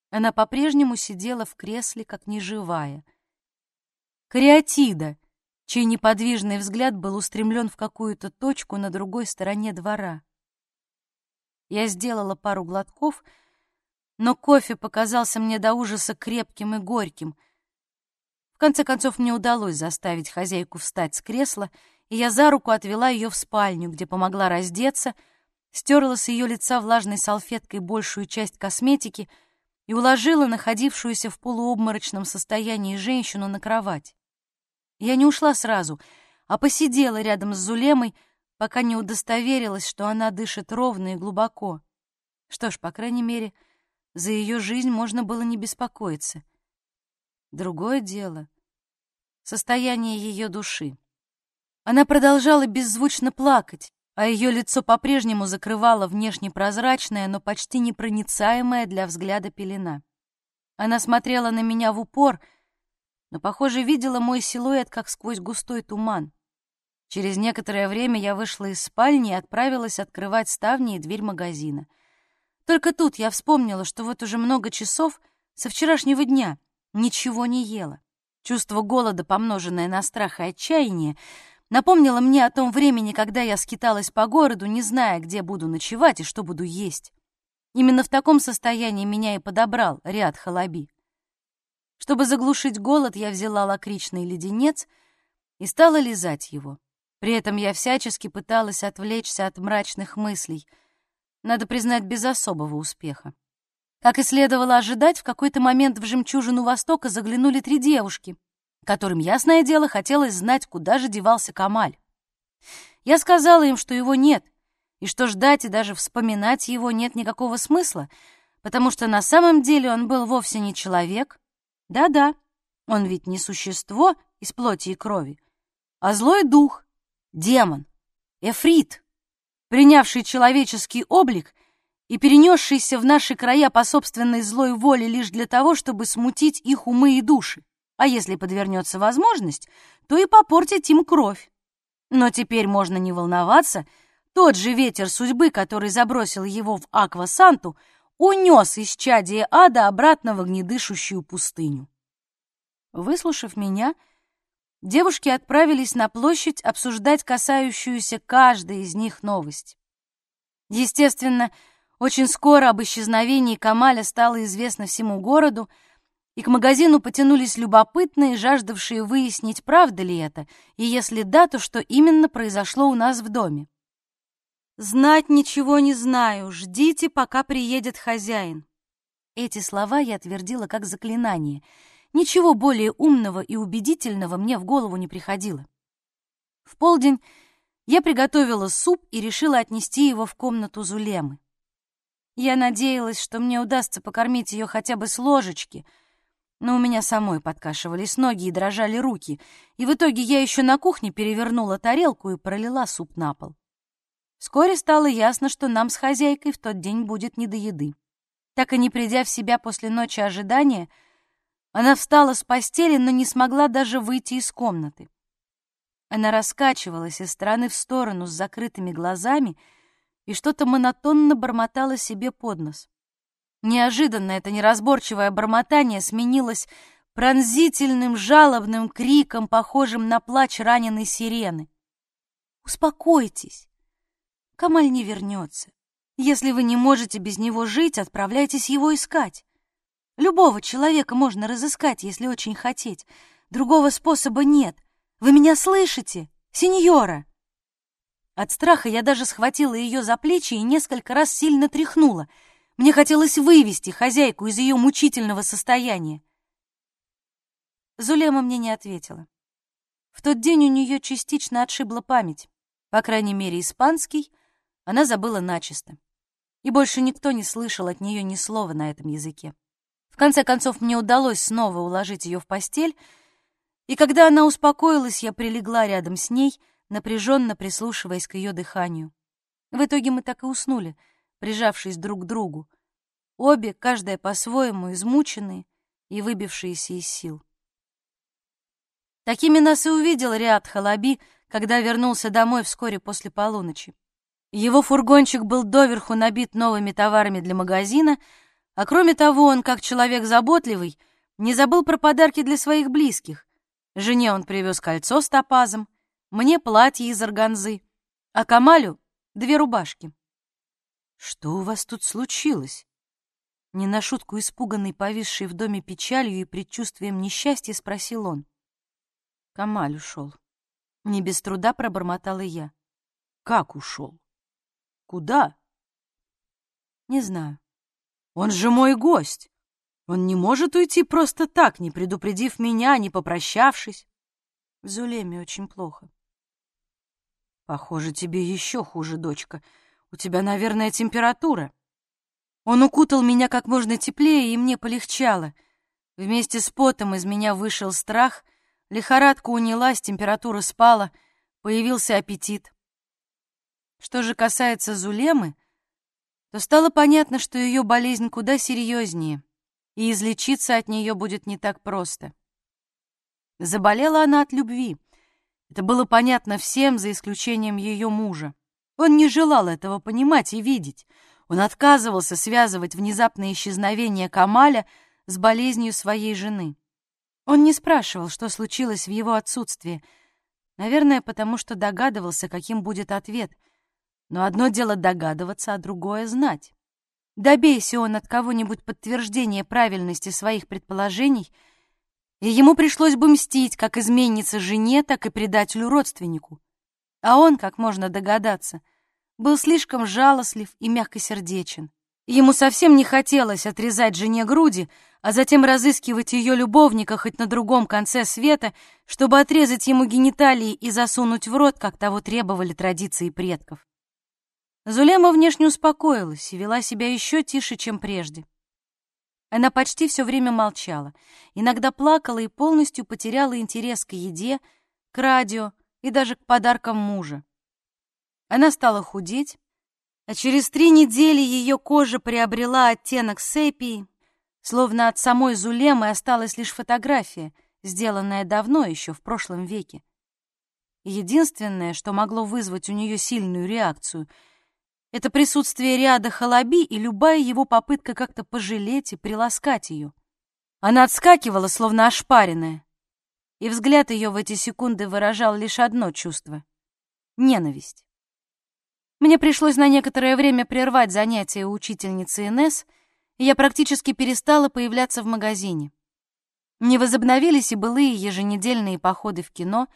Она по-прежнему сидела в кресле, как неживая. Кариатида — чей неподвижный взгляд был устремлен в какую-то точку на другой стороне двора. Я сделала пару глотков, но кофе показался мне до ужаса крепким и горьким. В конце концов, мне удалось заставить хозяйку встать с кресла, и я за руку отвела ее в спальню, где помогла раздеться, стерла с ее лица влажной салфеткой большую часть косметики и уложила находившуюся в полуобморочном состоянии женщину на кровать. Я не ушла сразу, а посидела рядом с Зулемой, пока не удостоверилась, что она дышит ровно и глубоко. Что ж, по крайней мере, за ее жизнь можно было не беспокоиться. Другое дело — состояние ее души. Она продолжала беззвучно плакать, а ее лицо по-прежнему закрывало внешне прозрачная, но почти непроницаемая для взгляда пелена. Она смотрела на меня в упор — но, похоже, видела мой силуэт как сквозь густой туман. Через некоторое время я вышла из спальни и отправилась открывать ставни и дверь магазина. Только тут я вспомнила, что вот уже много часов со вчерашнего дня ничего не ела. Чувство голода, помноженное на страх и отчаяние, напомнила мне о том времени, когда я скиталась по городу, не зная, где буду ночевать и что буду есть. Именно в таком состоянии меня и подобрал ряд халаби. Чтобы заглушить голод, я взяла лакричный леденец и стала лизать его. При этом я всячески пыталась отвлечься от мрачных мыслей, надо признать, без особого успеха. Как и следовало ожидать, в какой-то момент в «Жемчужину Востока» заглянули три девушки, которым, ясное дело, хотелось знать, куда же девался Камаль. Я сказала им, что его нет, и что ждать и даже вспоминать его нет никакого смысла, потому что на самом деле он был вовсе не человек, да-да, он ведь не существо из плоти и крови, а злой дух, демон, эфрит, принявший человеческий облик и перенесшийся в наши края по собственной злой воле лишь для того, чтобы смутить их умы и души, а если подвернется возможность, то и попортить им кровь. Но теперь можно не волноваться, тот же ветер судьбы, который забросил его в Аква-Санту, унес из чадия ада обратно в огнедышущую пустыню. Выслушав меня, девушки отправились на площадь обсуждать касающуюся каждой из них новость. Естественно, очень скоро об исчезновении Камаля стало известно всему городу, и к магазину потянулись любопытные, жаждавшие выяснить, правда ли это, и если да, то что именно произошло у нас в доме. «Знать ничего не знаю, ждите, пока приедет хозяин». Эти слова я твердила как заклинание. Ничего более умного и убедительного мне в голову не приходило. В полдень я приготовила суп и решила отнести его в комнату Зулемы. Я надеялась, что мне удастся покормить ее хотя бы с ложечки, но у меня самой подкашивались ноги и дрожали руки, и в итоге я еще на кухне перевернула тарелку и пролила суп на пол. Вскоре стало ясно, что нам с хозяйкой в тот день будет не до еды. Так и не придя в себя после ночи ожидания, она встала с постели, но не смогла даже выйти из комнаты. Она раскачивалась из стороны в сторону с закрытыми глазами и что-то монотонно бормотала себе под нос. Неожиданно это неразборчивое бормотание сменилось пронзительным жалобным криком, похожим на плач раненой сирены. «Успокойтесь! Камаль не вернется. Если вы не можете без него жить, отправляйтесь его искать. Любого человека можно разыскать, если очень хотеть. Другого способа нет. Вы меня слышите, сеньора?» От страха я даже схватила ее за плечи и несколько раз сильно тряхнула. Мне хотелось вывести хозяйку из ее мучительного состояния. Зулема мне не ответила. В тот день у нее частично отшибла память, по крайней мере, испанский — она забыла начисто. И больше никто не слышал от нее ни слова на этом языке. В конце концов, мне удалось снова уложить ее в постель, и когда она успокоилась, я прилегла рядом с ней, напряженно прислушиваясь к ее дыханию. В итоге мы так и уснули, прижавшись друг к другу. Обе, каждая по-своему, измученные и выбившиеся из сил. Такими нас и увидел Риад Халаби, когда вернулся домой вскоре после полуночи. Его фургончик был доверху набит новыми товарами для магазина, а кроме того, он, как человек заботливый, не забыл про подарки для своих близких. Жене он привез кольцо с топазом, мне платье из органзы, а Камалю — две рубашки. «Что у вас тут случилось?» Не на шутку испуганный, повисший в доме печалью и предчувствием несчастья, спросил он. Камаль ушел. Не без труда пробормотала я. «Как ушел?» Куда? Не знаю. Он же мой гость. Он не может уйти просто так, не предупредив меня, не попрощавшись. В Зулеме очень плохо. Похоже, тебе еще хуже, дочка. У тебя, наверное, температура. Он укутал меня как можно теплее, и мне полегчало. Вместе с потом из меня вышел страх, лихорадка унялась, температура спала, появился аппетит. Что же касается Зулемы, то стало понятно, что ее болезнь куда серьезнее, и излечиться от нее будет не так просто. Заболела она от любви. Это было понятно всем, за исключением ее мужа. Он не желал этого понимать и видеть. Он отказывался связывать внезапное исчезновение Камаля с болезнью своей жены. Он не спрашивал, что случилось в его отсутствие. Наверное, потому что догадывался, каким будет ответ. Но одно дело догадываться, а другое — знать. Добейся он от кого-нибудь подтверждения правильности своих предположений, и ему пришлось бы мстить как изменнице жене, так и предателю-родственнику. А он, как можно догадаться, был слишком жалостлив и мягкосердечен. Ему совсем не хотелось отрезать жене груди, а затем разыскивать ее любовника хоть на другом конце света, чтобы отрезать ему гениталии и засунуть в рот, как того требовали традиции предков. Зулема внешне успокоилась и вела себя еще тише, чем прежде. Она почти все время молчала, иногда плакала и полностью потеряла интерес к еде, к радио и даже к подаркам мужа. Она стала худеть, а через три недели ее кожа приобрела оттенок сепии, Словно от самой Зулемы осталась лишь фотография, сделанная давно, еще в прошлом веке. Единственное, что могло вызвать у нее сильную реакцию, это присутствие ряда халаби и любая его попытка как-то пожалеть и приласкать ее. Она отскакивала, словно ошпаренная, и взгляд ее в эти секунды выражал лишь одно чувство — ненависть. Мне пришлось на некоторое время прервать занятия у учительницы Инесс — и я практически перестала появляться в магазине. Не возобновились и былые еженедельные походы в кино,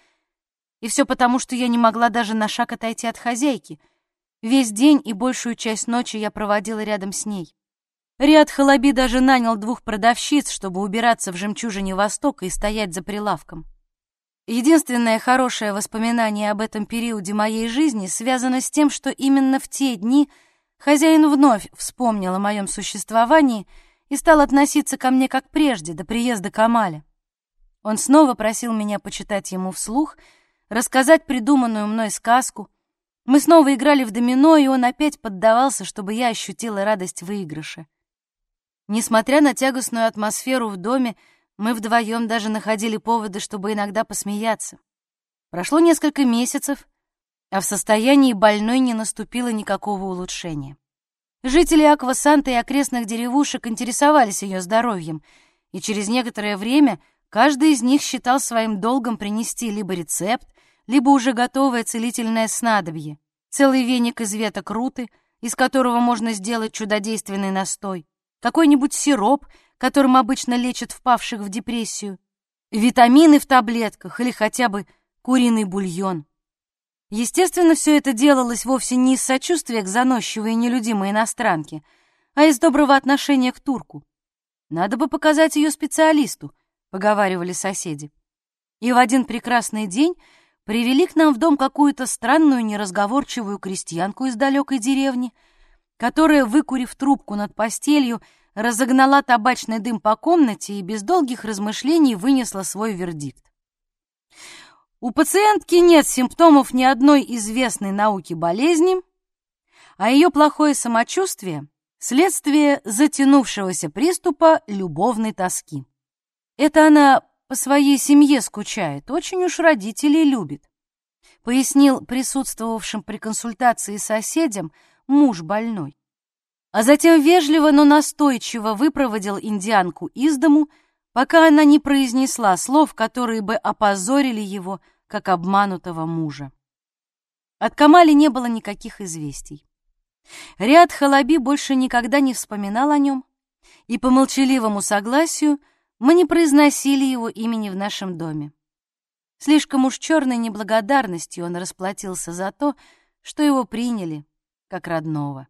и все потому, что я не могла даже на шаг отойти от хозяйки. Весь день и большую часть ночи я проводила рядом с ней. Риад Халаби даже нанял двух продавщиц, чтобы убираться в «Жемчужине Востока» и стоять за прилавком. Единственное хорошее воспоминание об этом периоде моей жизни связано с тем, что именно в те дни — Хозяин вновь вспомнил о моем существовании и стал относиться ко мне как прежде, до приезда Камаля. Он снова просил меня почитать ему вслух, рассказать придуманную мной сказку. Мы снова играли в домино, и он опять поддавался, чтобы я ощутила радость выигрыша. Несмотря на тягостную атмосферу в доме, мы вдвоем даже находили поводы, чтобы иногда посмеяться. Прошло несколько месяцев, а в состоянии больной не наступило никакого улучшения. Жители Аквасанта и окрестных деревушек интересовались ее здоровьем, и через некоторое время каждый из них считал своим долгом принести либо рецепт, либо уже готовое целительное снадобье, целый веник из веток руты, из которого можно сделать чудодейственный настой, какой-нибудь сироп, которым обычно лечат впавших в депрессию, витамины в таблетках или хотя бы куриный бульон. Естественно, все это делалось вовсе не из сочувствия к заносчивой и нелюдимой иностранке, а из доброго отношения к турку. Надо бы показать ее специалисту, поговаривали соседи. И в один прекрасный день привели к нам в дом какую-то странную неразговорчивую крестьянку из далекой деревни, которая, выкурив трубку над постелью, разогнала табачный дым по комнате и без долгих размышлений вынесла свой вердикт. У пациентки нет симптомов ни одной известной науке болезни, а ее плохое самочувствие – следствие затянувшегося приступа любовной тоски. Это она по своей семье скучает, очень уж родителей любит, пояснил присутствовавшим при консультации соседям муж больной. А затем вежливо, но настойчиво выпроводил индианку из дому, пока она не произнесла слов, которые бы опозорили его, как обманутого мужа. От Камали не было никаких известий. Риад Халаби больше никогда не вспоминал о нем, и по молчаливому согласию мы не произносили его имени в нашем доме. Слишком уж черной неблагодарностью он расплатился за то, что его приняли как родного.